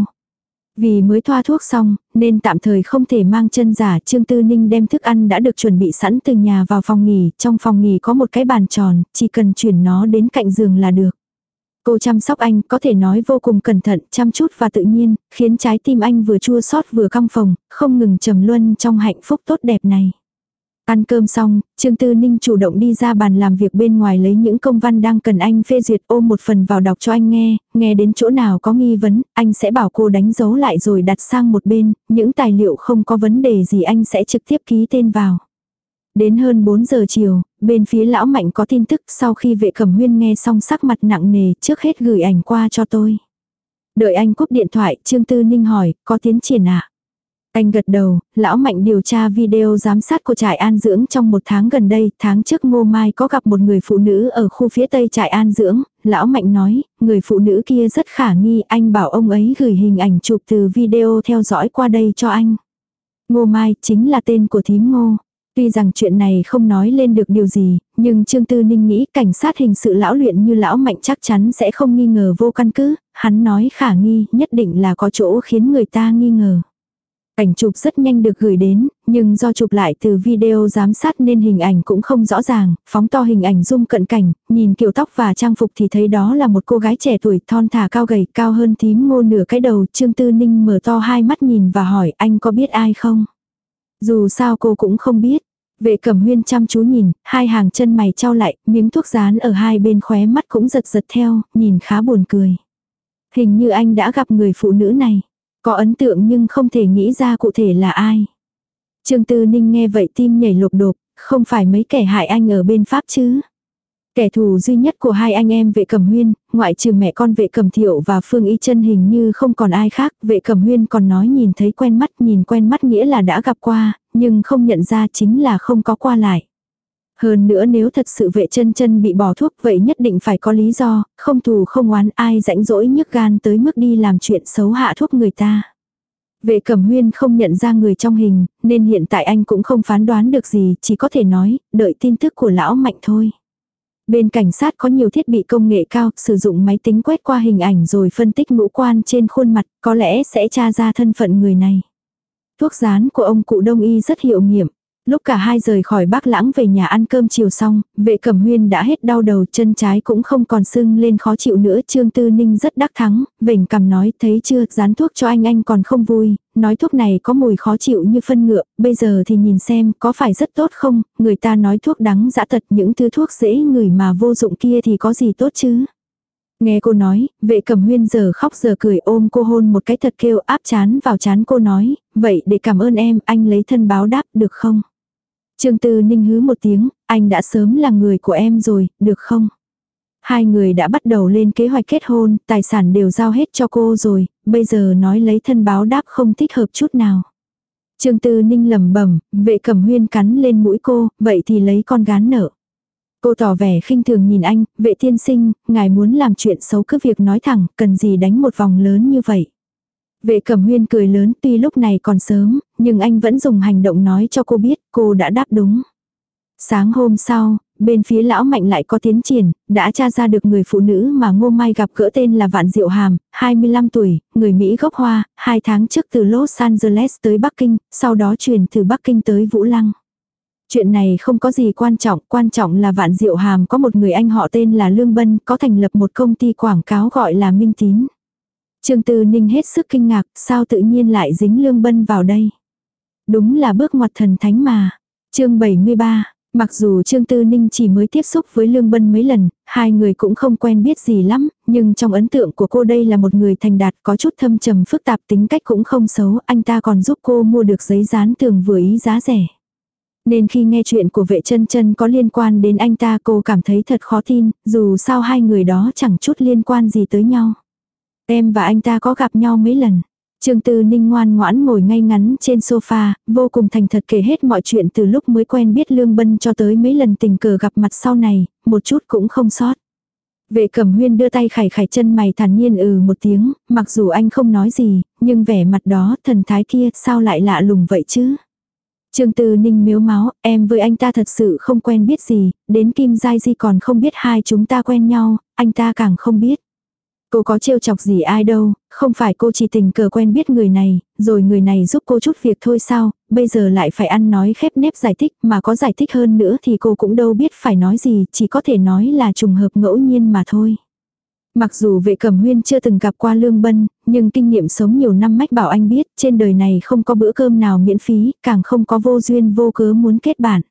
Vì mới thoa thuốc xong, nên tạm thời không thể mang chân giả, Trương Tư Ninh đem thức ăn đã được chuẩn bị sẵn từ nhà vào phòng nghỉ, trong phòng nghỉ có một cái bàn tròn, chỉ cần chuyển nó đến cạnh giường là được. Cô chăm sóc anh có thể nói vô cùng cẩn thận, chăm chút và tự nhiên, khiến trái tim anh vừa chua xót vừa căng phồng, không ngừng trầm luân trong hạnh phúc tốt đẹp này. Ăn cơm xong, Trương Tư Ninh chủ động đi ra bàn làm việc bên ngoài lấy những công văn đang cần anh phê duyệt ôm một phần vào đọc cho anh nghe, nghe đến chỗ nào có nghi vấn, anh sẽ bảo cô đánh dấu lại rồi đặt sang một bên, những tài liệu không có vấn đề gì anh sẽ trực tiếp ký tên vào. Đến hơn 4 giờ chiều, bên phía lão mạnh có tin tức sau khi vệ cẩm huyên nghe xong sắc mặt nặng nề trước hết gửi ảnh qua cho tôi. Đợi anh cúp điện thoại, Trương Tư Ninh hỏi, có tiến triển ạ? À? Anh gật đầu, lão mạnh điều tra video giám sát của trại an dưỡng trong một tháng gần đây, tháng trước ngô mai có gặp một người phụ nữ ở khu phía tây trại an dưỡng, lão mạnh nói, người phụ nữ kia rất khả nghi, anh bảo ông ấy gửi hình ảnh chụp từ video theo dõi qua đây cho anh. Ngô mai chính là tên của thím ngô. Tuy rằng chuyện này không nói lên được điều gì, nhưng Trương Tư Ninh nghĩ cảnh sát hình sự lão luyện như lão mạnh chắc chắn sẽ không nghi ngờ vô căn cứ, hắn nói khả nghi, nhất định là có chỗ khiến người ta nghi ngờ ảnh chụp rất nhanh được gửi đến, nhưng do chụp lại từ video giám sát nên hình ảnh cũng không rõ ràng, phóng to hình ảnh zoom cận cảnh, nhìn kiểu tóc và trang phục thì thấy đó là một cô gái trẻ tuổi thon thả cao gầy, cao hơn tím ngô nửa cái đầu, Trương Tư Ninh mở to hai mắt nhìn và hỏi anh có biết ai không? Dù sao cô cũng không biết. Vệ cẩm huyên chăm chú nhìn, hai hàng chân mày trao lại, miếng thuốc dán ở hai bên khóe mắt cũng giật giật theo, nhìn khá buồn cười. Hình như anh đã gặp người phụ nữ này. Có ấn tượng nhưng không thể nghĩ ra cụ thể là ai. Trương Tư Ninh nghe vậy tim nhảy lục đột, không phải mấy kẻ hại anh ở bên Pháp chứ. Kẻ thù duy nhất của hai anh em vệ cầm huyên, ngoại trừ mẹ con vệ cầm thiệu và phương y chân hình như không còn ai khác, vệ cầm huyên còn nói nhìn thấy quen mắt, nhìn quen mắt nghĩa là đã gặp qua, nhưng không nhận ra chính là không có qua lại. Hơn nữa nếu thật sự vệ chân chân bị bỏ thuốc vậy nhất định phải có lý do, không thù không oán ai rãnh rỗi nhức gan tới mức đi làm chuyện xấu hạ thuốc người ta. Vệ cẩm huyên không nhận ra người trong hình, nên hiện tại anh cũng không phán đoán được gì, chỉ có thể nói, đợi tin tức của lão mạnh thôi. Bên cảnh sát có nhiều thiết bị công nghệ cao, sử dụng máy tính quét qua hình ảnh rồi phân tích ngũ quan trên khuôn mặt, có lẽ sẽ tra ra thân phận người này. Thuốc rán của ông cụ đông y rất hiệu nghiệm. Lúc cả hai rời khỏi bác lãng về nhà ăn cơm chiều xong, vệ cẩm huyên đã hết đau đầu chân trái cũng không còn sưng lên khó chịu nữa. Trương Tư Ninh rất đắc thắng, vệnh cầm nói thấy chưa, dán thuốc cho anh anh còn không vui, nói thuốc này có mùi khó chịu như phân ngựa, bây giờ thì nhìn xem có phải rất tốt không, người ta nói thuốc đắng dã tật những thứ thuốc dễ ngửi mà vô dụng kia thì có gì tốt chứ. Nghe cô nói, vệ cầm huyên giờ khóc giờ cười ôm cô hôn một cái thật kêu áp chán vào chán cô nói, vậy để cảm ơn em, anh lấy thân báo đáp được không? Trương Tư Ninh hứ một tiếng, anh đã sớm là người của em rồi, được không? Hai người đã bắt đầu lên kế hoạch kết hôn, tài sản đều giao hết cho cô rồi, bây giờ nói lấy thân báo đáp không thích hợp chút nào. Trương Tư Ninh lẩm bẩm, vệ cẩm huyên cắn lên mũi cô, vậy thì lấy con gán nợ. Cô tỏ vẻ khinh thường nhìn anh, vệ tiên sinh, ngài muốn làm chuyện xấu cứ việc nói thẳng, cần gì đánh một vòng lớn như vậy. Vệ cẩm huyên cười lớn tuy lúc này còn sớm, nhưng anh vẫn dùng hành động nói cho cô biết cô đã đáp đúng. Sáng hôm sau, bên phía lão mạnh lại có tiến triển, đã tra ra được người phụ nữ mà ngô mai gặp gỡ tên là Vạn Diệu Hàm, 25 tuổi, người Mỹ gốc Hoa, 2 tháng trước từ Los Angeles tới Bắc Kinh, sau đó chuyển từ Bắc Kinh tới Vũ Lăng. Chuyện này không có gì quan trọng, quan trọng là Vạn Diệu Hàm có một người anh họ tên là Lương Bân, có thành lập một công ty quảng cáo gọi là Minh Tín. Trương Tư Ninh hết sức kinh ngạc, sao tự nhiên lại dính Lương Bân vào đây. Đúng là bước ngoặt thần thánh mà. chương 73, mặc dù Trương Tư Ninh chỉ mới tiếp xúc với Lương Bân mấy lần, hai người cũng không quen biết gì lắm, nhưng trong ấn tượng của cô đây là một người thành đạt có chút thâm trầm phức tạp tính cách cũng không xấu, anh ta còn giúp cô mua được giấy dán tường vừa ý giá rẻ. Nên khi nghe chuyện của vệ chân chân có liên quan đến anh ta cô cảm thấy thật khó tin, dù sao hai người đó chẳng chút liên quan gì tới nhau. Em và anh ta có gặp nhau mấy lần. Trương Tư Ninh ngoan ngoãn ngồi ngay ngắn trên sofa, vô cùng thành thật kể hết mọi chuyện từ lúc mới quen biết Lương Bân cho tới mấy lần tình cờ gặp mặt sau này, một chút cũng không sót. Vệ cẩm huyên đưa tay khải khải chân mày thản nhiên ừ một tiếng, mặc dù anh không nói gì, nhưng vẻ mặt đó, thần thái kia, sao lại lạ lùng vậy chứ? Trương Tư Ninh miếu máu, em với anh ta thật sự không quen biết gì, đến Kim Giai Di còn không biết hai chúng ta quen nhau, anh ta càng không biết. Cô có trêu chọc gì ai đâu, không phải cô chỉ tình cờ quen biết người này, rồi người này giúp cô chút việc thôi sao, bây giờ lại phải ăn nói khép nép giải thích mà có giải thích hơn nữa thì cô cũng đâu biết phải nói gì, chỉ có thể nói là trùng hợp ngẫu nhiên mà thôi. Mặc dù vệ cẩm huyên chưa từng gặp qua lương bân, nhưng kinh nghiệm sống nhiều năm mách bảo anh biết trên đời này không có bữa cơm nào miễn phí, càng không có vô duyên vô cớ muốn kết bạn.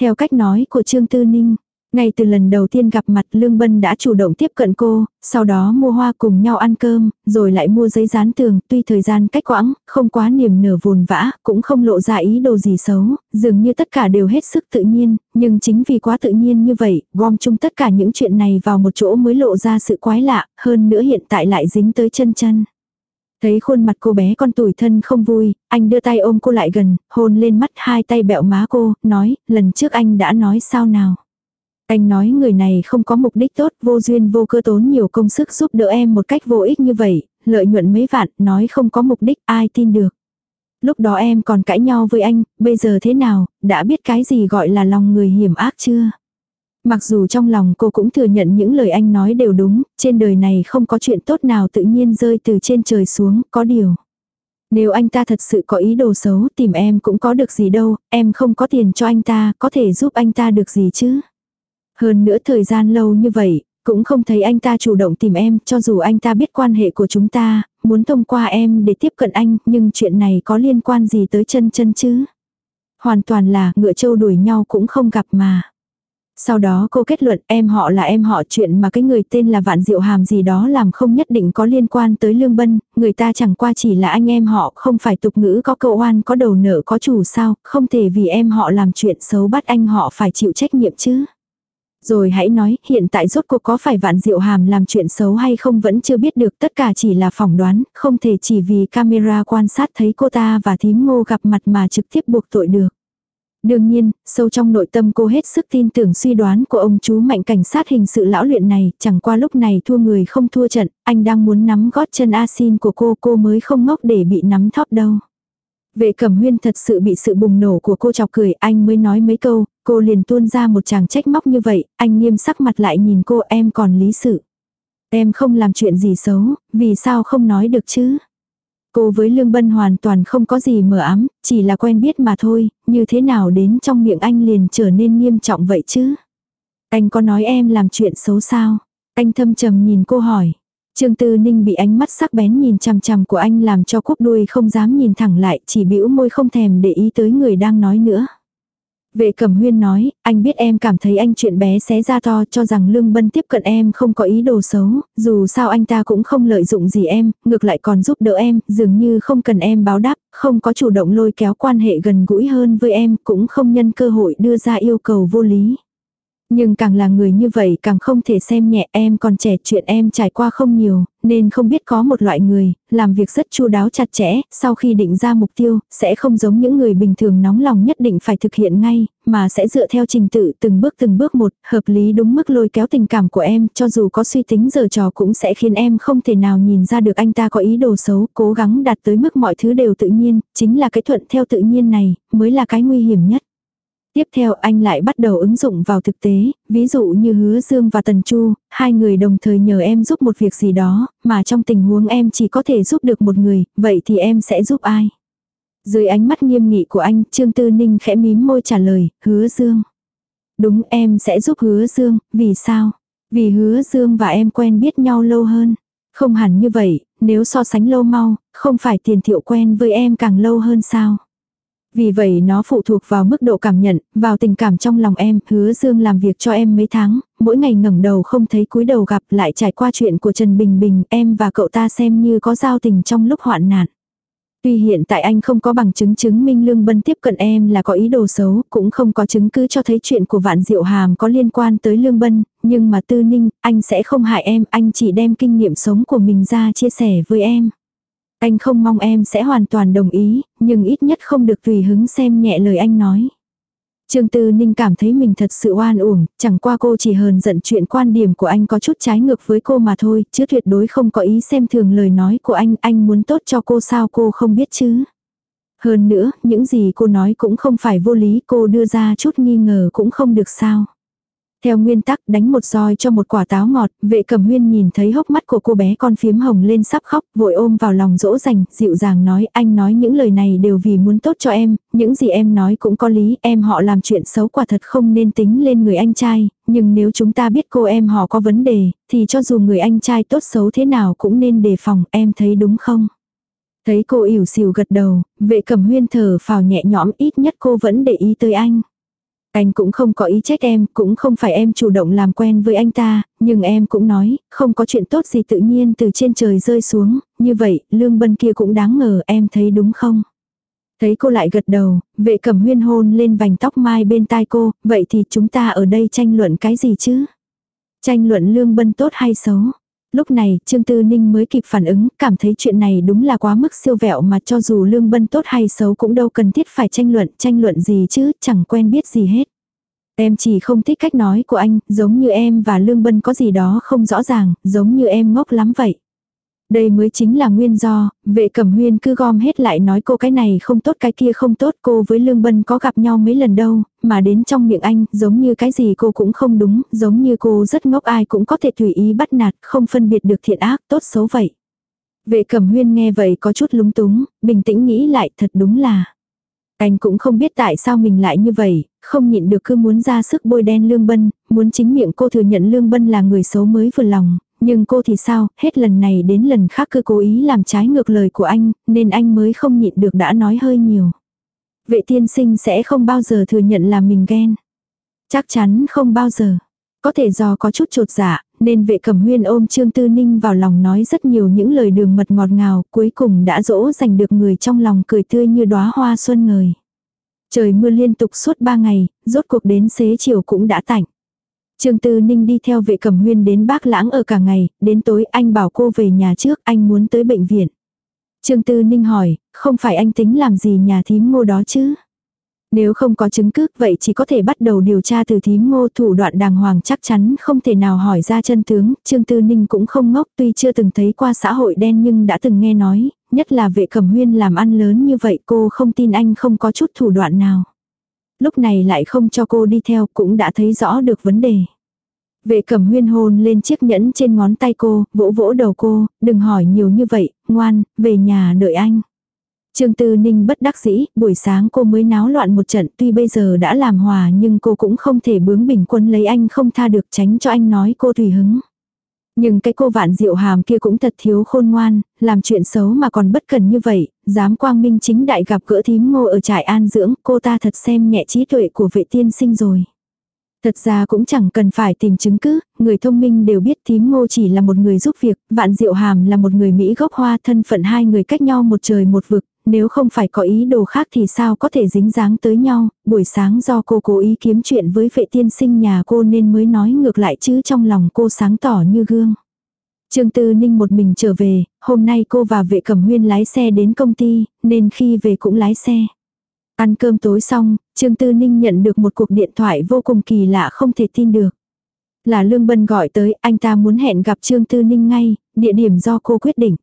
Theo cách nói của Trương Tư Ninh, ngay từ lần đầu tiên gặp mặt Lương Bân đã chủ động tiếp cận cô, sau đó mua hoa cùng nhau ăn cơm, rồi lại mua giấy dán tường, tuy thời gian cách quãng, không quá niềm nở vồn vã, cũng không lộ ra ý đồ gì xấu, dường như tất cả đều hết sức tự nhiên, nhưng chính vì quá tự nhiên như vậy, gom chung tất cả những chuyện này vào một chỗ mới lộ ra sự quái lạ, hơn nữa hiện tại lại dính tới chân chân. Thấy khuôn mặt cô bé con tuổi thân không vui, anh đưa tay ôm cô lại gần, hôn lên mắt hai tay bẹo má cô, nói, lần trước anh đã nói sao nào. Anh nói người này không có mục đích tốt, vô duyên vô cơ tốn nhiều công sức giúp đỡ em một cách vô ích như vậy, lợi nhuận mấy vạn, nói không có mục đích, ai tin được. Lúc đó em còn cãi nhau với anh, bây giờ thế nào, đã biết cái gì gọi là lòng người hiểm ác chưa? Mặc dù trong lòng cô cũng thừa nhận những lời anh nói đều đúng, trên đời này không có chuyện tốt nào tự nhiên rơi từ trên trời xuống, có điều. Nếu anh ta thật sự có ý đồ xấu tìm em cũng có được gì đâu, em không có tiền cho anh ta, có thể giúp anh ta được gì chứ? Hơn nữa thời gian lâu như vậy, cũng không thấy anh ta chủ động tìm em, cho dù anh ta biết quan hệ của chúng ta, muốn thông qua em để tiếp cận anh, nhưng chuyện này có liên quan gì tới chân chân chứ? Hoàn toàn là ngựa trâu đuổi nhau cũng không gặp mà. Sau đó cô kết luận em họ là em họ chuyện mà cái người tên là Vạn Diệu Hàm gì đó làm không nhất định có liên quan tới Lương Bân, người ta chẳng qua chỉ là anh em họ, không phải tục ngữ có cậu oan có đầu nợ có chủ sao, không thể vì em họ làm chuyện xấu bắt anh họ phải chịu trách nhiệm chứ. Rồi hãy nói, hiện tại rốt cuộc có phải vạn diệu hàm làm chuyện xấu hay không vẫn chưa biết được, tất cả chỉ là phỏng đoán, không thể chỉ vì camera quan sát thấy cô ta và thím ngô gặp mặt mà trực tiếp buộc tội được. Đương nhiên, sâu trong nội tâm cô hết sức tin tưởng suy đoán của ông chú mạnh cảnh sát hình sự lão luyện này, chẳng qua lúc này thua người không thua trận, anh đang muốn nắm gót chân asin của cô, cô mới không ngốc để bị nắm thóp đâu. Vệ cẩm huyên thật sự bị sự bùng nổ của cô chọc cười, anh mới nói mấy câu, Cô liền tuôn ra một chàng trách móc như vậy, anh nghiêm sắc mặt lại nhìn cô em còn lý sự. Em không làm chuyện gì xấu, vì sao không nói được chứ? Cô với Lương Bân hoàn toàn không có gì mờ ám, chỉ là quen biết mà thôi, như thế nào đến trong miệng anh liền trở nên nghiêm trọng vậy chứ? Anh có nói em làm chuyện xấu sao? Anh thâm trầm nhìn cô hỏi. Trương Tư Ninh bị ánh mắt sắc bén nhìn chằm chằm của anh làm cho cúp đuôi không dám nhìn thẳng lại, chỉ bĩu môi không thèm để ý tới người đang nói nữa. Vệ cẩm huyên nói, anh biết em cảm thấy anh chuyện bé xé ra to cho rằng Lương Bân tiếp cận em không có ý đồ xấu, dù sao anh ta cũng không lợi dụng gì em, ngược lại còn giúp đỡ em, dường như không cần em báo đáp, không có chủ động lôi kéo quan hệ gần gũi hơn với em, cũng không nhân cơ hội đưa ra yêu cầu vô lý. Nhưng càng là người như vậy càng không thể xem nhẹ em còn trẻ chuyện em trải qua không nhiều, nên không biết có một loại người, làm việc rất chu đáo chặt chẽ, sau khi định ra mục tiêu, sẽ không giống những người bình thường nóng lòng nhất định phải thực hiện ngay, mà sẽ dựa theo trình tự từng bước từng bước một, hợp lý đúng mức lôi kéo tình cảm của em, cho dù có suy tính giờ trò cũng sẽ khiến em không thể nào nhìn ra được anh ta có ý đồ xấu, cố gắng đạt tới mức mọi thứ đều tự nhiên, chính là cái thuận theo tự nhiên này, mới là cái nguy hiểm nhất. Tiếp theo anh lại bắt đầu ứng dụng vào thực tế, ví dụ như hứa Dương và Tần Chu, hai người đồng thời nhờ em giúp một việc gì đó, mà trong tình huống em chỉ có thể giúp được một người, vậy thì em sẽ giúp ai? Dưới ánh mắt nghiêm nghị của anh, Trương Tư Ninh khẽ mím môi trả lời, hứa Dương. Đúng em sẽ giúp hứa Dương, vì sao? Vì hứa Dương và em quen biết nhau lâu hơn. Không hẳn như vậy, nếu so sánh lâu mau, không phải tiền thiệu quen với em càng lâu hơn sao? Vì vậy nó phụ thuộc vào mức độ cảm nhận, vào tình cảm trong lòng em, hứa dương làm việc cho em mấy tháng, mỗi ngày ngẩng đầu không thấy cúi đầu gặp lại trải qua chuyện của Trần Bình Bình, em và cậu ta xem như có giao tình trong lúc hoạn nạn. Tuy hiện tại anh không có bằng chứng chứng minh Lương Bân tiếp cận em là có ý đồ xấu, cũng không có chứng cứ cho thấy chuyện của Vạn Diệu Hàm có liên quan tới Lương Bân, nhưng mà tư ninh, anh sẽ không hại em, anh chỉ đem kinh nghiệm sống của mình ra chia sẻ với em. Anh không mong em sẽ hoàn toàn đồng ý, nhưng ít nhất không được tùy hứng xem nhẹ lời anh nói. Trương Tư Ninh cảm thấy mình thật sự oan uổng, chẳng qua cô chỉ hờn giận chuyện quan điểm của anh có chút trái ngược với cô mà thôi, chứ tuyệt đối không có ý xem thường lời nói của anh, anh muốn tốt cho cô sao cô không biết chứ. Hơn nữa, những gì cô nói cũng không phải vô lý, cô đưa ra chút nghi ngờ cũng không được sao. Theo nguyên tắc đánh một roi cho một quả táo ngọt, vệ cầm huyên nhìn thấy hốc mắt của cô bé con phiếm hồng lên sắp khóc, vội ôm vào lòng dỗ dành, dịu dàng nói anh nói những lời này đều vì muốn tốt cho em, những gì em nói cũng có lý, em họ làm chuyện xấu quả thật không nên tính lên người anh trai, nhưng nếu chúng ta biết cô em họ có vấn đề, thì cho dù người anh trai tốt xấu thế nào cũng nên đề phòng, em thấy đúng không? Thấy cô ỉu xìu gật đầu, vệ cầm huyên thở phào nhẹ nhõm ít nhất cô vẫn để ý tới anh. Anh cũng không có ý trách em, cũng không phải em chủ động làm quen với anh ta, nhưng em cũng nói, không có chuyện tốt gì tự nhiên từ trên trời rơi xuống, như vậy, lương bân kia cũng đáng ngờ, em thấy đúng không? Thấy cô lại gật đầu, vệ cẩm huyên hôn lên vành tóc mai bên tai cô, vậy thì chúng ta ở đây tranh luận cái gì chứ? Tranh luận lương bân tốt hay xấu? Lúc này, Trương Tư Ninh mới kịp phản ứng, cảm thấy chuyện này đúng là quá mức siêu vẹo mà cho dù lương bân tốt hay xấu cũng đâu cần thiết phải tranh luận, tranh luận gì chứ, chẳng quen biết gì hết. Em chỉ không thích cách nói của anh, giống như em và Lương Bân có gì đó không rõ ràng, giống như em ngốc lắm vậy. Đây mới chính là nguyên do, vệ cẩm huyên cứ gom hết lại nói cô cái này không tốt cái kia không tốt cô với Lương Bân có gặp nhau mấy lần đâu, mà đến trong miệng anh giống như cái gì cô cũng không đúng, giống như cô rất ngốc ai cũng có thể tùy ý bắt nạt, không phân biệt được thiện ác tốt xấu vậy. Vệ cẩm huyên nghe vậy có chút lúng túng, bình tĩnh nghĩ lại thật đúng là. Anh cũng không biết tại sao mình lại như vậy, không nhịn được cứ muốn ra sức bôi đen Lương Bân, muốn chính miệng cô thừa nhận Lương Bân là người xấu mới vừa lòng, nhưng cô thì sao, hết lần này đến lần khác cứ cố ý làm trái ngược lời của anh, nên anh mới không nhịn được đã nói hơi nhiều. Vệ tiên sinh sẽ không bao giờ thừa nhận là mình ghen. Chắc chắn không bao giờ. Có thể do có chút trột dạ, nên vệ cẩm huyên ôm Trương Tư Ninh vào lòng nói rất nhiều những lời đường mật ngọt ngào, cuối cùng đã dỗ dành được người trong lòng cười tươi như đóa hoa xuân ngời. Trời mưa liên tục suốt ba ngày, rốt cuộc đến xế chiều cũng đã tạnh. Trương Tư Ninh đi theo vệ cẩm huyên đến bác lãng ở cả ngày, đến tối anh bảo cô về nhà trước, anh muốn tới bệnh viện. Trương Tư Ninh hỏi, không phải anh tính làm gì nhà thím ngô đó chứ? Nếu không có chứng cứ, vậy chỉ có thể bắt đầu điều tra từ thím ngô thủ đoạn đàng hoàng chắc chắn không thể nào hỏi ra chân tướng, Trương Tư Ninh cũng không ngốc tuy chưa từng thấy qua xã hội đen nhưng đã từng nghe nói, nhất là vệ cẩm huyên làm ăn lớn như vậy cô không tin anh không có chút thủ đoạn nào. Lúc này lại không cho cô đi theo cũng đã thấy rõ được vấn đề. Vệ cẩm huyên hôn lên chiếc nhẫn trên ngón tay cô, vỗ vỗ đầu cô, đừng hỏi nhiều như vậy, ngoan, về nhà đợi anh. Trương Tư Ninh bất đắc dĩ, buổi sáng cô mới náo loạn một trận tuy bây giờ đã làm hòa nhưng cô cũng không thể bướng bình quân lấy anh không tha được tránh cho anh nói cô tùy hứng. Nhưng cái cô vạn diệu hàm kia cũng thật thiếu khôn ngoan, làm chuyện xấu mà còn bất cần như vậy, dám quang minh chính đại gặp gỡ thím ngô ở trại an dưỡng, cô ta thật xem nhẹ trí tuệ của vệ tiên sinh rồi. Thật ra cũng chẳng cần phải tìm chứng cứ, người thông minh đều biết thím ngô chỉ là một người giúp việc, vạn diệu hàm là một người Mỹ gốc hoa thân phận hai người cách nhau một trời một vực, nếu không phải có ý đồ khác thì sao có thể dính dáng tới nhau, buổi sáng do cô cố ý kiếm chuyện với vệ tiên sinh nhà cô nên mới nói ngược lại chứ trong lòng cô sáng tỏ như gương. Trương Tư Ninh một mình trở về, hôm nay cô và vệ cẩm huyên lái xe đến công ty, nên khi về cũng lái xe. Ăn cơm tối xong, Trương Tư Ninh nhận được một cuộc điện thoại vô cùng kỳ lạ không thể tin được. Là Lương Bân gọi tới, anh ta muốn hẹn gặp Trương Tư Ninh ngay, địa điểm do cô quyết định.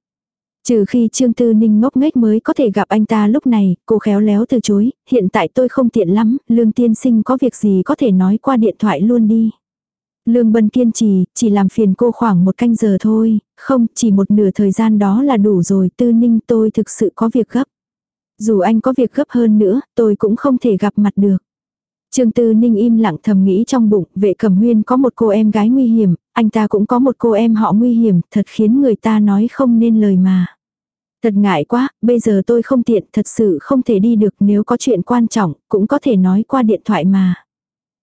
Trừ khi Trương Tư Ninh ngốc nghếch mới có thể gặp anh ta lúc này, cô khéo léo từ chối, hiện tại tôi không tiện lắm, Lương Tiên Sinh có việc gì có thể nói qua điện thoại luôn đi. Lương Bân kiên trì, chỉ làm phiền cô khoảng một canh giờ thôi, không, chỉ một nửa thời gian đó là đủ rồi, Tư Ninh tôi thực sự có việc gấp. Dù anh có việc gấp hơn nữa, tôi cũng không thể gặp mặt được. Trương Tư Ninh im lặng thầm nghĩ trong bụng, vệ cẩm huyên có một cô em gái nguy hiểm, anh ta cũng có một cô em họ nguy hiểm, thật khiến người ta nói không nên lời mà. Thật ngại quá, bây giờ tôi không tiện, thật sự không thể đi được nếu có chuyện quan trọng, cũng có thể nói qua điện thoại mà.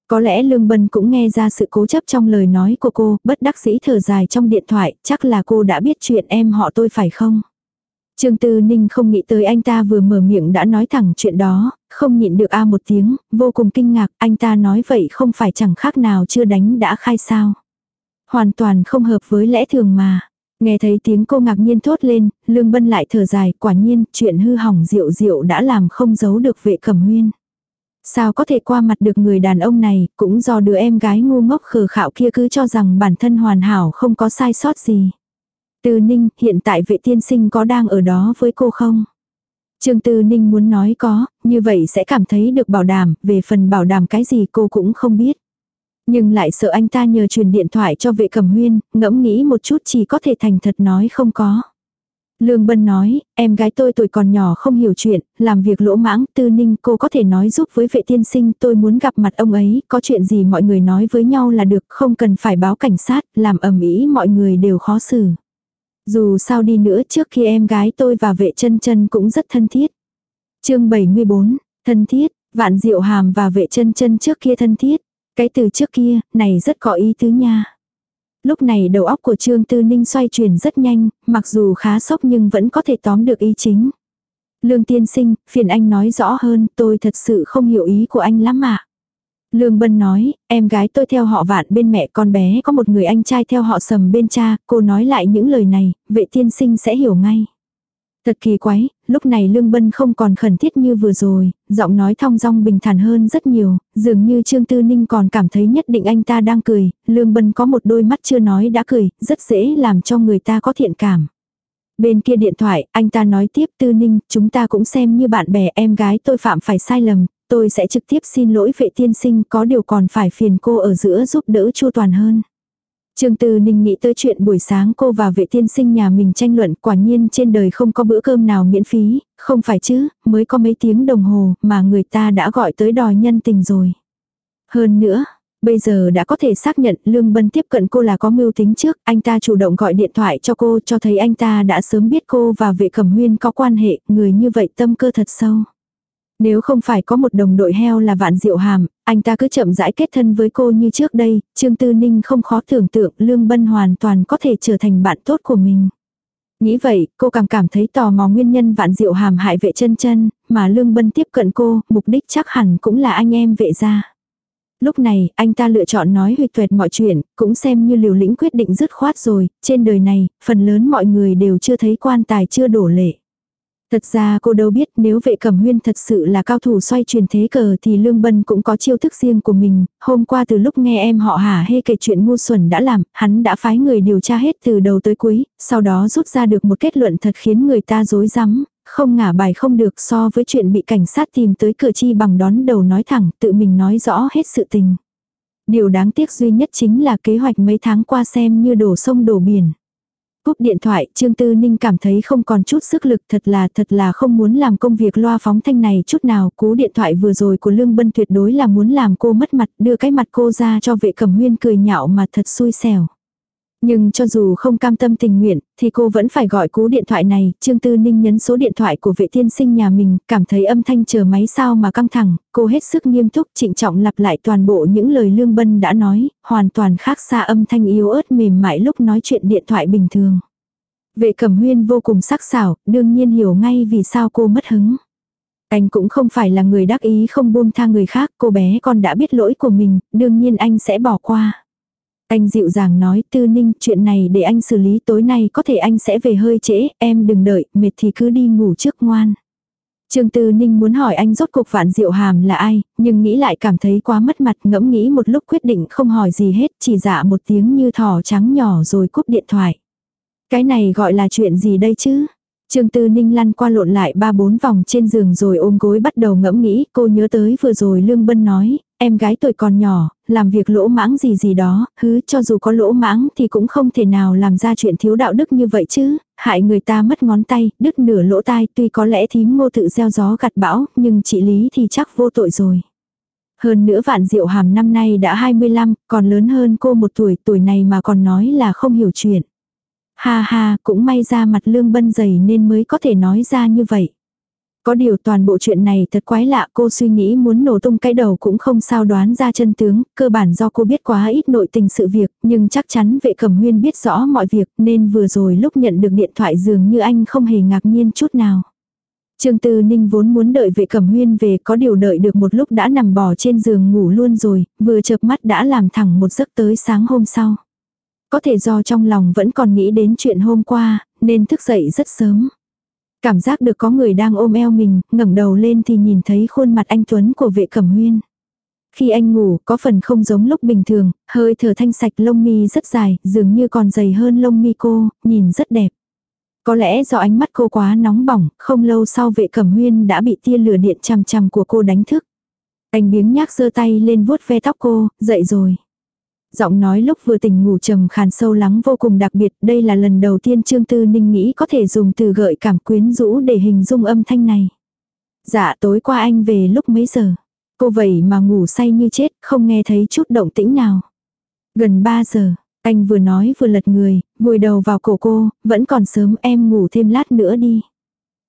Có lẽ Lương Bân cũng nghe ra sự cố chấp trong lời nói của cô, bất đắc dĩ thở dài trong điện thoại, chắc là cô đã biết chuyện em họ tôi phải không? Trương Tư Ninh không nghĩ tới anh ta vừa mở miệng đã nói thẳng chuyện đó, không nhịn được a một tiếng, vô cùng kinh ngạc, anh ta nói vậy không phải chẳng khác nào chưa đánh đã khai sao. Hoàn toàn không hợp với lẽ thường mà. Nghe thấy tiếng cô ngạc nhiên thốt lên, Lương Bân lại thở dài, quả nhiên, chuyện hư hỏng rượu rượu đã làm không giấu được vệ cẩm huyên. Sao có thể qua mặt được người đàn ông này, cũng do đứa em gái ngu ngốc khờ khạo kia cứ cho rằng bản thân hoàn hảo không có sai sót gì. Từ Ninh, hiện tại vệ tiên sinh có đang ở đó với cô không? Trương Tư Ninh muốn nói có, như vậy sẽ cảm thấy được bảo đảm, về phần bảo đảm cái gì cô cũng không biết. Nhưng lại sợ anh ta nhờ truyền điện thoại cho vệ cẩm huyên, ngẫm nghĩ một chút chỉ có thể thành thật nói không có. Lương Bân nói, em gái tôi tuổi còn nhỏ không hiểu chuyện, làm việc lỗ mãng, tư ninh cô có thể nói giúp với vệ tiên sinh tôi muốn gặp mặt ông ấy, có chuyện gì mọi người nói với nhau là được, không cần phải báo cảnh sát, làm ầm ĩ mọi người đều khó xử. Dù sao đi nữa trước khi em gái tôi và vệ chân chân cũng rất thân thiết. chương 74, thân thiết, vạn diệu hàm và vệ chân chân trước kia thân thiết. Cái từ trước kia, này rất có ý tứ nha. Lúc này đầu óc của Trương Tư Ninh xoay chuyển rất nhanh, mặc dù khá sốc nhưng vẫn có thể tóm được ý chính. Lương tiên sinh, phiền anh nói rõ hơn, tôi thật sự không hiểu ý của anh lắm ạ. Lương Bân nói, em gái tôi theo họ vạn bên mẹ con bé có một người anh trai theo họ sầm bên cha, cô nói lại những lời này, vệ tiên sinh sẽ hiểu ngay. Thật kỳ quái, lúc này Lương Bân không còn khẩn thiết như vừa rồi, giọng nói thong dong bình thản hơn rất nhiều, dường như Trương Tư Ninh còn cảm thấy nhất định anh ta đang cười, Lương Bân có một đôi mắt chưa nói đã cười, rất dễ làm cho người ta có thiện cảm. Bên kia điện thoại, anh ta nói tiếp Tư Ninh, chúng ta cũng xem như bạn bè em gái tôi phạm phải sai lầm, tôi sẽ trực tiếp xin lỗi vệ tiên sinh có điều còn phải phiền cô ở giữa giúp đỡ chu toàn hơn. Trương Tư Ninh nghĩ tới chuyện buổi sáng cô và vệ tiên sinh nhà mình tranh luận quả nhiên trên đời không có bữa cơm nào miễn phí, không phải chứ, mới có mấy tiếng đồng hồ mà người ta đã gọi tới đòi nhân tình rồi. Hơn nữa, bây giờ đã có thể xác nhận Lương Bân tiếp cận cô là có mưu tính trước, anh ta chủ động gọi điện thoại cho cô cho thấy anh ta đã sớm biết cô và vệ cẩm huyên có quan hệ, người như vậy tâm cơ thật sâu. Nếu không phải có một đồng đội heo là vạn diệu hàm, anh ta cứ chậm rãi kết thân với cô như trước đây, Trương Tư Ninh không khó tưởng tượng Lương Bân hoàn toàn có thể trở thành bạn tốt của mình. Nghĩ vậy, cô càng cảm thấy tò mò nguyên nhân vạn diệu hàm hại vệ chân chân, mà Lương Bân tiếp cận cô, mục đích chắc hẳn cũng là anh em vệ gia. Lúc này, anh ta lựa chọn nói huyệt tuệt mọi chuyện, cũng xem như liều lĩnh quyết định dứt khoát rồi, trên đời này, phần lớn mọi người đều chưa thấy quan tài chưa đổ lệ. Thật ra cô đâu biết nếu vệ cẩm huyên thật sự là cao thủ xoay truyền thế cờ thì Lương Bân cũng có chiêu thức riêng của mình. Hôm qua từ lúc nghe em họ hả hê kể chuyện ngu xuẩn đã làm, hắn đã phái người điều tra hết từ đầu tới cuối, sau đó rút ra được một kết luận thật khiến người ta dối rắm không ngả bài không được so với chuyện bị cảnh sát tìm tới cửa chi bằng đón đầu nói thẳng, tự mình nói rõ hết sự tình. Điều đáng tiếc duy nhất chính là kế hoạch mấy tháng qua xem như đổ sông đổ biển. Cúp điện thoại, Trương Tư Ninh cảm thấy không còn chút sức lực thật là thật là không muốn làm công việc loa phóng thanh này chút nào. Cú điện thoại vừa rồi của Lương Bân tuyệt đối là muốn làm cô mất mặt đưa cái mặt cô ra cho vệ cẩm huyên cười nhạo mà thật xui xẻo. Nhưng cho dù không cam tâm tình nguyện, thì cô vẫn phải gọi cú điện thoại này, Trương Tư Ninh nhấn số điện thoại của vệ tiên sinh nhà mình, cảm thấy âm thanh chờ máy sao mà căng thẳng, cô hết sức nghiêm túc trịnh trọng lặp lại toàn bộ những lời Lương Bân đã nói, hoàn toàn khác xa âm thanh yếu ớt mềm mại lúc nói chuyện điện thoại bình thường. Vệ cẩm huyên vô cùng sắc sảo, đương nhiên hiểu ngay vì sao cô mất hứng. Anh cũng không phải là người đắc ý không buông tha người khác, cô bé con đã biết lỗi của mình, đương nhiên anh sẽ bỏ qua. Anh dịu dàng nói tư ninh chuyện này để anh xử lý tối nay có thể anh sẽ về hơi trễ, em đừng đợi, mệt thì cứ đi ngủ trước ngoan. Trương Tư Ninh muốn hỏi anh rốt cuộc vạn diệu hàm là ai, nhưng nghĩ lại cảm thấy quá mất mặt ngẫm nghĩ một lúc quyết định không hỏi gì hết, chỉ dạ một tiếng như thỏ trắng nhỏ rồi cúp điện thoại. Cái này gọi là chuyện gì đây chứ? Trương Tư Ninh lăn qua lộn lại ba bốn vòng trên giường rồi ôm gối bắt đầu ngẫm nghĩ, cô nhớ tới vừa rồi Lương Bân nói, em gái tuổi còn nhỏ, làm việc lỗ mãng gì gì đó, hứ cho dù có lỗ mãng thì cũng không thể nào làm ra chuyện thiếu đạo đức như vậy chứ, hại người ta mất ngón tay, đứt nửa lỗ tai, tuy có lẽ thím ngô tự gieo gió gặt bão, nhưng chị Lý thì chắc vô tội rồi. Hơn nữa vạn diệu hàm năm nay đã 25, còn lớn hơn cô một tuổi, tuổi này mà còn nói là không hiểu chuyện. Ha ha, cũng may ra mặt lương bân dày nên mới có thể nói ra như vậy. Có điều toàn bộ chuyện này thật quái lạ cô suy nghĩ muốn nổ tung cái đầu cũng không sao đoán ra chân tướng, cơ bản do cô biết quá ít nội tình sự việc, nhưng chắc chắn vệ cẩm huyên biết rõ mọi việc nên vừa rồi lúc nhận được điện thoại dường như anh không hề ngạc nhiên chút nào. Trương Tư Ninh vốn muốn đợi vệ cẩm huyên về có điều đợi được một lúc đã nằm bò trên giường ngủ luôn rồi, vừa chợp mắt đã làm thẳng một giấc tới sáng hôm sau. Có thể do trong lòng vẫn còn nghĩ đến chuyện hôm qua, nên thức dậy rất sớm. Cảm giác được có người đang ôm eo mình, ngẩng đầu lên thì nhìn thấy khuôn mặt anh Tuấn của vệ cẩm huyên. Khi anh ngủ, có phần không giống lúc bình thường, hơi thở thanh sạch lông mi rất dài, dường như còn dày hơn lông mi cô, nhìn rất đẹp. Có lẽ do ánh mắt cô quá nóng bỏng, không lâu sau vệ cẩm huyên đã bị tia lửa điện chằm chằm của cô đánh thức. Anh biếng nhác giơ tay lên vuốt ve tóc cô, dậy rồi. Giọng nói lúc vừa tỉnh ngủ trầm khàn sâu lắng vô cùng đặc biệt, đây là lần đầu tiên Trương Tư Ninh nghĩ có thể dùng từ gợi cảm quyến rũ để hình dung âm thanh này. Dạ tối qua anh về lúc mấy giờ? Cô vậy mà ngủ say như chết, không nghe thấy chút động tĩnh nào. Gần 3 giờ, anh vừa nói vừa lật người, vùi đầu vào cổ cô, vẫn còn sớm em ngủ thêm lát nữa đi.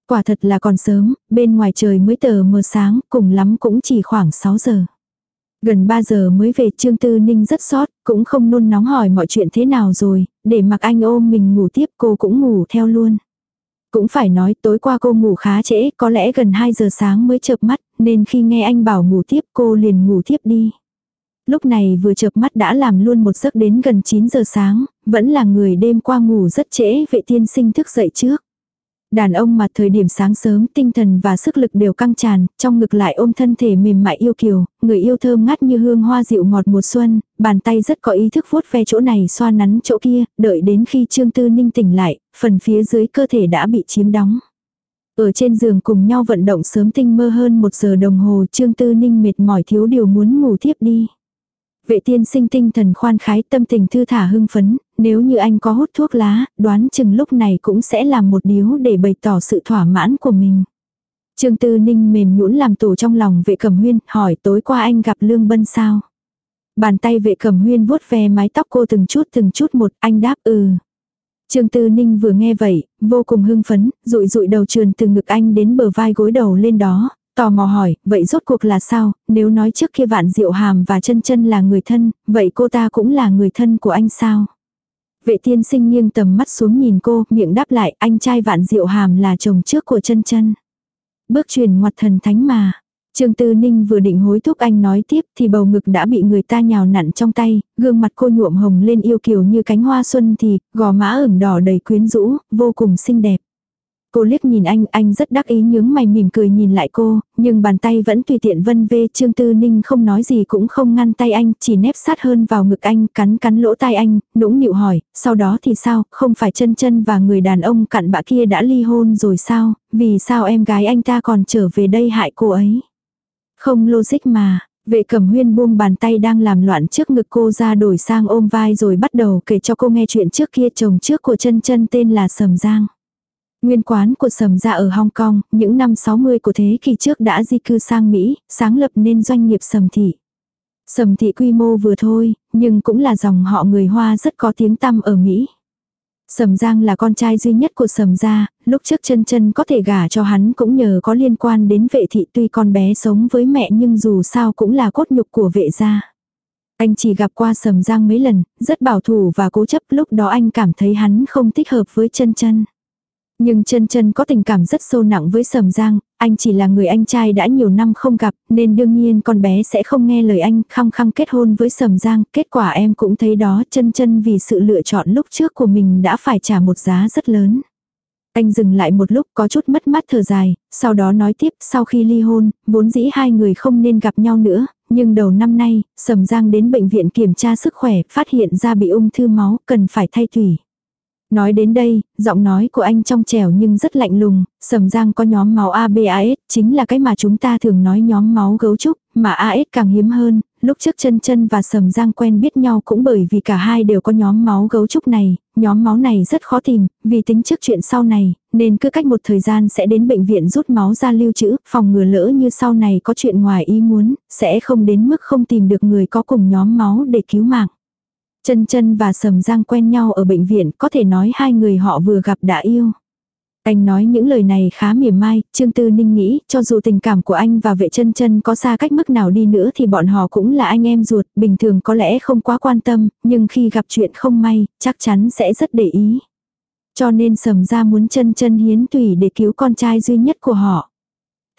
Quả thật là còn sớm, bên ngoài trời mới tờ mờ sáng, cùng lắm cũng chỉ khoảng 6 giờ. Gần 3 giờ mới về Trương Tư Ninh rất sót, cũng không nôn nóng hỏi mọi chuyện thế nào rồi, để mặc anh ôm mình ngủ tiếp cô cũng ngủ theo luôn. Cũng phải nói tối qua cô ngủ khá trễ, có lẽ gần 2 giờ sáng mới chợp mắt, nên khi nghe anh bảo ngủ tiếp cô liền ngủ tiếp đi. Lúc này vừa chợp mắt đã làm luôn một giấc đến gần 9 giờ sáng, vẫn là người đêm qua ngủ rất trễ vệ tiên sinh thức dậy trước. Đàn ông mà thời điểm sáng sớm tinh thần và sức lực đều căng tràn, trong ngực lại ôm thân thể mềm mại yêu kiều, người yêu thơm ngát như hương hoa dịu ngọt mùa xuân, bàn tay rất có ý thức vuốt ve chỗ này xoa nắn chỗ kia, đợi đến khi Trương Tư Ninh tỉnh lại, phần phía dưới cơ thể đã bị chiếm đóng. Ở trên giường cùng nhau vận động sớm tinh mơ hơn một giờ đồng hồ Trương Tư Ninh mệt mỏi thiếu điều muốn ngủ tiếp đi. Vệ tiên sinh tinh thần khoan khái tâm tình thư thả hưng phấn, nếu như anh có hút thuốc lá, đoán chừng lúc này cũng sẽ làm một điếu để bày tỏ sự thỏa mãn của mình. Trương Tư Ninh mềm nhũn làm tổ trong lòng vệ cẩm huyên, hỏi tối qua anh gặp Lương Bân sao? Bàn tay vệ cẩm huyên vuốt ve mái tóc cô từng chút từng chút một, anh đáp ừ. Trương Tư Ninh vừa nghe vậy, vô cùng hưng phấn, rụi rụi đầu trườn từ ngực anh đến bờ vai gối đầu lên đó, Tò mò hỏi, vậy rốt cuộc là sao, nếu nói trước kia vạn diệu hàm và chân chân là người thân, vậy cô ta cũng là người thân của anh sao? Vệ tiên sinh nghiêng tầm mắt xuống nhìn cô, miệng đáp lại, anh trai vạn diệu hàm là chồng trước của chân chân. Bước truyền ngoặt thần thánh mà. Trương Tư Ninh vừa định hối thúc anh nói tiếp thì bầu ngực đã bị người ta nhào nặn trong tay, gương mặt cô nhuộm hồng lên yêu kiều như cánh hoa xuân thì, gò má ửng đỏ đầy quyến rũ, vô cùng xinh đẹp. Cô liếc nhìn anh, anh rất đắc ý nhướng mày mỉm cười nhìn lại cô, nhưng bàn tay vẫn tùy tiện vân vê Trương Tư Ninh không nói gì cũng không ngăn tay anh, chỉ nép sát hơn vào ngực anh, cắn cắn lỗ tai anh, nũng nịu hỏi, sau đó thì sao, không phải chân chân và người đàn ông cặn bã kia đã ly hôn rồi sao, vì sao em gái anh ta còn trở về đây hại cô ấy. Không logic mà, vệ cẩm huyên buông bàn tay đang làm loạn trước ngực cô ra đổi sang ôm vai rồi bắt đầu kể cho cô nghe chuyện trước kia chồng trước của chân chân tên là Sầm Giang. Nguyên quán của Sầm gia ở Hong Kong, những năm 60 của thế kỷ trước đã di cư sang Mỹ, sáng lập nên doanh nghiệp Sầm Thị. Sầm Thị quy mô vừa thôi, nhưng cũng là dòng họ người Hoa rất có tiếng tăm ở Mỹ. Sầm Giang là con trai duy nhất của Sầm gia, lúc trước chân chân có thể gả cho hắn cũng nhờ có liên quan đến vệ thị tuy con bé sống với mẹ nhưng dù sao cũng là cốt nhục của vệ gia. Anh chỉ gặp qua Sầm Giang mấy lần, rất bảo thủ và cố chấp lúc đó anh cảm thấy hắn không thích hợp với chân chân. Nhưng chân chân có tình cảm rất sâu nặng với Sầm Giang, anh chỉ là người anh trai đã nhiều năm không gặp, nên đương nhiên con bé sẽ không nghe lời anh, khăng khăng kết hôn với Sầm Giang, kết quả em cũng thấy đó, chân chân vì sự lựa chọn lúc trước của mình đã phải trả một giá rất lớn. Anh dừng lại một lúc có chút mất mát thở dài, sau đó nói tiếp, sau khi ly hôn, vốn dĩ hai người không nên gặp nhau nữa, nhưng đầu năm nay, Sầm Giang đến bệnh viện kiểm tra sức khỏe, phát hiện ra bị ung thư máu, cần phải thay tủy. Nói đến đây, giọng nói của anh trong trẻo nhưng rất lạnh lùng, sầm giang có nhóm máu ABAS, chính là cái mà chúng ta thường nói nhóm máu gấu trúc, mà AS càng hiếm hơn, lúc trước chân chân và sầm giang quen biết nhau cũng bởi vì cả hai đều có nhóm máu gấu trúc này, nhóm máu này rất khó tìm, vì tính trước chuyện sau này, nên cứ cách một thời gian sẽ đến bệnh viện rút máu ra lưu trữ, phòng ngừa lỡ như sau này có chuyện ngoài ý muốn, sẽ không đến mức không tìm được người có cùng nhóm máu để cứu mạng. Chân chân và Sầm Giang quen nhau ở bệnh viện, có thể nói hai người họ vừa gặp đã yêu. Anh nói những lời này khá mỉa mai, Trương Tư Ninh nghĩ, cho dù tình cảm của anh và vệ chân chân có xa cách mức nào đi nữa thì bọn họ cũng là anh em ruột, bình thường có lẽ không quá quan tâm, nhưng khi gặp chuyện không may, chắc chắn sẽ rất để ý. Cho nên sầm ra muốn chân chân hiến tùy để cứu con trai duy nhất của họ.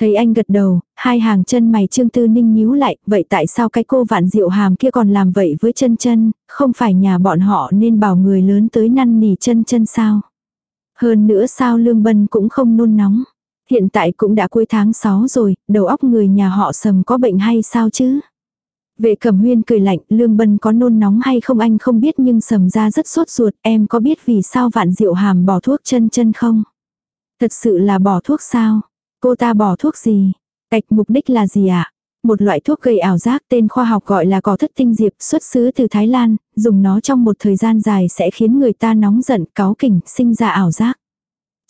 Thấy anh gật đầu, hai hàng chân mày Trương Tư Ninh nhíu lại, vậy tại sao cái cô vạn diệu hàm kia còn làm vậy với chân chân, không phải nhà bọn họ nên bảo người lớn tới năn nỉ chân chân sao? Hơn nữa sao Lương Bân cũng không nôn nóng. Hiện tại cũng đã cuối tháng 6 rồi, đầu óc người nhà họ sầm có bệnh hay sao chứ? Vệ cẩm huyên cười lạnh, Lương Bân có nôn nóng hay không anh không biết nhưng sầm ra rất sốt ruột, em có biết vì sao vạn diệu hàm bỏ thuốc chân chân không? Thật sự là bỏ thuốc sao? Cô ta bỏ thuốc gì? Cạch mục đích là gì ạ? À? Một loại thuốc gây ảo giác tên khoa học gọi là cỏ thất tinh diệp xuất xứ từ Thái Lan, dùng nó trong một thời gian dài sẽ khiến người ta nóng giận, cáu kỉnh, sinh ra ảo giác.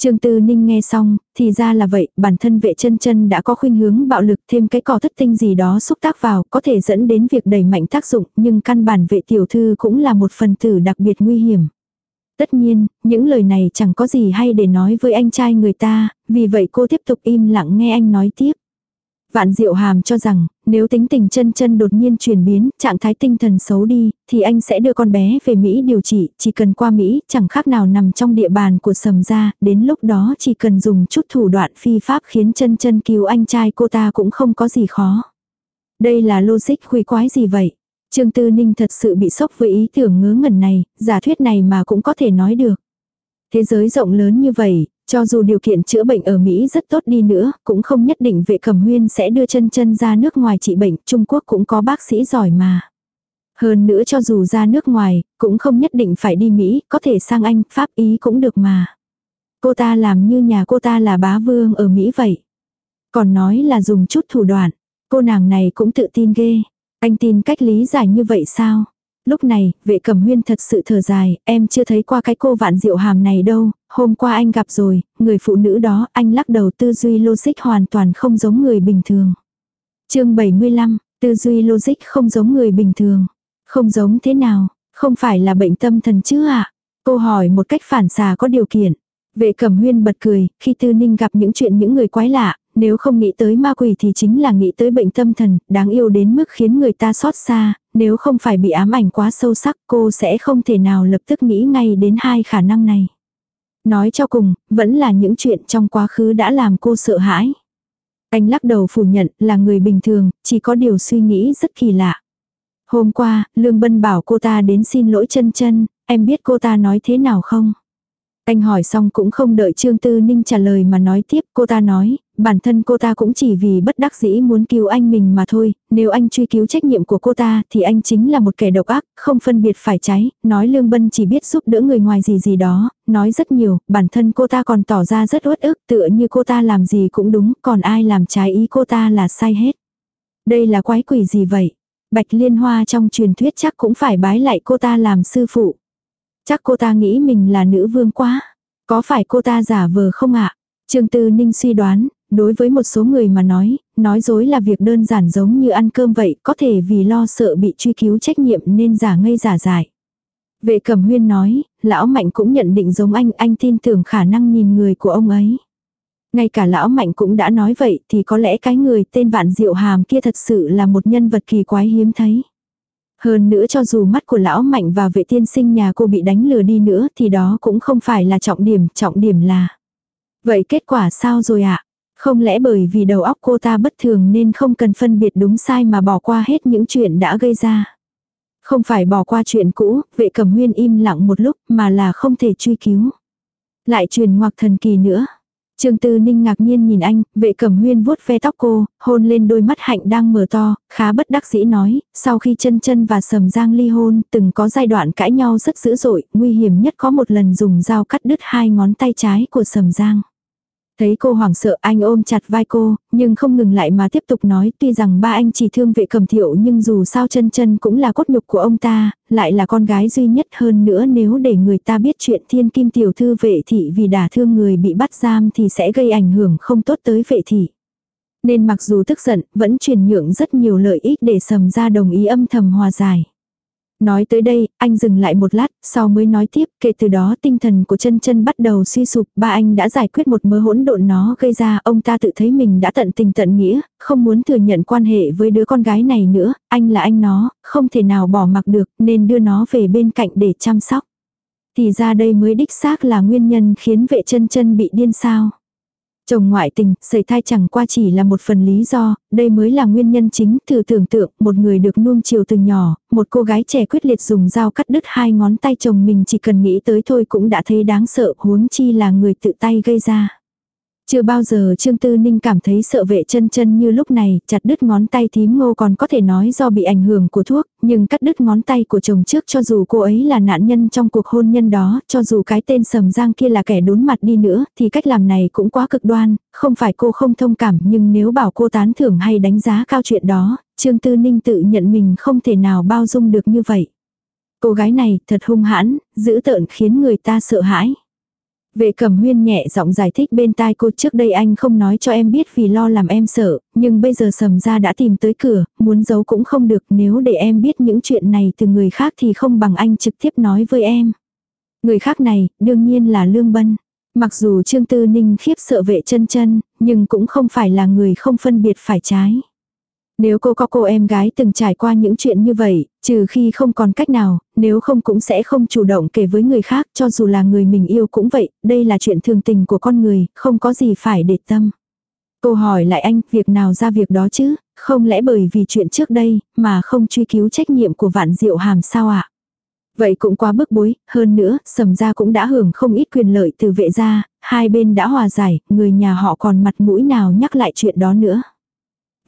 Trương Tư Ninh nghe xong, thì ra là vậy, bản thân vệ chân chân đã có khuynh hướng bạo lực thêm cái cỏ thất tinh gì đó xúc tác vào, có thể dẫn đến việc đẩy mạnh tác dụng, nhưng căn bản vệ tiểu thư cũng là một phần tử đặc biệt nguy hiểm. Tất nhiên, những lời này chẳng có gì hay để nói với anh trai người ta, vì vậy cô tiếp tục im lặng nghe anh nói tiếp. Vạn Diệu Hàm cho rằng, nếu tính tình chân chân đột nhiên chuyển biến, trạng thái tinh thần xấu đi, thì anh sẽ đưa con bé về Mỹ điều trị, chỉ cần qua Mỹ, chẳng khác nào nằm trong địa bàn của sầm gia, đến lúc đó chỉ cần dùng chút thủ đoạn phi pháp khiến chân chân cứu anh trai cô ta cũng không có gì khó. Đây là logic quỷ quái gì vậy? Trương Tư Ninh thật sự bị sốc với ý tưởng ngớ ngẩn này, giả thuyết này mà cũng có thể nói được. Thế giới rộng lớn như vậy, cho dù điều kiện chữa bệnh ở Mỹ rất tốt đi nữa, cũng không nhất định vệ cẩm huyên sẽ đưa chân chân ra nước ngoài trị bệnh, Trung Quốc cũng có bác sĩ giỏi mà. Hơn nữa cho dù ra nước ngoài, cũng không nhất định phải đi Mỹ, có thể sang Anh, Pháp Ý cũng được mà. Cô ta làm như nhà cô ta là bá vương ở Mỹ vậy. Còn nói là dùng chút thủ đoạn. Cô nàng này cũng tự tin ghê. Anh tin cách lý giải như vậy sao? Lúc này, vệ cẩm huyên thật sự thở dài, em chưa thấy qua cái cô vạn diệu hàm này đâu, hôm qua anh gặp rồi, người phụ nữ đó, anh lắc đầu tư duy logic hoàn toàn không giống người bình thường. chương 75, tư duy logic không giống người bình thường. Không giống thế nào, không phải là bệnh tâm thần chứ ạ? À? Cô hỏi một cách phản xà có điều kiện. Vệ cẩm huyên bật cười, khi tư ninh gặp những chuyện những người quái lạ, nếu không nghĩ tới ma quỷ thì chính là nghĩ tới bệnh tâm thần, đáng yêu đến mức khiến người ta xót xa, nếu không phải bị ám ảnh quá sâu sắc cô sẽ không thể nào lập tức nghĩ ngay đến hai khả năng này. Nói cho cùng, vẫn là những chuyện trong quá khứ đã làm cô sợ hãi. Anh lắc đầu phủ nhận là người bình thường, chỉ có điều suy nghĩ rất kỳ lạ. Hôm qua, Lương Bân bảo cô ta đến xin lỗi chân chân, em biết cô ta nói thế nào không? Anh hỏi xong cũng không đợi Trương Tư Ninh trả lời mà nói tiếp, cô ta nói, bản thân cô ta cũng chỉ vì bất đắc dĩ muốn cứu anh mình mà thôi, nếu anh truy cứu trách nhiệm của cô ta thì anh chính là một kẻ độc ác, không phân biệt phải trái, nói Lương Bân chỉ biết giúp đỡ người ngoài gì gì đó, nói rất nhiều, bản thân cô ta còn tỏ ra rất uất ức, tựa như cô ta làm gì cũng đúng, còn ai làm trái ý cô ta là sai hết. Đây là quái quỷ gì vậy? Bạch Liên Hoa trong truyền thuyết chắc cũng phải bái lại cô ta làm sư phụ. Chắc cô ta nghĩ mình là nữ vương quá. Có phải cô ta giả vờ không ạ? Trương Tư Ninh suy đoán, đối với một số người mà nói, nói dối là việc đơn giản giống như ăn cơm vậy, có thể vì lo sợ bị truy cứu trách nhiệm nên giả ngây giả dại. Vệ cẩm huyên nói, lão mạnh cũng nhận định giống anh, anh tin tưởng khả năng nhìn người của ông ấy. Ngay cả lão mạnh cũng đã nói vậy thì có lẽ cái người tên vạn diệu hàm kia thật sự là một nhân vật kỳ quái hiếm thấy. Hơn nữa cho dù mắt của lão mạnh và vệ tiên sinh nhà cô bị đánh lừa đi nữa thì đó cũng không phải là trọng điểm, trọng điểm là. Vậy kết quả sao rồi ạ? À? Không lẽ bởi vì đầu óc cô ta bất thường nên không cần phân biệt đúng sai mà bỏ qua hết những chuyện đã gây ra. Không phải bỏ qua chuyện cũ, vệ cẩm huyên im lặng một lúc mà là không thể truy cứu. Lại truyền ngoặc thần kỳ nữa. Trương Tư Ninh ngạc nhiên nhìn anh, vệ cẩm huyên vuốt ve tóc cô, hôn lên đôi mắt hạnh đang mở to, khá bất đắc dĩ nói, sau khi chân chân và sầm giang ly hôn, từng có giai đoạn cãi nhau rất dữ dội, nguy hiểm nhất có một lần dùng dao cắt đứt hai ngón tay trái của sầm giang. Thấy cô hoảng sợ anh ôm chặt vai cô, nhưng không ngừng lại mà tiếp tục nói tuy rằng ba anh chỉ thương vệ cầm thiệu nhưng dù sao chân chân cũng là cốt nhục của ông ta, lại là con gái duy nhất hơn nữa nếu để người ta biết chuyện thiên kim tiểu thư vệ thị vì đả thương người bị bắt giam thì sẽ gây ảnh hưởng không tốt tới vệ thị. Nên mặc dù tức giận, vẫn truyền nhượng rất nhiều lợi ích để sầm ra đồng ý âm thầm hòa giải. Nói tới đây, anh dừng lại một lát, sau mới nói tiếp, kể từ đó tinh thần của chân chân bắt đầu suy sụp, ba anh đã giải quyết một mớ hỗn độn nó gây ra, ông ta tự thấy mình đã tận tình tận nghĩa, không muốn thừa nhận quan hệ với đứa con gái này nữa, anh là anh nó, không thể nào bỏ mặc được, nên đưa nó về bên cạnh để chăm sóc. Thì ra đây mới đích xác là nguyên nhân khiến vệ chân chân bị điên sao. Chồng ngoại tình, sẩy thai chẳng qua chỉ là một phần lý do, đây mới là nguyên nhân chính. Thử tưởng tượng, một người được nuông chiều từ nhỏ, một cô gái trẻ quyết liệt dùng dao cắt đứt hai ngón tay chồng mình chỉ cần nghĩ tới thôi cũng đã thấy đáng sợ, huống chi là người tự tay gây ra. Chưa bao giờ Trương Tư Ninh cảm thấy sợ vệ chân chân như lúc này, chặt đứt ngón tay thím ngô còn có thể nói do bị ảnh hưởng của thuốc, nhưng cắt đứt ngón tay của chồng trước cho dù cô ấy là nạn nhân trong cuộc hôn nhân đó, cho dù cái tên sầm giang kia là kẻ đốn mặt đi nữa, thì cách làm này cũng quá cực đoan, không phải cô không thông cảm nhưng nếu bảo cô tán thưởng hay đánh giá cao chuyện đó, Trương Tư Ninh tự nhận mình không thể nào bao dung được như vậy. Cô gái này thật hung hãn, dữ tợn khiến người ta sợ hãi. Vệ cẩm huyên nhẹ giọng giải thích bên tai cô trước đây anh không nói cho em biết vì lo làm em sợ, nhưng bây giờ sầm ra đã tìm tới cửa, muốn giấu cũng không được nếu để em biết những chuyện này từ người khác thì không bằng anh trực tiếp nói với em. Người khác này, đương nhiên là Lương Bân. Mặc dù Trương Tư Ninh khiếp sợ vệ chân chân, nhưng cũng không phải là người không phân biệt phải trái. Nếu cô có cô em gái từng trải qua những chuyện như vậy, trừ khi không còn cách nào, nếu không cũng sẽ không chủ động kể với người khác cho dù là người mình yêu cũng vậy, đây là chuyện thường tình của con người, không có gì phải để tâm. Cô hỏi lại anh, việc nào ra việc đó chứ, không lẽ bởi vì chuyện trước đây, mà không truy cứu trách nhiệm của vạn diệu hàm sao ạ? À? Vậy cũng quá bức bối, hơn nữa, sầm gia cũng đã hưởng không ít quyền lợi từ vệ gia, hai bên đã hòa giải, người nhà họ còn mặt mũi nào nhắc lại chuyện đó nữa.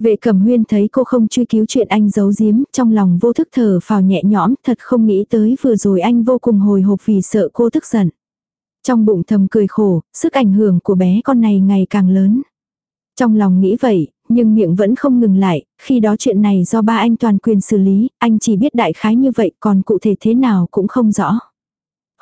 Vệ cẩm huyên thấy cô không truy cứu chuyện anh giấu giếm, trong lòng vô thức thở phào nhẹ nhõm, thật không nghĩ tới vừa rồi anh vô cùng hồi hộp vì sợ cô tức giận. Trong bụng thầm cười khổ, sức ảnh hưởng của bé con này ngày càng lớn. Trong lòng nghĩ vậy, nhưng miệng vẫn không ngừng lại, khi đó chuyện này do ba anh toàn quyền xử lý, anh chỉ biết đại khái như vậy còn cụ thể thế nào cũng không rõ.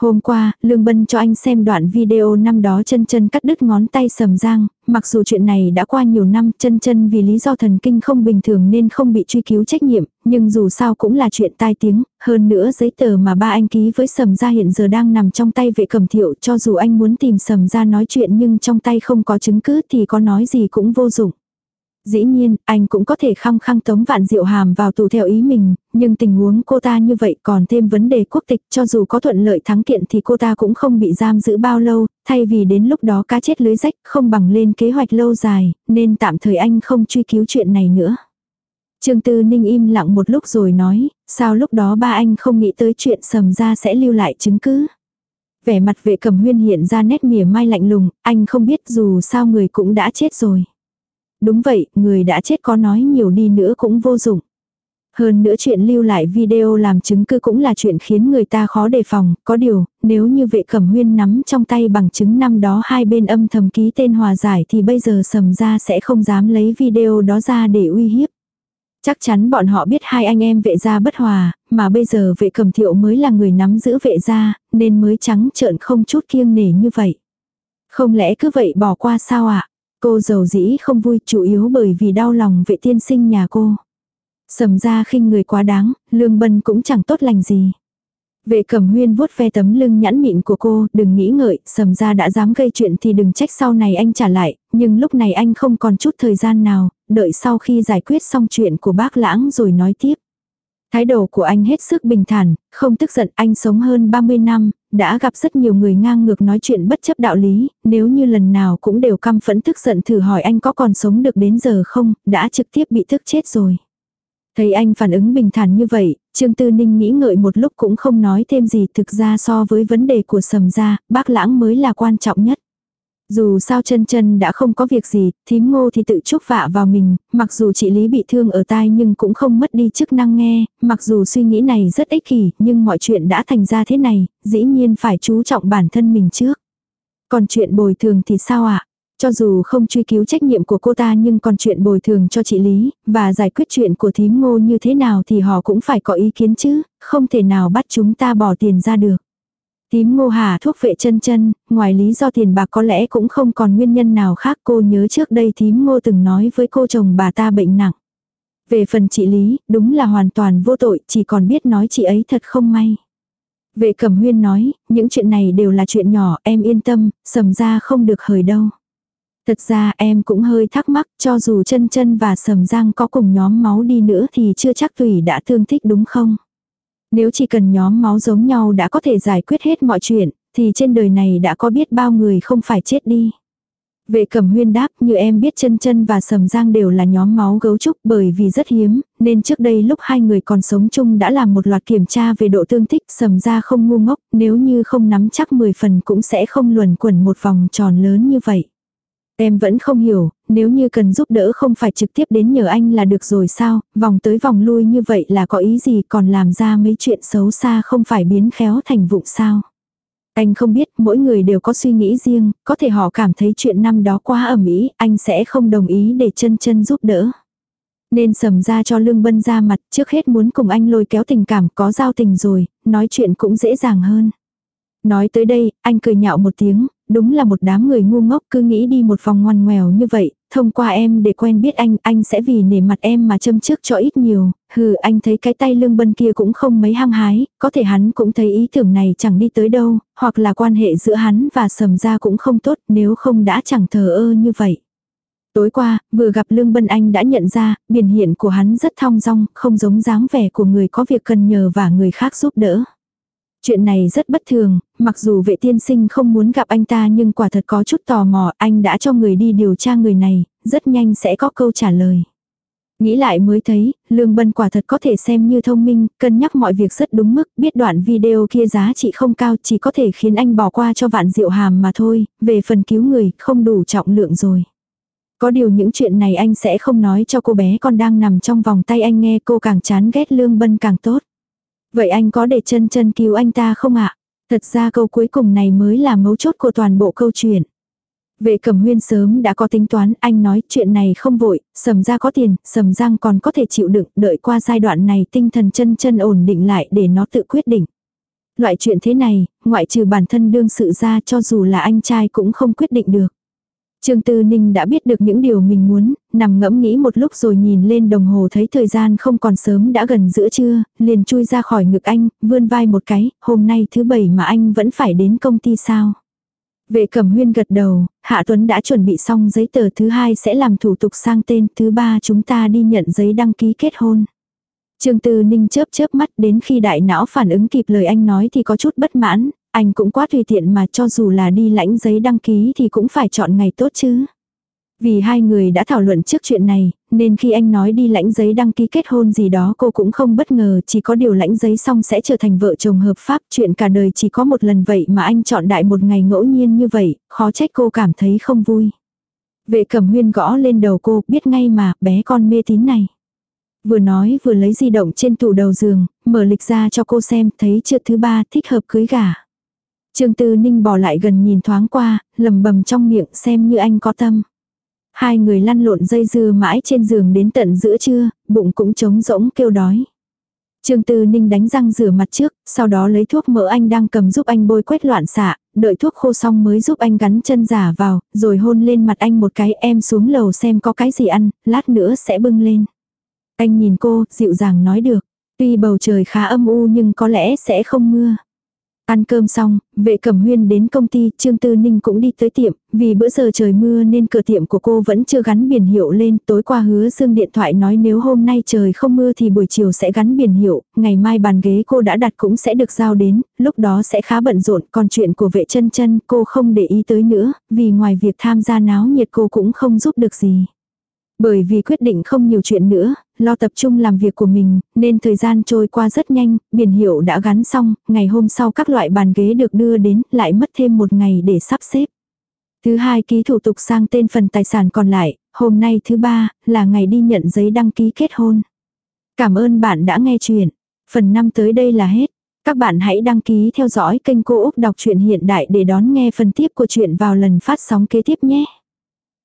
Hôm qua, Lương Bân cho anh xem đoạn video năm đó chân chân cắt đứt ngón tay sầm giang, mặc dù chuyện này đã qua nhiều năm, chân chân vì lý do thần kinh không bình thường nên không bị truy cứu trách nhiệm, nhưng dù sao cũng là chuyện tai tiếng, hơn nữa giấy tờ mà ba anh ký với sầm gia hiện giờ đang nằm trong tay vệ cầm thiệu cho dù anh muốn tìm sầm gia nói chuyện nhưng trong tay không có chứng cứ thì có nói gì cũng vô dụng. Dĩ nhiên, anh cũng có thể khăng khăng tống vạn diệu hàm vào tù theo ý mình, nhưng tình huống cô ta như vậy còn thêm vấn đề quốc tịch cho dù có thuận lợi thắng kiện thì cô ta cũng không bị giam giữ bao lâu, thay vì đến lúc đó cá chết lưới rách không bằng lên kế hoạch lâu dài, nên tạm thời anh không truy cứu chuyện này nữa. Trương Tư Ninh im lặng một lúc rồi nói, sao lúc đó ba anh không nghĩ tới chuyện sầm ra sẽ lưu lại chứng cứ. Vẻ mặt vệ cầm huyên hiện ra nét mỉa mai lạnh lùng, anh không biết dù sao người cũng đã chết rồi. Đúng vậy, người đã chết có nói nhiều đi nữa cũng vô dụng. Hơn nữa chuyện lưu lại video làm chứng cứ cũng là chuyện khiến người ta khó đề phòng, có điều, nếu như vệ cẩm huyên nắm trong tay bằng chứng năm đó hai bên âm thầm ký tên hòa giải thì bây giờ sầm ra sẽ không dám lấy video đó ra để uy hiếp. Chắc chắn bọn họ biết hai anh em vệ gia bất hòa, mà bây giờ vệ cầm thiệu mới là người nắm giữ vệ gia, nên mới trắng trợn không chút kiêng nể như vậy. Không lẽ cứ vậy bỏ qua sao ạ? Cô giàu dĩ không vui chủ yếu bởi vì đau lòng vệ tiên sinh nhà cô. Sầm ra khinh người quá đáng, lương bân cũng chẳng tốt lành gì. Vệ cẩm huyên vuốt ve tấm lưng nhẵn mịn của cô, đừng nghĩ ngợi, sầm ra đã dám gây chuyện thì đừng trách sau này anh trả lại, nhưng lúc này anh không còn chút thời gian nào, đợi sau khi giải quyết xong chuyện của bác lãng rồi nói tiếp. Thái độ của anh hết sức bình thản, không tức giận anh sống hơn 30 năm, đã gặp rất nhiều người ngang ngược nói chuyện bất chấp đạo lý, nếu như lần nào cũng đều căm phẫn tức giận thử hỏi anh có còn sống được đến giờ không, đã trực tiếp bị thức chết rồi. Thấy anh phản ứng bình thản như vậy, Trương Tư Ninh nghĩ ngợi một lúc cũng không nói thêm gì thực ra so với vấn đề của sầm gia, bác lãng mới là quan trọng nhất. Dù sao chân chân đã không có việc gì, thím ngô thì tự chúc vạ vào mình, mặc dù chị Lý bị thương ở tai nhưng cũng không mất đi chức năng nghe, mặc dù suy nghĩ này rất ích kỷ, nhưng mọi chuyện đã thành ra thế này, dĩ nhiên phải chú trọng bản thân mình trước. Còn chuyện bồi thường thì sao ạ? Cho dù không truy cứu trách nhiệm của cô ta nhưng còn chuyện bồi thường cho chị Lý, và giải quyết chuyện của thím ngô như thế nào thì họ cũng phải có ý kiến chứ, không thể nào bắt chúng ta bỏ tiền ra được. Tím ngô hà thuốc vệ chân chân, ngoài lý do tiền bạc có lẽ cũng không còn nguyên nhân nào khác cô nhớ trước đây Tím ngô từng nói với cô chồng bà ta bệnh nặng. Về phần chị Lý, đúng là hoàn toàn vô tội, chỉ còn biết nói chị ấy thật không may. Vệ cẩm huyên nói, những chuyện này đều là chuyện nhỏ, em yên tâm, sầm ra không được hời đâu. Thật ra em cũng hơi thắc mắc, cho dù chân chân và sầm giang có cùng nhóm máu đi nữa thì chưa chắc tùy đã thương thích đúng không? Nếu chỉ cần nhóm máu giống nhau đã có thể giải quyết hết mọi chuyện, thì trên đời này đã có biết bao người không phải chết đi. Vệ cẩm huyên đáp như em biết chân chân và sầm giang đều là nhóm máu gấu trúc bởi vì rất hiếm, nên trước đây lúc hai người còn sống chung đã làm một loạt kiểm tra về độ tương thích sầm ra không ngu ngốc, nếu như không nắm chắc 10 phần cũng sẽ không luồn quẩn một vòng tròn lớn như vậy. Em vẫn không hiểu, nếu như cần giúp đỡ không phải trực tiếp đến nhờ anh là được rồi sao, vòng tới vòng lui như vậy là có ý gì còn làm ra mấy chuyện xấu xa không phải biến khéo thành vụng sao. Anh không biết mỗi người đều có suy nghĩ riêng, có thể họ cảm thấy chuyện năm đó quá ẩm ý, anh sẽ không đồng ý để chân chân giúp đỡ. Nên sầm ra cho Lương Bân ra mặt trước hết muốn cùng anh lôi kéo tình cảm có giao tình rồi, nói chuyện cũng dễ dàng hơn. Nói tới đây, anh cười nhạo một tiếng, đúng là một đám người ngu ngốc cứ nghĩ đi một vòng ngoằn ngoèo như vậy, thông qua em để quen biết anh, anh sẽ vì nể mặt em mà châm trước cho ít nhiều, hừ anh thấy cái tay lương bân kia cũng không mấy hăng hái, có thể hắn cũng thấy ý tưởng này chẳng đi tới đâu, hoặc là quan hệ giữa hắn và sầm ra cũng không tốt nếu không đã chẳng thờ ơ như vậy. Tối qua, vừa gặp Lương Bân Anh đã nhận ra, biển hiện của hắn rất thong dong, không giống dáng vẻ của người có việc cần nhờ và người khác giúp đỡ. Chuyện này rất bất thường, mặc dù vệ tiên sinh không muốn gặp anh ta nhưng quả thật có chút tò mò, anh đã cho người đi điều tra người này, rất nhanh sẽ có câu trả lời. Nghĩ lại mới thấy, Lương Bân quả thật có thể xem như thông minh, cân nhắc mọi việc rất đúng mức, biết đoạn video kia giá trị không cao chỉ có thể khiến anh bỏ qua cho vạn diệu hàm mà thôi, về phần cứu người, không đủ trọng lượng rồi. Có điều những chuyện này anh sẽ không nói cho cô bé con đang nằm trong vòng tay anh nghe cô càng chán ghét Lương Bân càng tốt. Vậy anh có để chân chân cứu anh ta không ạ? Thật ra câu cuối cùng này mới là mấu chốt của toàn bộ câu chuyện. Vệ cẩm huyên sớm đã có tính toán, anh nói chuyện này không vội, sầm ra có tiền, sầm giang còn có thể chịu đựng, đợi qua giai đoạn này tinh thần chân chân ổn định lại để nó tự quyết định. Loại chuyện thế này, ngoại trừ bản thân đương sự ra cho dù là anh trai cũng không quyết định được. Trương Tư Ninh đã biết được những điều mình muốn, nằm ngẫm nghĩ một lúc rồi nhìn lên đồng hồ thấy thời gian không còn sớm đã gần giữa trưa, liền chui ra khỏi ngực anh, vươn vai một cái, hôm nay thứ bảy mà anh vẫn phải đến công ty sao. Vệ cẩm huyên gật đầu, Hạ Tuấn đã chuẩn bị xong giấy tờ thứ hai sẽ làm thủ tục sang tên, thứ ba chúng ta đi nhận giấy đăng ký kết hôn. Trương Tư Ninh chớp chớp mắt đến khi đại não phản ứng kịp lời anh nói thì có chút bất mãn, anh cũng quá tùy tiện mà cho dù là đi lãnh giấy đăng ký thì cũng phải chọn ngày tốt chứ. Vì hai người đã thảo luận trước chuyện này, nên khi anh nói đi lãnh giấy đăng ký kết hôn gì đó cô cũng không bất ngờ, chỉ có điều lãnh giấy xong sẽ trở thành vợ chồng hợp pháp, chuyện cả đời chỉ có một lần vậy mà anh chọn đại một ngày ngẫu nhiên như vậy, khó trách cô cảm thấy không vui. Vệ cẩm huyên gõ lên đầu cô, biết ngay mà, bé con mê tín này. Vừa nói vừa lấy di động trên tủ đầu giường, mở lịch ra cho cô xem, thấy chưa thứ ba thích hợp cưới gà. Trương Tư Ninh bỏ lại gần nhìn thoáng qua, lầm bầm trong miệng xem như anh có tâm. Hai người lăn lộn dây dưa mãi trên giường đến tận giữa trưa, bụng cũng trống rỗng kêu đói. Trương Tư Ninh đánh răng rửa mặt trước, sau đó lấy thuốc mỡ anh đang cầm giúp anh bôi quét loạn xạ, đợi thuốc khô xong mới giúp anh gắn chân giả vào, rồi hôn lên mặt anh một cái em xuống lầu xem có cái gì ăn, lát nữa sẽ bưng lên. Anh nhìn cô, dịu dàng nói được. Tuy bầu trời khá âm u nhưng có lẽ sẽ không mưa. Ăn cơm xong, vệ cẩm huyên đến công ty, Trương Tư Ninh cũng đi tới tiệm, vì bữa giờ trời mưa nên cửa tiệm của cô vẫn chưa gắn biển hiệu lên, tối qua hứa dương điện thoại nói nếu hôm nay trời không mưa thì buổi chiều sẽ gắn biển hiệu, ngày mai bàn ghế cô đã đặt cũng sẽ được giao đến, lúc đó sẽ khá bận rộn, còn chuyện của vệ chân chân cô không để ý tới nữa, vì ngoài việc tham gia náo nhiệt cô cũng không giúp được gì. Bởi vì quyết định không nhiều chuyện nữa, lo tập trung làm việc của mình, nên thời gian trôi qua rất nhanh, biển hiệu đã gắn xong, ngày hôm sau các loại bàn ghế được đưa đến, lại mất thêm một ngày để sắp xếp. Thứ hai ký thủ tục sang tên phần tài sản còn lại, hôm nay thứ ba, là ngày đi nhận giấy đăng ký kết hôn. Cảm ơn bạn đã nghe chuyện. Phần năm tới đây là hết. Các bạn hãy đăng ký theo dõi kênh Cô Úc Đọc truyện Hiện Đại để đón nghe phần tiếp của chuyện vào lần phát sóng kế tiếp nhé.